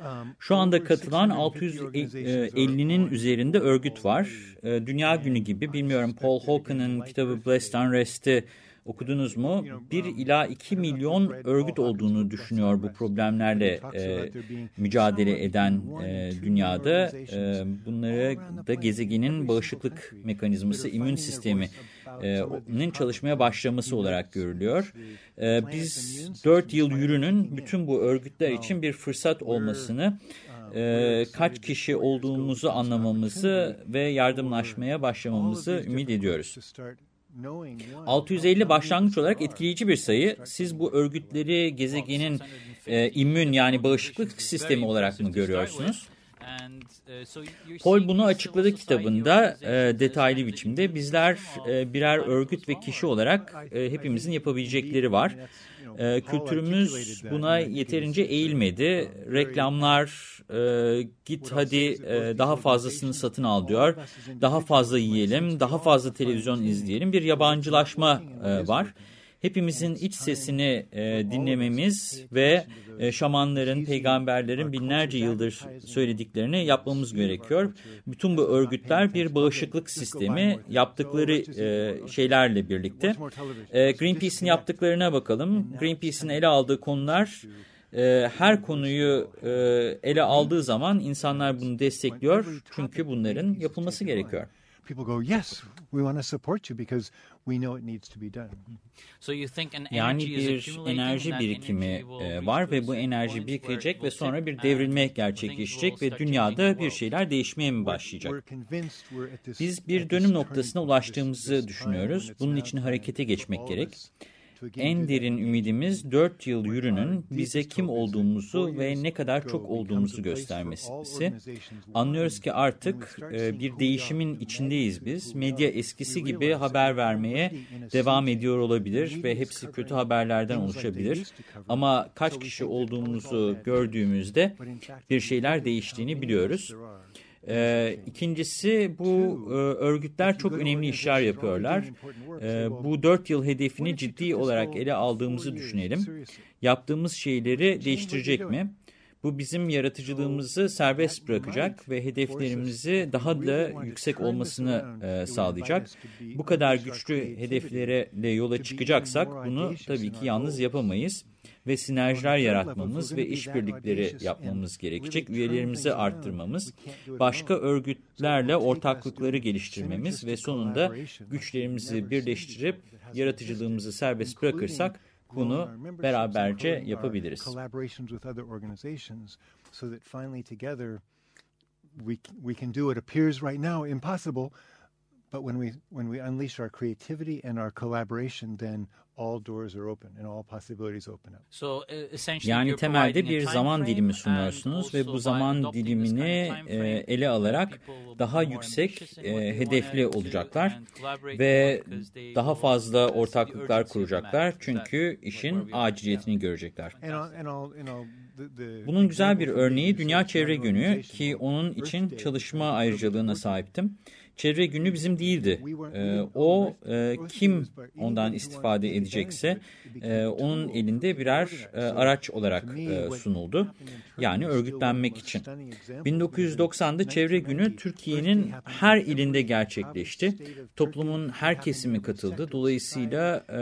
Um, Şu anda katılan 650 organizations are 650'nin on üzerinde örgüt var. E, Dünya Günü gibi bilmiyorum Paul Hawken'ın kitabı Blessed Unrest'i okudunuz mu? 1 ila 2 milyon örgüt olduğunu düşünüyor bu problemlerle e, mücadele eden e, dünyada. E, bunları da gezegenin bağışıklık mekanizması, immün sisteminin çalışmaya başlaması olarak görülüyor. E, biz 4 yıl yürünün bütün bu örgütler için bir fırsat olmasını e, kaç kişi olduğumuzu anlamamızı ve yardımlaşmaya başlamamızı ümit ediyoruz. 650 başlangıç olarak etkileyici bir sayı. Siz bu örgütleri gezegenin e, immün yani bağışıklık sistemi olarak mı görüyorsunuz? Paul bunu açıkladı kitabında e, detaylı biçimde. Bizler e, birer örgüt ve kişi olarak e, hepimizin yapabilecekleri var. E, kültürümüz buna yeterince eğilmedi. Reklamlar e, git hadi e, daha fazlasını satın al diyor. Daha fazla yiyelim, daha fazla televizyon izleyelim. Bir yabancılaşma e, var. Hepimizin iç sesini e, dinlememiz ve şamanların, peygamberlerin binlerce yıldır söylediklerini yapmamız gerekiyor. Bütün bu örgütler bir bağışıklık sistemi yaptıkları e, şeylerle birlikte. E, Greenpeace'in yaptıklarına bakalım. Greenpeace'in ele aldığı konular e, her konuyu e, ele aldığı zaman insanlar bunu destekliyor. Çünkü bunların yapılması gerekiyor. People go, yes, we want to support you because we know it needs to be done. Yani bir enerji birikimi e, var ve bu enerji birikecek ve sonra bir devrilme gerçekleşecek ve dünyada bir şeyler değişmeye mi başlayacak? Biz bir dönüm noktasına ulaştığımızı düşünüyoruz. Bunun için harekete geçmek gerek. En derin ümidimiz 4 yıl yürünün bize kim olduğumuzu ve ne kadar çok olduğumuzu göstermesi. Anlıyoruz ki artık e, bir değişimin içindeyiz biz. Medya eskisi gibi haber vermeye devam ediyor olabilir ve hepsi kötü haberlerden oluşabilir. Ama kaç kişi olduğumuzu gördüğümüzde bir şeyler değiştiğini biliyoruz. Ee, ikincisi bu e, örgütler çok önemli işler yapıyorlar. Ee, bu dört yıl hedefini ciddi olarak ele aldığımızı düşünelim. Yaptığımız şeyleri değiştirecek mi? Bu bizim yaratıcılığımızı serbest bırakacak ve hedeflerimizi daha da yüksek olmasını e, sağlayacak. Bu kadar güçlü hedeflere yola çıkacaksak bunu tabii ki yalnız yapamayız ve sinerjiler yaratmamız ve işbirlikleri yapmamız gerekecek. Üyelerimizi arttırmamız, başka örgütlerle ortaklıkları geliştirmemiz ve sonunda güçlerimizi birleştirip yaratıcılığımızı serbest bırakırsak bunu beraberce yapabiliriz. We can do what appears right now impossible, but when we when we unleash our creativity and our collaboration, then all doors are open and all possibilities open up. Yani temelde bir zaman dilimi sunuyorsunuz ve bu zaman dilimini e, ele alarak daha yüksek e, hedefli olacaklar ve daha fazla ortaklıklar kuracaklar çünkü işin aciliyetini görecekler. Bunun güzel bir örneği Dünya Çevre Günü ki onun için çalışma ayrıcalığına sahiptim. Çevre günü bizim değildi. Ee, o e, kim ondan istifade edecekse e, onun elinde birer e, araç olarak e, sunuldu. Yani örgütlenmek için. 1990'da Çevre Günü Türkiye'nin her ilinde gerçekleşti. Toplumun her kesimi katıldı. Dolayısıyla e,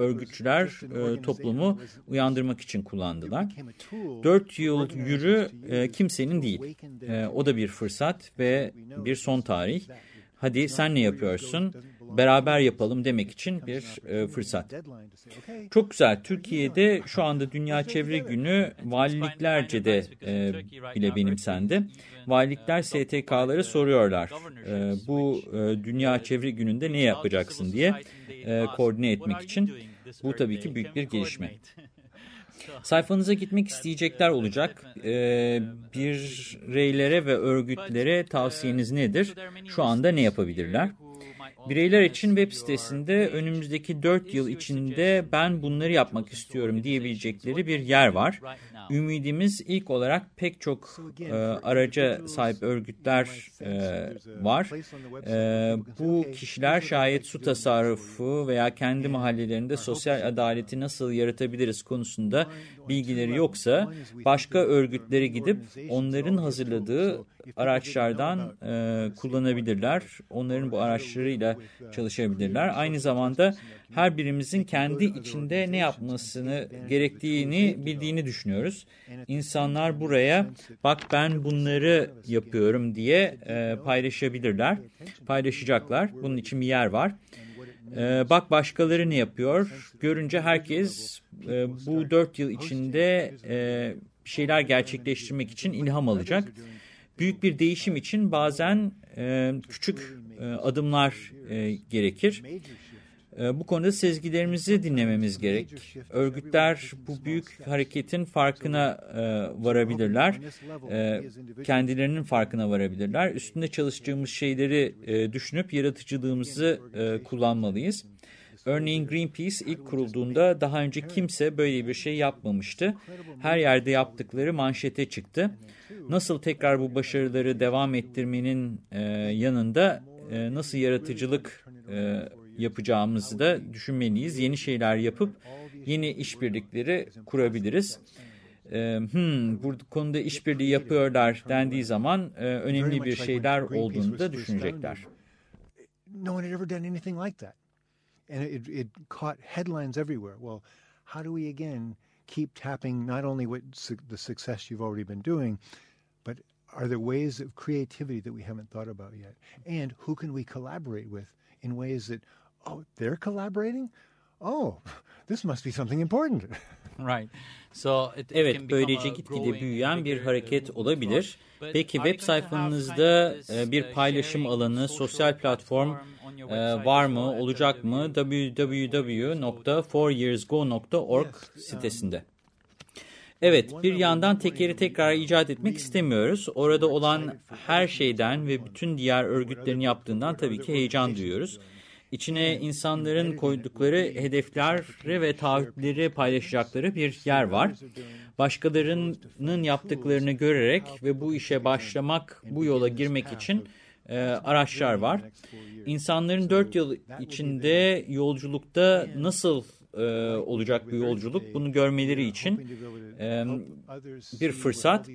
örgütçüler e, toplumu uyandırmak için kullandılar. Dört yıl yürü e, kimsenin değil. E, o da bir fırsat ve bir son tarih. Hadi sen ne yapıyorsun? Beraber yapalım demek için bir e, fırsat. Çok güzel. Türkiye'de şu anda Dünya Çevre Günü valiliklerce de e, bile benimsendi. Valilikler STK'ları soruyorlar. E, bu e, Dünya Çevre Günü'nde ne yapacaksın diye e, koordine etmek için. Bu tabii ki büyük bir gelişme. Sayfanıza gitmek isteyecekler olacak. Ee, bireylere ve örgütlere tavsiyeniz nedir? Şu anda ne yapabilirler? Bireyler için web sitesinde önümüzdeki 4 yıl içinde ben bunları yapmak istiyorum diyebilecekleri bir yer var. Ümidimiz ilk olarak pek çok e, araca sahip örgütler e, var. E, bu kişiler şayet su tasarrufu veya kendi mahallelerinde sosyal adaleti nasıl yaratabiliriz konusunda bilgileri yoksa başka örgütlere gidip onların hazırladığı araçlardan e, kullanabilirler. Onların bu araçlarıyla çalışabilirler. Aynı zamanda her birimizin kendi içinde ne yapmasını gerektiğini bildiğini düşünüyoruz. İnsanlar buraya bak ben bunları yapıyorum diye e, paylaşabilirler. Paylaşacaklar. Bunun için bir yer var. E, bak başkaları ne yapıyor? Görünce herkes e, bu dört yıl içinde e, şeyler gerçekleştirmek için ilham alacak. Büyük bir değişim için bazen e, küçük adımlar gerekir. E, bu konuda sezgilerimizi dinlememiz gerek. Örgütler bu büyük hareketin farkına e, varabilirler. E, kendilerinin farkına varabilirler. Üstünde çalıştığımız şeyleri e, düşünüp yaratıcılığımızı e, kullanmalıyız. Örneğin Greenpeace ilk kurulduğunda daha önce kimse böyle bir şey yapmamıştı. Her yerde yaptıkları manşete çıktı. Nasıl tekrar bu başarıları devam ettirmenin e, yanında e, nasıl yaratıcılık e, yapacağımızı da düşünmeliyiz. Yeni şeyler yapıp yeni işbirlikleri kurabiliriz. E, hmm, bu konuda işbirliği yapıyorlar dendiği zaman e, önemli bir şeyler olduğunu da düşünecekler. No one had ever done anything like that. And it, it caught headlines everywhere. Well, how do we again keep tapping not only what su the success you've already been doing, but are there ways of creativity that we haven't thought about yet? And who can we collaborate with in ways that, oh, they're collaborating? Oh, this must be something important. Right. So it, it Evet, böylece gitgide büyüyen bir hareket olabilir. Peki web sayfanızda e, bir uh, paylaşım alanı, sosyal platform e, var mı, olacak mı? www.4yearsgo.org sitesinde. Evet, bir yandan tekeri tekrar icat etmek istemiyoruz. Orada olan her şeyden ve bütün diğer örgütlerin yaptığından tabii ki heyecan duyuyoruz. İçine insanların koydukları hedefleri ve taahhütleri paylaşacakları bir yer var. Başkalarının yaptıklarını görerek ve bu işe başlamak, bu yola girmek için e, araçlar var. İnsanların dört yıl içinde yolculukta nasıl e, olacak bir yolculuk. Bunu görmeleri için e, bir fırsat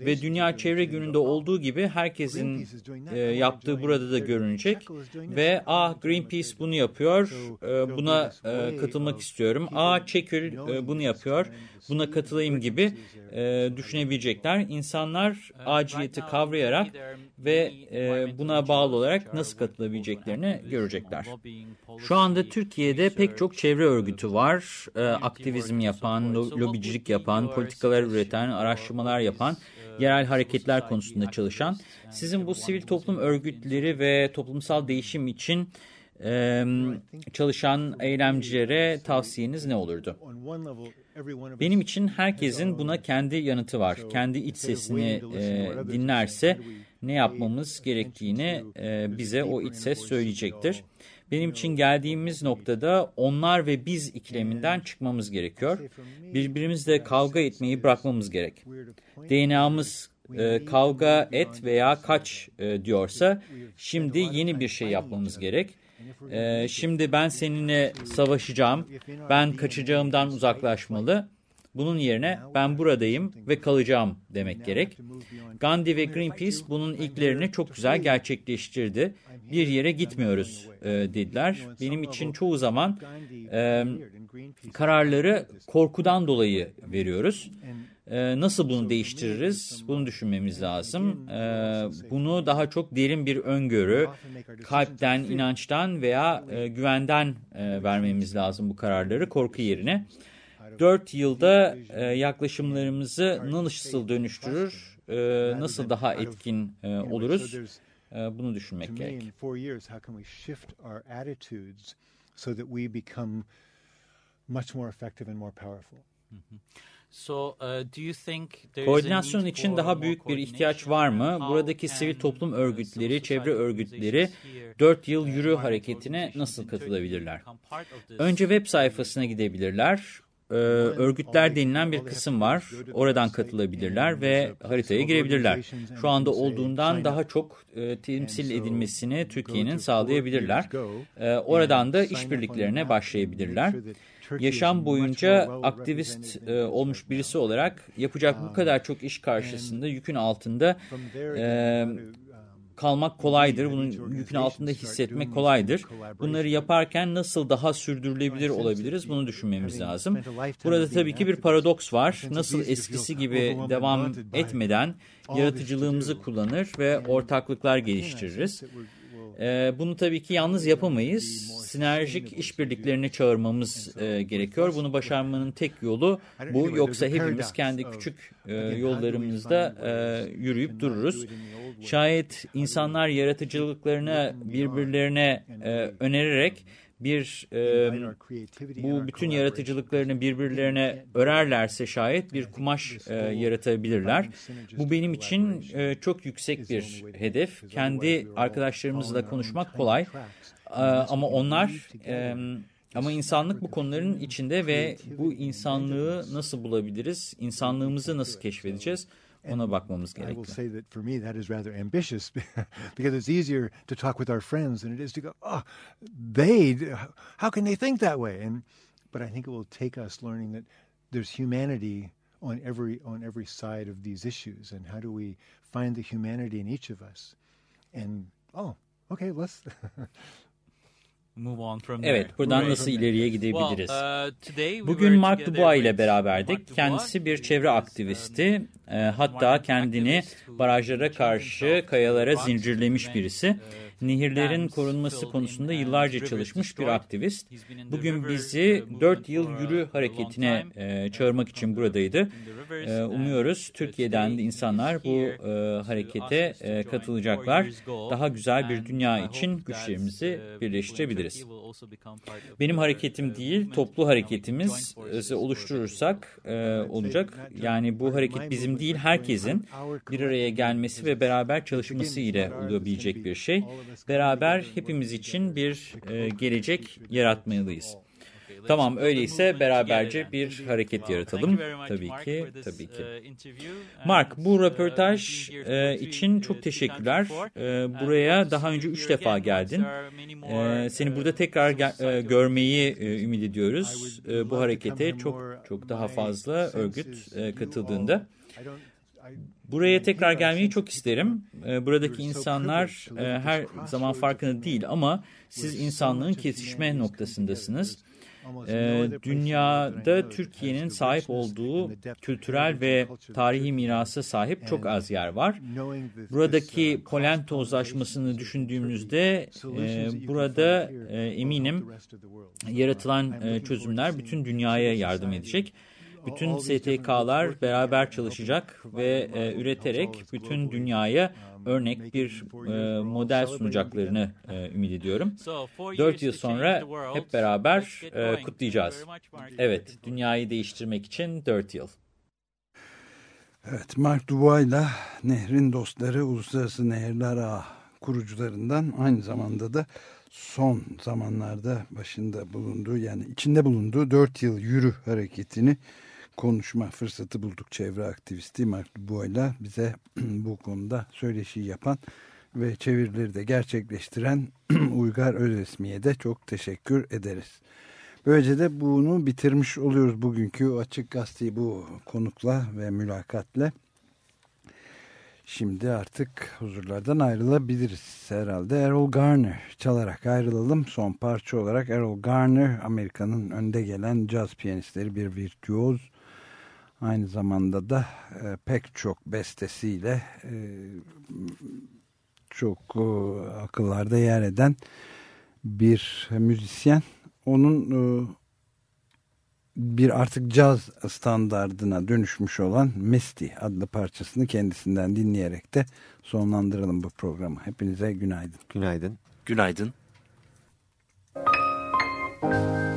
ve Dünya Çevre Günü'nde olduğu gibi herkesin e, yaptığı burada da görünecek ve ah Greenpeace bunu yapıyor. E, buna e, katılmak istiyorum. Ah Çekül e, bunu yapıyor buna katılayım gibi e, düşünebilecekler. İnsanlar aciliyeti kavrayarak ve e, buna bağlı olarak nasıl katılabileceklerini görecekler. Şu anda Türkiye'de pek çok çevre örgütü var. E, aktivizm yapan, lo- lobicilik yapan, politikalar üreten, araştırmalar yapan, yerel hareketler konusunda çalışan. Sizin bu sivil toplum örgütleri ve toplumsal değişim için e, çalışan eylemcilere tavsiyeniz ne olurdu? Benim için herkesin buna kendi yanıtı var. Kendi iç sesini e, dinlerse ne yapmamız gerektiğini e, bize o iç ses söyleyecektir. Benim için geldiğimiz noktada onlar ve biz ikileminden çıkmamız gerekiyor. Birbirimizle kavga etmeyi bırakmamız gerek. DNA'mız e, kavga et veya kaç e, diyorsa şimdi yeni bir şey yapmamız gerek. E, şimdi ben seninle savaşacağım, ben kaçacağımdan uzaklaşmalı. Bunun yerine ben buradayım ve kalacağım demek gerek. Gandhi ve Greenpeace bunun ilklerini çok güzel gerçekleştirdi. Bir yere gitmiyoruz e, dediler. Benim için çoğu zaman e, kararları korkudan dolayı veriyoruz. E, nasıl bunu değiştiririz? Bunu düşünmemiz lazım. E, bunu daha çok derin bir öngörü, kalpten, inançtan veya e, güvenden e, vermemiz lazım bu kararları korku yerine. Dört yılda e, yaklaşımlarımızı nasıl dönüştürür, e, nasıl daha etkin e, oluruz e, bunu düşünmek gerek. so that we become much more effective and more powerful? So, do you think there is a Koordinasyon need için for daha büyük bir ihtiyaç var mı? Buradaki sivil toplum civil örgütleri, çevre örgütleri organizations here, 4 yıl uh, yürü hareketine nasıl katılabilirler? Önce web sayfasına gidebilirler. Ee, örgütler denilen bir kısım var. Oradan katılabilirler ve haritaya girebilirler. Şu anda olduğundan daha çok e, temsil edilmesini Türkiye'nin sağlayabilirler. Ee, oradan da işbirliklerine başlayabilirler. Yaşam boyunca aktivist e, olmuş birisi olarak yapacak bu kadar çok iş karşısında yükün altında e, kalmak kolaydır. Bunun yükün altında hissetmek kolaydır. Bunları yaparken nasıl daha sürdürülebilir olabiliriz bunu düşünmemiz lazım. Burada tabii ki bir paradoks var. Nasıl eskisi gibi devam etmeden yaratıcılığımızı kullanır ve ortaklıklar geliştiririz. Ee, bunu tabii ki yalnız yapamayız. Sinerjik işbirliklerini çağırmamız e, gerekiyor. Bunu başarmanın tek yolu bu. Yoksa hepimiz kendi küçük e, yollarımızda e, yürüyüp dururuz. Şayet insanlar yaratıcılıklarını birbirlerine e, önererek bir e, bu bütün yaratıcılıklarını birbirlerine örerlerse şayet bir kumaş e, yaratabilirler. Bu benim için e, çok yüksek bir hedef. Kendi arkadaşlarımızla konuşmak kolay E, ama onlar e, ama insanlık bu konuların içinde ve bu insanlığı nasıl bulabiliriz? İnsanlığımızı nasıl keşfedeceğiz? Ona bakmamız I will say that for me that is rather ambitious because it's easier to talk with our friends than it is to go, oh, they, how can they think that way? And but I think it will take us learning that there's humanity on every on every side of these issues, and how do we find the humanity in each of us? And oh, okay, let's. Evet, buradan nasıl ileriye gidebiliriz? Uh, Bugün Mark Dubois ile beraberdik. Kendisi bir çevre is, um, aktivisti. E, hatta kendini barajlara karşı kayalara zincirlemiş birisi. Nehirlerin korunması konusunda yıllarca çalışmış bir aktivist. Bugün bizi 4 yıl yürü hareketine e, çağırmak için buradaydı. E, umuyoruz Türkiye'den de insanlar bu e, harekete e, katılacaklar. Daha güzel bir dünya için güçlerimizi birleştirebiliriz. Benim hareketim değil, toplu hareketimiz oluşturursak e, olacak. Yani bu hareket bizim değil, herkesin bir araya gelmesi ve beraber çalışması ile olabilecek bir şey. Beraber hepimiz için bir e, gelecek yaratmalıyız. Tamam öyleyse beraberce bir hareket yaratalım. Tabii ki, tabii ki. Mark bu röportaj e, için çok teşekkürler. E, buraya daha önce üç defa geldin. E, seni burada tekrar görmeyi e, ümit ediyoruz. Bu harekete çok çok daha fazla örgüt katıldığında. Buraya tekrar gelmeyi çok isterim. E, Buradaki insanlar e, her zaman farkında değil ama siz insanlığın kesişme noktasındasınız. E, dünyada Türkiye'nin sahip olduğu kültürel ve tarihi mirasa sahip çok az yer var. Buradaki polen tozlaşmasını düşündüğümüzde e, burada e, eminim yaratılan çözümler bütün dünyaya yardım edecek. Bütün STK'lar beraber çalışacak ve e, üreterek bütün dünyaya örnek bir e, model sunacaklarını e, ümit ediyorum. Dört yıl sonra hep beraber e, kutlayacağız. Evet, dünyayı değiştirmek için dört yıl. Evet, Mark Dubois'la Nehrin Dostları Uluslararası Nehirler Ağı kurucularından aynı zamanda da son zamanlarda başında bulunduğu yani içinde bulunduğu 4 yıl yürü hareketini konuşma fırsatı bulduk çevre aktivisti Mark Dubois'la bize bu konuda söyleşi yapan ve çevirileri de gerçekleştiren Uygar Özesmi'ye de çok teşekkür ederiz. Böylece de bunu bitirmiş oluyoruz bugünkü Açık Gazeteyi bu konukla ve mülakatle. Şimdi artık huzurlardan ayrılabiliriz herhalde. Errol Garner çalarak ayrılalım. Son parça olarak Errol Garner Amerika'nın önde gelen caz piyanistleri bir virtüoz. Aynı zamanda da e, pek çok bestesiyle e, çok e, akıllarda yer eden bir müzisyen. Onun e, bir artık caz standardına dönüşmüş olan Misty adlı parçasını kendisinden dinleyerek de sonlandıralım bu programı. Hepinize günaydın. Günaydın. Günaydın. Günaydın.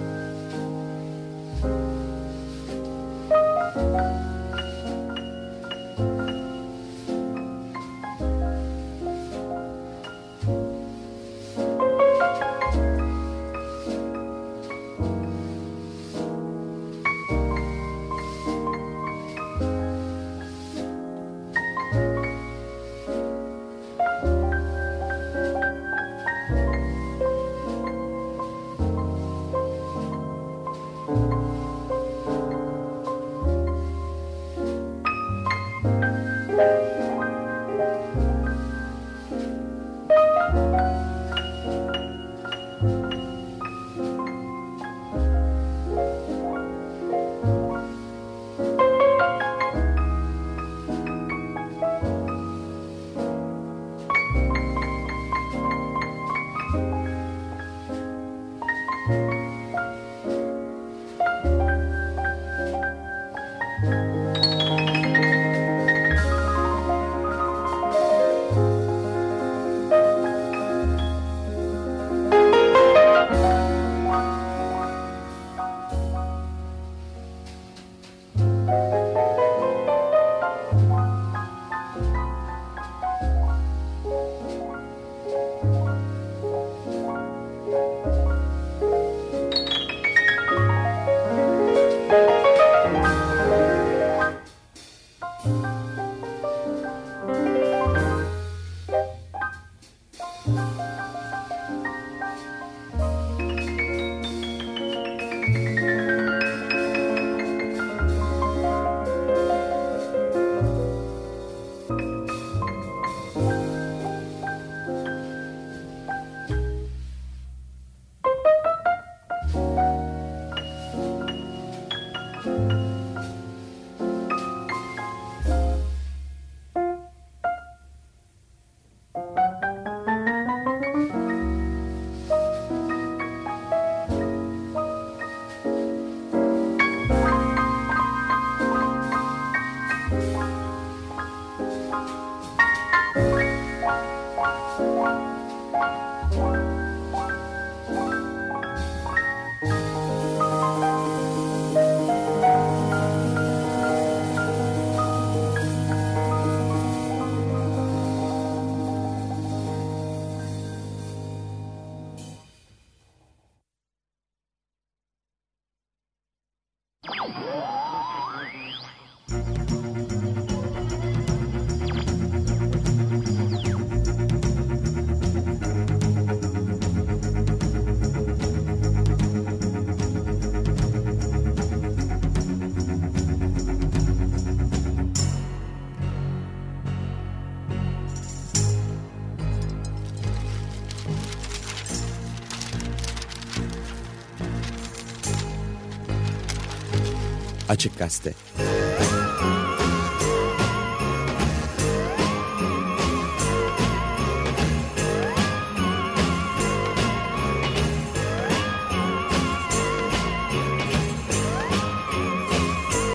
Açık Gazete